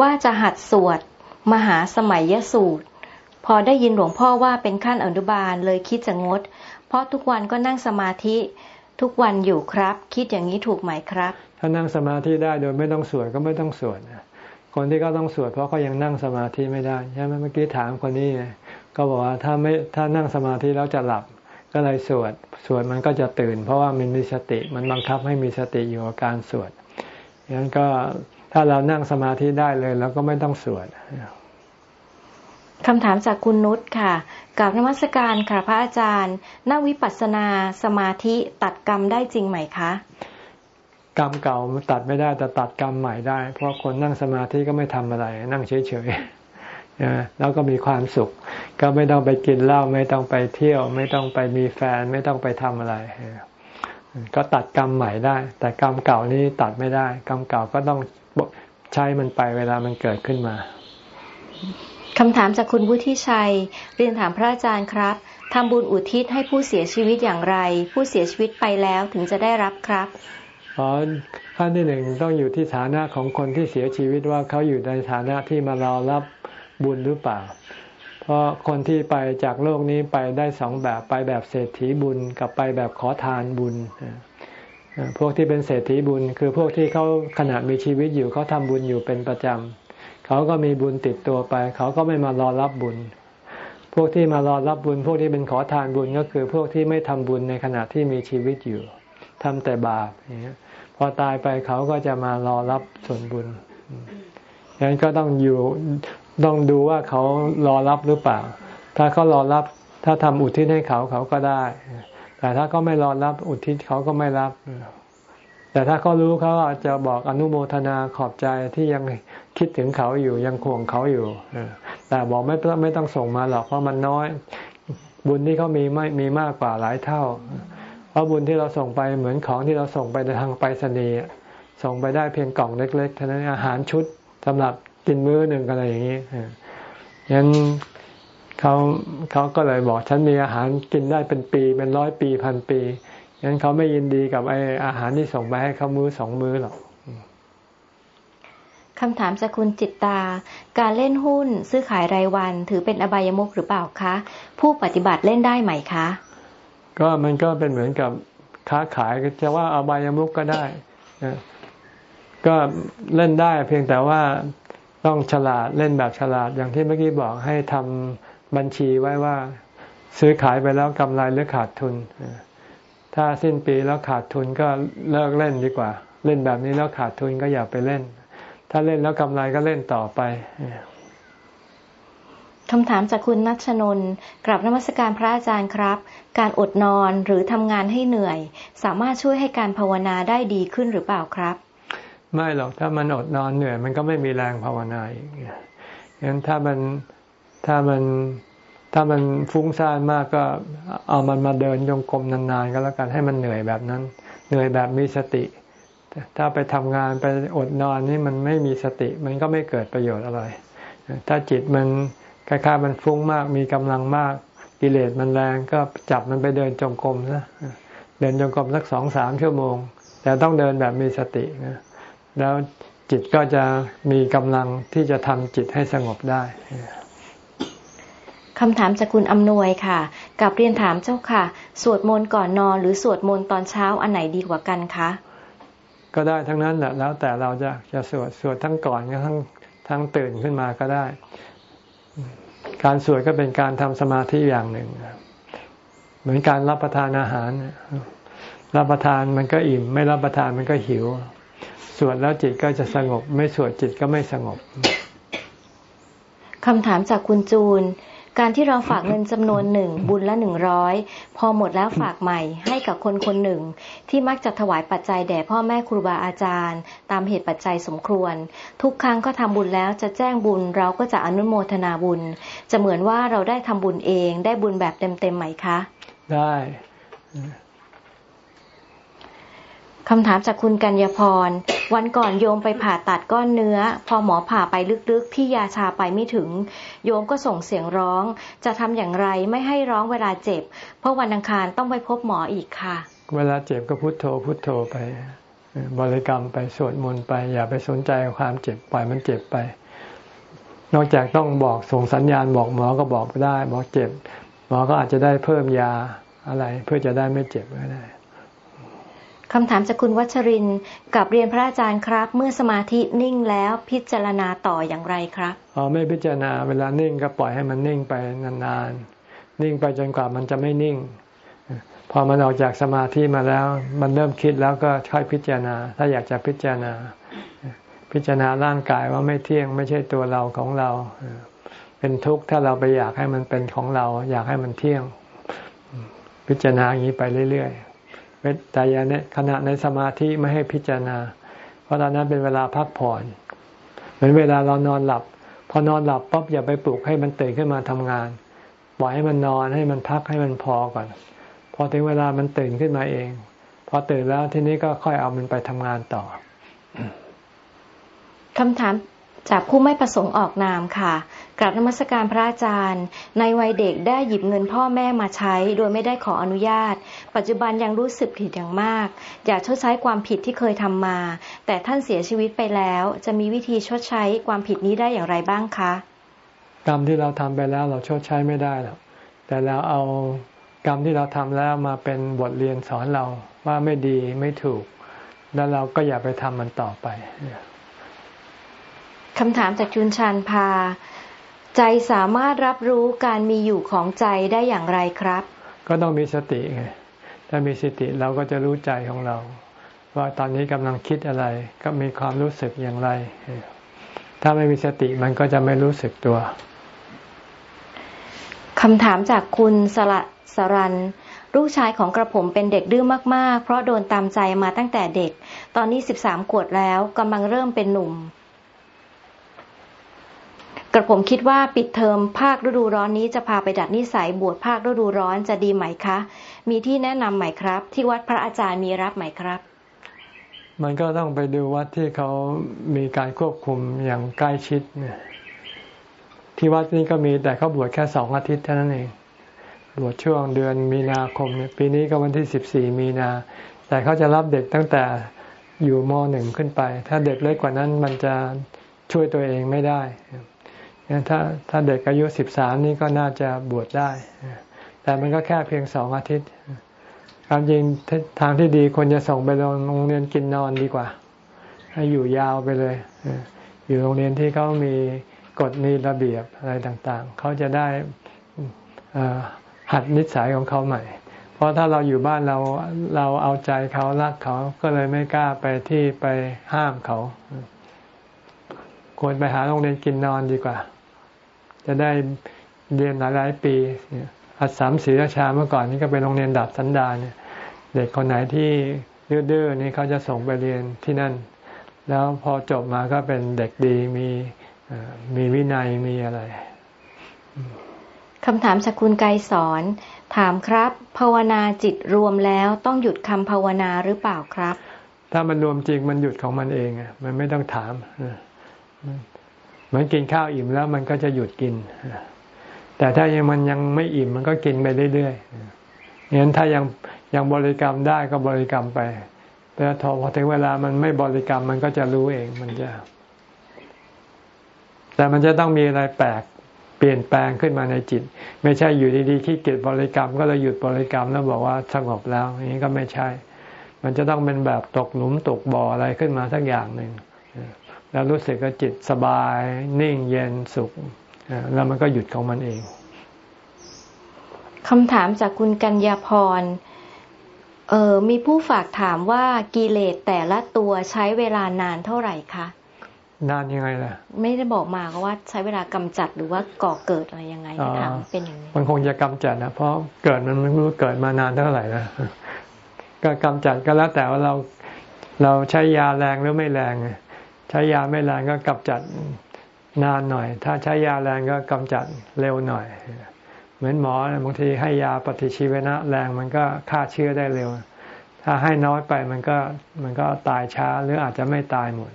ว่าจะหัดสวด มหาสมัยยสูตร พอได้ยินหลวงพ่อว่าเป็นขั้นอนุบาลเลยคิดจะงด เพราะทุกวันก็นั่งสมาธิทุกวันอยู่ครับ คิดอย่างนี้ถูกไหมครับ ถ้านั่งสมาธิได้โดยไม่ต้องสวดก็ไม่ต้องสวดคนที่เขาต้องสวดเพราะเขายังนั่งสมาธิไม่ได้ใช่ไหมเมื่อกี้ถามคนนี้ก็บอกว่าถ้าไม่ถ้านั่งสมาธิแล้วจะหลับก็เลยสวดสวดมันก็จะตื่น เพราะว่ามันมีสติมันบังคับให้มีสติอยู่กับการสวดงั้นก็ถ้าเรานั่งสมาธิได้เลยเราก็ไม่ต้องสวด คำถามจากคุณนุชค่ะกับนมัสการค่ะพระอาจารย์นวิปัสสนาสมาธิตัดกรรมได้จริงไหมคะ กรรมเก่าตัดไม่ได้แต่ตัดกรรมใหม่ได้ เพราะคนนั่งสมาธิก็ไม่ทำอะไร นั่งเฉยๆแล้วก็มีความสุข ก็ไม่ต้องไปกินเหล้าไม่ต้องไปเที่ยว ไม่ต้องไปมีแฟนไม่ต้องไปทำอะไร ก็ตัดกรรมใหม่ได้ แต่กรรมเก่านี้ตัดไม่ได้ กรรมเก่าก็ต้องใช้มันไปเวลามันเกิดขึ้นมา คำถามจากคุณวุฒิชัย เรียนถามพระอาจารย์ครับทำบุญอุทิศให้ผู้เสียชีวิตอย่างไร ผู้เสียชีวิตไปแล้วถึงจะได้รับครับอ๋อขั้นที่หนึ่งต้องอยู่ที่ฐานะของคนที่เสียชีวิตว่าเขาอยู่ในฐานะที่มารอรับบุญหรือเปล่า เพราะคนที่ไปจากโลกนี้ไปได้สองแบบไปแบบเศรษฐีบุญกับไปแบบขอทานบุญพวกที่เป็นเศรษฐีบุญ คือพวกที่เขาขณะมีชีวิตอยู่เขาทำบุญอยู่เป็นประจำ เขาก็มีบุญติดตัวไป เขาก็ไม่มารอรับบุญ พวกที่มารอรับบุญ พวกที่เป็นขอทานบุญก็คือ พวกที่ไม่ทำบุญในขณะที่มีชีวิตอยู่ทำแต่บาปอย่างนี้พอตายไปเขาก็จะมารอรับส่วนบุญดังนั้นก็ต้องอยู่ต้องดูว่าเขารอรับหรือเปล่า ถ้าเขารอรับ ถ้าทำอุทิศให้เขาเขาก็ได้ แต่ถ้าเขาไม่รอรับอุทิศเขาก็ไม่รับ แต่ถ้าเขารู้เขาอาจจะบอกอนุโมทนาขอบใจที่ยังคิดถึงเขาอยู่ยังห่วงเขาอยู่แต่บอกไม่ไม่ต้องส่งมาหรอกเพราะมันน้อย บุญที่เขามีไม่มีมากกว่าหลายเท่า เพราะบุญที่เราส่งไปเหมือนของที่เราส่งไปทางไปรษณีย์ส่งไปได้เพียงกล่องเล็กๆเท่านั้นอาหารชุดสำหรับกินมื้อหนึ่งอะไรอย่างนี้ยันเขาเขาก็เลยบอกฉันมีอาหารกินได้เป็นปีเป็นร้อยปีพันปี งั้นเขาไม่ยินดีกับไออาหารที่ส่งไปให้เขามื้อสองมื้อหรอกคำถามจากคุณจิตตา การเล่นหุ้นซื้อขายรายวันถือเป็นอบายมุขหรือเปล่าคะ ผู้ปฏิบัติเล่นได้ไหมคะ ก็มันก็เป็นเหมือนกับค้าขายจะว่าอบายมุขก็ได้ก็เล่นได้เพียงแต่ว่าต้องฉลาดเล่นแบบฉลาดอย่างที่เมื่อกี้บอกให้ทำบัญชีไว้ว่า ซื้อขายไปแล้วกำไรหรือขาดทุน ถ้าสิ้นปีแล้วขาดทุนก็เลิกเล่นดีกว่า เล่นแบบนี้แล้วขาดทุนก็อย่าไปเล่น ถ้าเล่นแล้วกำไรก็เล่นต่อไปคำถามจากคุณนัชนนกลับนมัสการพระอาจารย์ครับ การอดนอนหรือทำงานให้เหนื่อย สามารถช่วยให้การภาวนาได้ดีขึ้นหรือเปล่าครับ ไม่หรอกถ้ามันอดนอนเหนื่อย มันก็ไม่มีแรงภาวนาอีกงั้นถ้ามันถ้ามัน ถ้ามันฟุ้งซ่านมากก็เอามันมาเดินยงกลมนานๆก็แล้วกันให้มันเหนื่อยแบบนั้น เหนื่อยแบบมีสติ ถ้าไปทำงานไปอดนอนนี่มันไม่มีสติ มันก็ไม่เกิดประโยชน์อะไร ถ้าจิตมันคล้ายๆมันฟุ้งมากมีกำลังมากกิเลสมันแรงก็จับมันไปเดินจงกรมนะเดินจงกรมสักสองสามชั่วโมง แต่ต้องเดินแบบมีสตินะแล้วจิตก็จะมีกำลังที่จะทำจิตให้สงบได้ คำถามจากคุณอำนวยค่ะ กับเรียนถามเจ้าค่ะ สวดมนต์ก่อนนอน หรือสวดมนต์ตอนเช้าอันไหนดีกว่ากันคะ ก็ได้ทั้งนั้นแหละแล้วแต่เราจะจะสวดสวดทั้งก่อนก็ทั้งทั้งตื่นขึ้นมาก็ได้ การสวดก็เป็นการทำสมาธิอย่างหนึ่ง เหมือนการรับประทานอาหาร รับประทานมันก็อิ่ม ไม่รับประทานมันก็หิว สวดแล้วจิตก็จะสงบ ไม่สวดจิตก็ไม่สงบคำถามจากคุณจูน การที่เราฝากเงินจำนวนหนึ่งบุญละหนึ่งร้อยพอหมดแล้วฝากใหม่ให้กับคนคนหนึ่ง ที่มักจะถวายปัจจัยแด่พ่อแม่ครูบาอาจารย์ ตามเหตุปัจจัยสมควร ทุกครั้งก็ทำบุญแล้วจะแจ้งบุญเราก็จะอนุโมทนาบุญ จะเหมือนว่าเราได้ทำบุญเองได้บุญแบบเต็มๆไหมคะ ได้ คำถามจากคุณกัญญาพร วันก่อนโยมไปผ่าตัดก้อนเนื้อ พอหมอผ่าไปลึกๆ ที่ยาชาไปไม่ถึง โยมก็ส่งเสียงร้อง จะทำอย่างไรไม่ให้ร้องเวลาเจ็บ เพราะวันอังคารต้องไปพบหมออีกค่ะ เวลาเจ็บก็พุโทโธพุโทโธไป บริกรรมไปสวดมนต์ไป อย่าไปสนใจความเจ็บปล่อยมันเจ็บไป นอกจากต้องบอกส่งสัญญาณบอกหมอก็บอกได้บอกเจ็บ หมอก็อาจจะได้เพิ่มยาอะไรเพื่อจะได้ไม่เจ็บก็ได้ คำถามจากคุณวัชรินกับเรียนพระอาจารย์ครับ เมื่อสมาธินิ่งแล้วพิจารณาต่ออย่างไรครับอ๋อไม่พิจารณาเวลานิ่งก็ปล่อยให้มันนิ่งไปนานๆนิ่งไปจนกว่ามันจะไม่นิ่ง พอมันออกจากสมาธิมาแล้ว มันเริ่มคิดแล้วก็ค่อยพิจารณา ถ้าอยากจะพิจารณา พิจารณาร่างกายว่าไม่เที่ยงไม่ใช่ตัวเราของเรา เป็นทุกข์ถ้าเราไปอยากให้มันเป็นของเรา อยากให้มันเที่ยง พิจารณาอย่างนี้ไปเรื่อยๆ แต่อย่าเนี่ยขณะในสมาธิไม่ให้พิจารณา เพราะตอนนั้นเป็นเวลาพักผ่อน เหมือนเวลาเรานอนหลับ พอนอนหลับปั๊บอย่าไปปลุกให้มันตื่นขึ้นมาทำงาน ปล่อยให้มันนอนให้มันพักให้มันพอก่อน พอถึงเวลามันตื่นขึ้นมาเอง พอตื่นแล้วทีนี้ก็ค่อยเอามันไปทำงานต่อคำถาม จากผู้ไม่ประสงค์ออกนามค่ะ กราบนมัสการพระอาจารย์ ในวัยเด็กได้หยิบเงินพ่อแม่มาใช้ โดยไม่ได้ขออนุญาต ปัจจุบันยังรู้สึกผิดอย่างมาก อยากชดใช้ความผิดที่เคยทำมา แต่ท่านเสียชีวิตไปแล้ว จะมีวิธีชดใช้ความผิดนี้ได้อย่างไรบ้างคะ กรรมที่เราทำไปแล้วเราชดใช้ไม่ได้หรอกแต่เราเอากรรมที่เราทำแล้วมาเป็นบทเรียนสอนเราว่าไม่ดีไม่ถูก แล้วเราก็อย่าไปทำมันต่อไป คำถามจากจุนชานพา ใจสามารถรับรู้การมีอยู่ของใจได้อย่างไรครับ ก็ต้องมีสติไงถ้ามีสติเราก็จะรู้ใจของเรา ว่าตอนนี้กำลังคิดอะไร ก็มีความรู้สึกอย่างไร ถ้าไม่มีสติมันก็จะไม่รู้สึกตัวคำถามจากคุณสละสรันลูกชายของกระผมเป็นเด็กดื้อมาก ๆ เพราะโดนตามใจมาตั้งแต่เด็ก ตอนนี้สิบสามขวดแล้วกำลังเริ่มเป็นหนุ่มก ระผมคิดว่าปิดเทอมภาคฤดูร้อนนี้จะพาไปดัดนิสัยบวชภาคฤดูร้อนจะดีไหมคะ มีที่แนะนำไหมครับ ที่วัดพระอาจารย์มีรับไหมครับ มันก็ต้องไปดูวัดที่เขามีการควบคุมอย่างใกล้ชิดเนี่ยที่วัดนี้ก็มีแต่เขาบวชแค่สองอาทิตย์เท่านั้นเอง บวชช่วงเดือนมีนาคมเนี่ยปีนี้ก็วันที่สิบสี่มีนา แต่เขาจะรับเด็กตั้งแต่อยู่มหนึ่งขึ้นไป ถ้าเด็กเล็กกว่านั้นมันจะช่วยตัวเองไม่ได้ ถ้าถ้าเด็กอายุสิบสามนี่ก็น่าจะบวชได้ แต่มันก็แค่เพียงสองอาทิตย์ความจริงทางที่ดีคนจะส่งไปโรงเรียนกินนอนดีกว่า ให้อยู่ยาวไปเลย อยู่โรงเรียนที่เขามีกฎมีระเบียบอะไรต่างๆ เขาจะได้หัดนิสัยของเขาใหม่ เพราะถ้าเราอยู่บ้านเราเราเอาใจเขารักเขาก็เลยไม่กล้าไปที่ไปห้ามเขา ควรไปหาโรงเรียนกินนอนดีกว่า จะได้เรียนหลายๆปีอัศมศรีราชาเมื่อก่อนนี่ก็เป็นโรงเรียนดับสันดาเนี่ยเด็กคนไหนที่ดื้อๆนี่เขาจะส่งไปเรียนที่นั่น แล้วพอจบมาก็เป็นเด็กดีมีมีวินัยมีอะไรคำถามจากคุณไกรสอน ถามครับ ภาวนาจิตรวมแล้วต้องหยุดคำภาวนาหรือเปล่าครับ ถ้ามันรวมจริงมันหยุดของมันเองมันไม่ต้องถาม เหมือนกินข้าวอิ่มแล้วมันก็จะหยุดกิน แต่ถ้ายังมันยังไม่อิ่มมันก็กินไปเรื่อยๆงั้นถ้ายังยังบริกรรมได้ก็บริกรรมไป แต่พอถึงเวลามันไม่บริกรรมมันก็จะรู้เองมันจะ แต่มันจะต้องมีอะไรแปลกเปลี่ยนแปลงขึ้นมาในจิต ไม่ใช่อยู่ดีๆที่เกิดบริกรรม ก็เลยหยุดบริกรรมแล้วบอกว่าสงบแล้วอย่างนี้ก็ไม่ใช่ มันจะต้องเป็นแบบตกหลุมตกบ่ออะไรขึ้นมาสักอย่างหนึ่ง แล้วรู้สึกว่าจิตสบาย นิ่งเย็นสุข แล้วมันก็หยุดของมันเองคำถามจากคุณกัญญาพรเออมีผู้ฝากถามว่ากิเลสแต่ละตัวใช้เวลานานเท่าไหร่คะนานยังไงล่ะ ไม่ได้บอกมาว่าใช้เวลากำจัดหรือว่าก่อเกิดอะไรยังไงถามเป็นอย่างนี้มันคงจะกำจัดนะเพราะเกิดมันไม่รู้เกิดมานานเท่าไหร่นะก็กำจัดก็แล้วแต่ว่าเราเราใช้ยาแรงหรือไม่แรงไง ใช้ยาไม่แรงก็กำจัดนานหน่อย ถ้าใช้ยาแรงก็กำจัดเร็วหน่อย เหมือนหมอบางทีให้ยาปฏิชีวนะแรงมันก็ฆ่าเชื้อได้เร็ว ถ้าให้น้อยไปมันก็มันก็ตายช้าหรืออาจจะไม่ตายหมด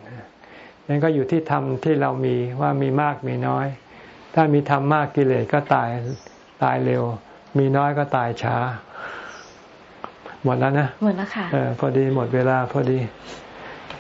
นั่นก็อยู่ที่ธรรมที่เรามีว่ามีมากมีน้อย ถ้ามีธรรมมากกิเลสก็ตายตายเร็ว มีน้อยก็ตายช้า หมดแล้วนะหมดแล้วค่ะเออพอดีหมดเวลาพอดี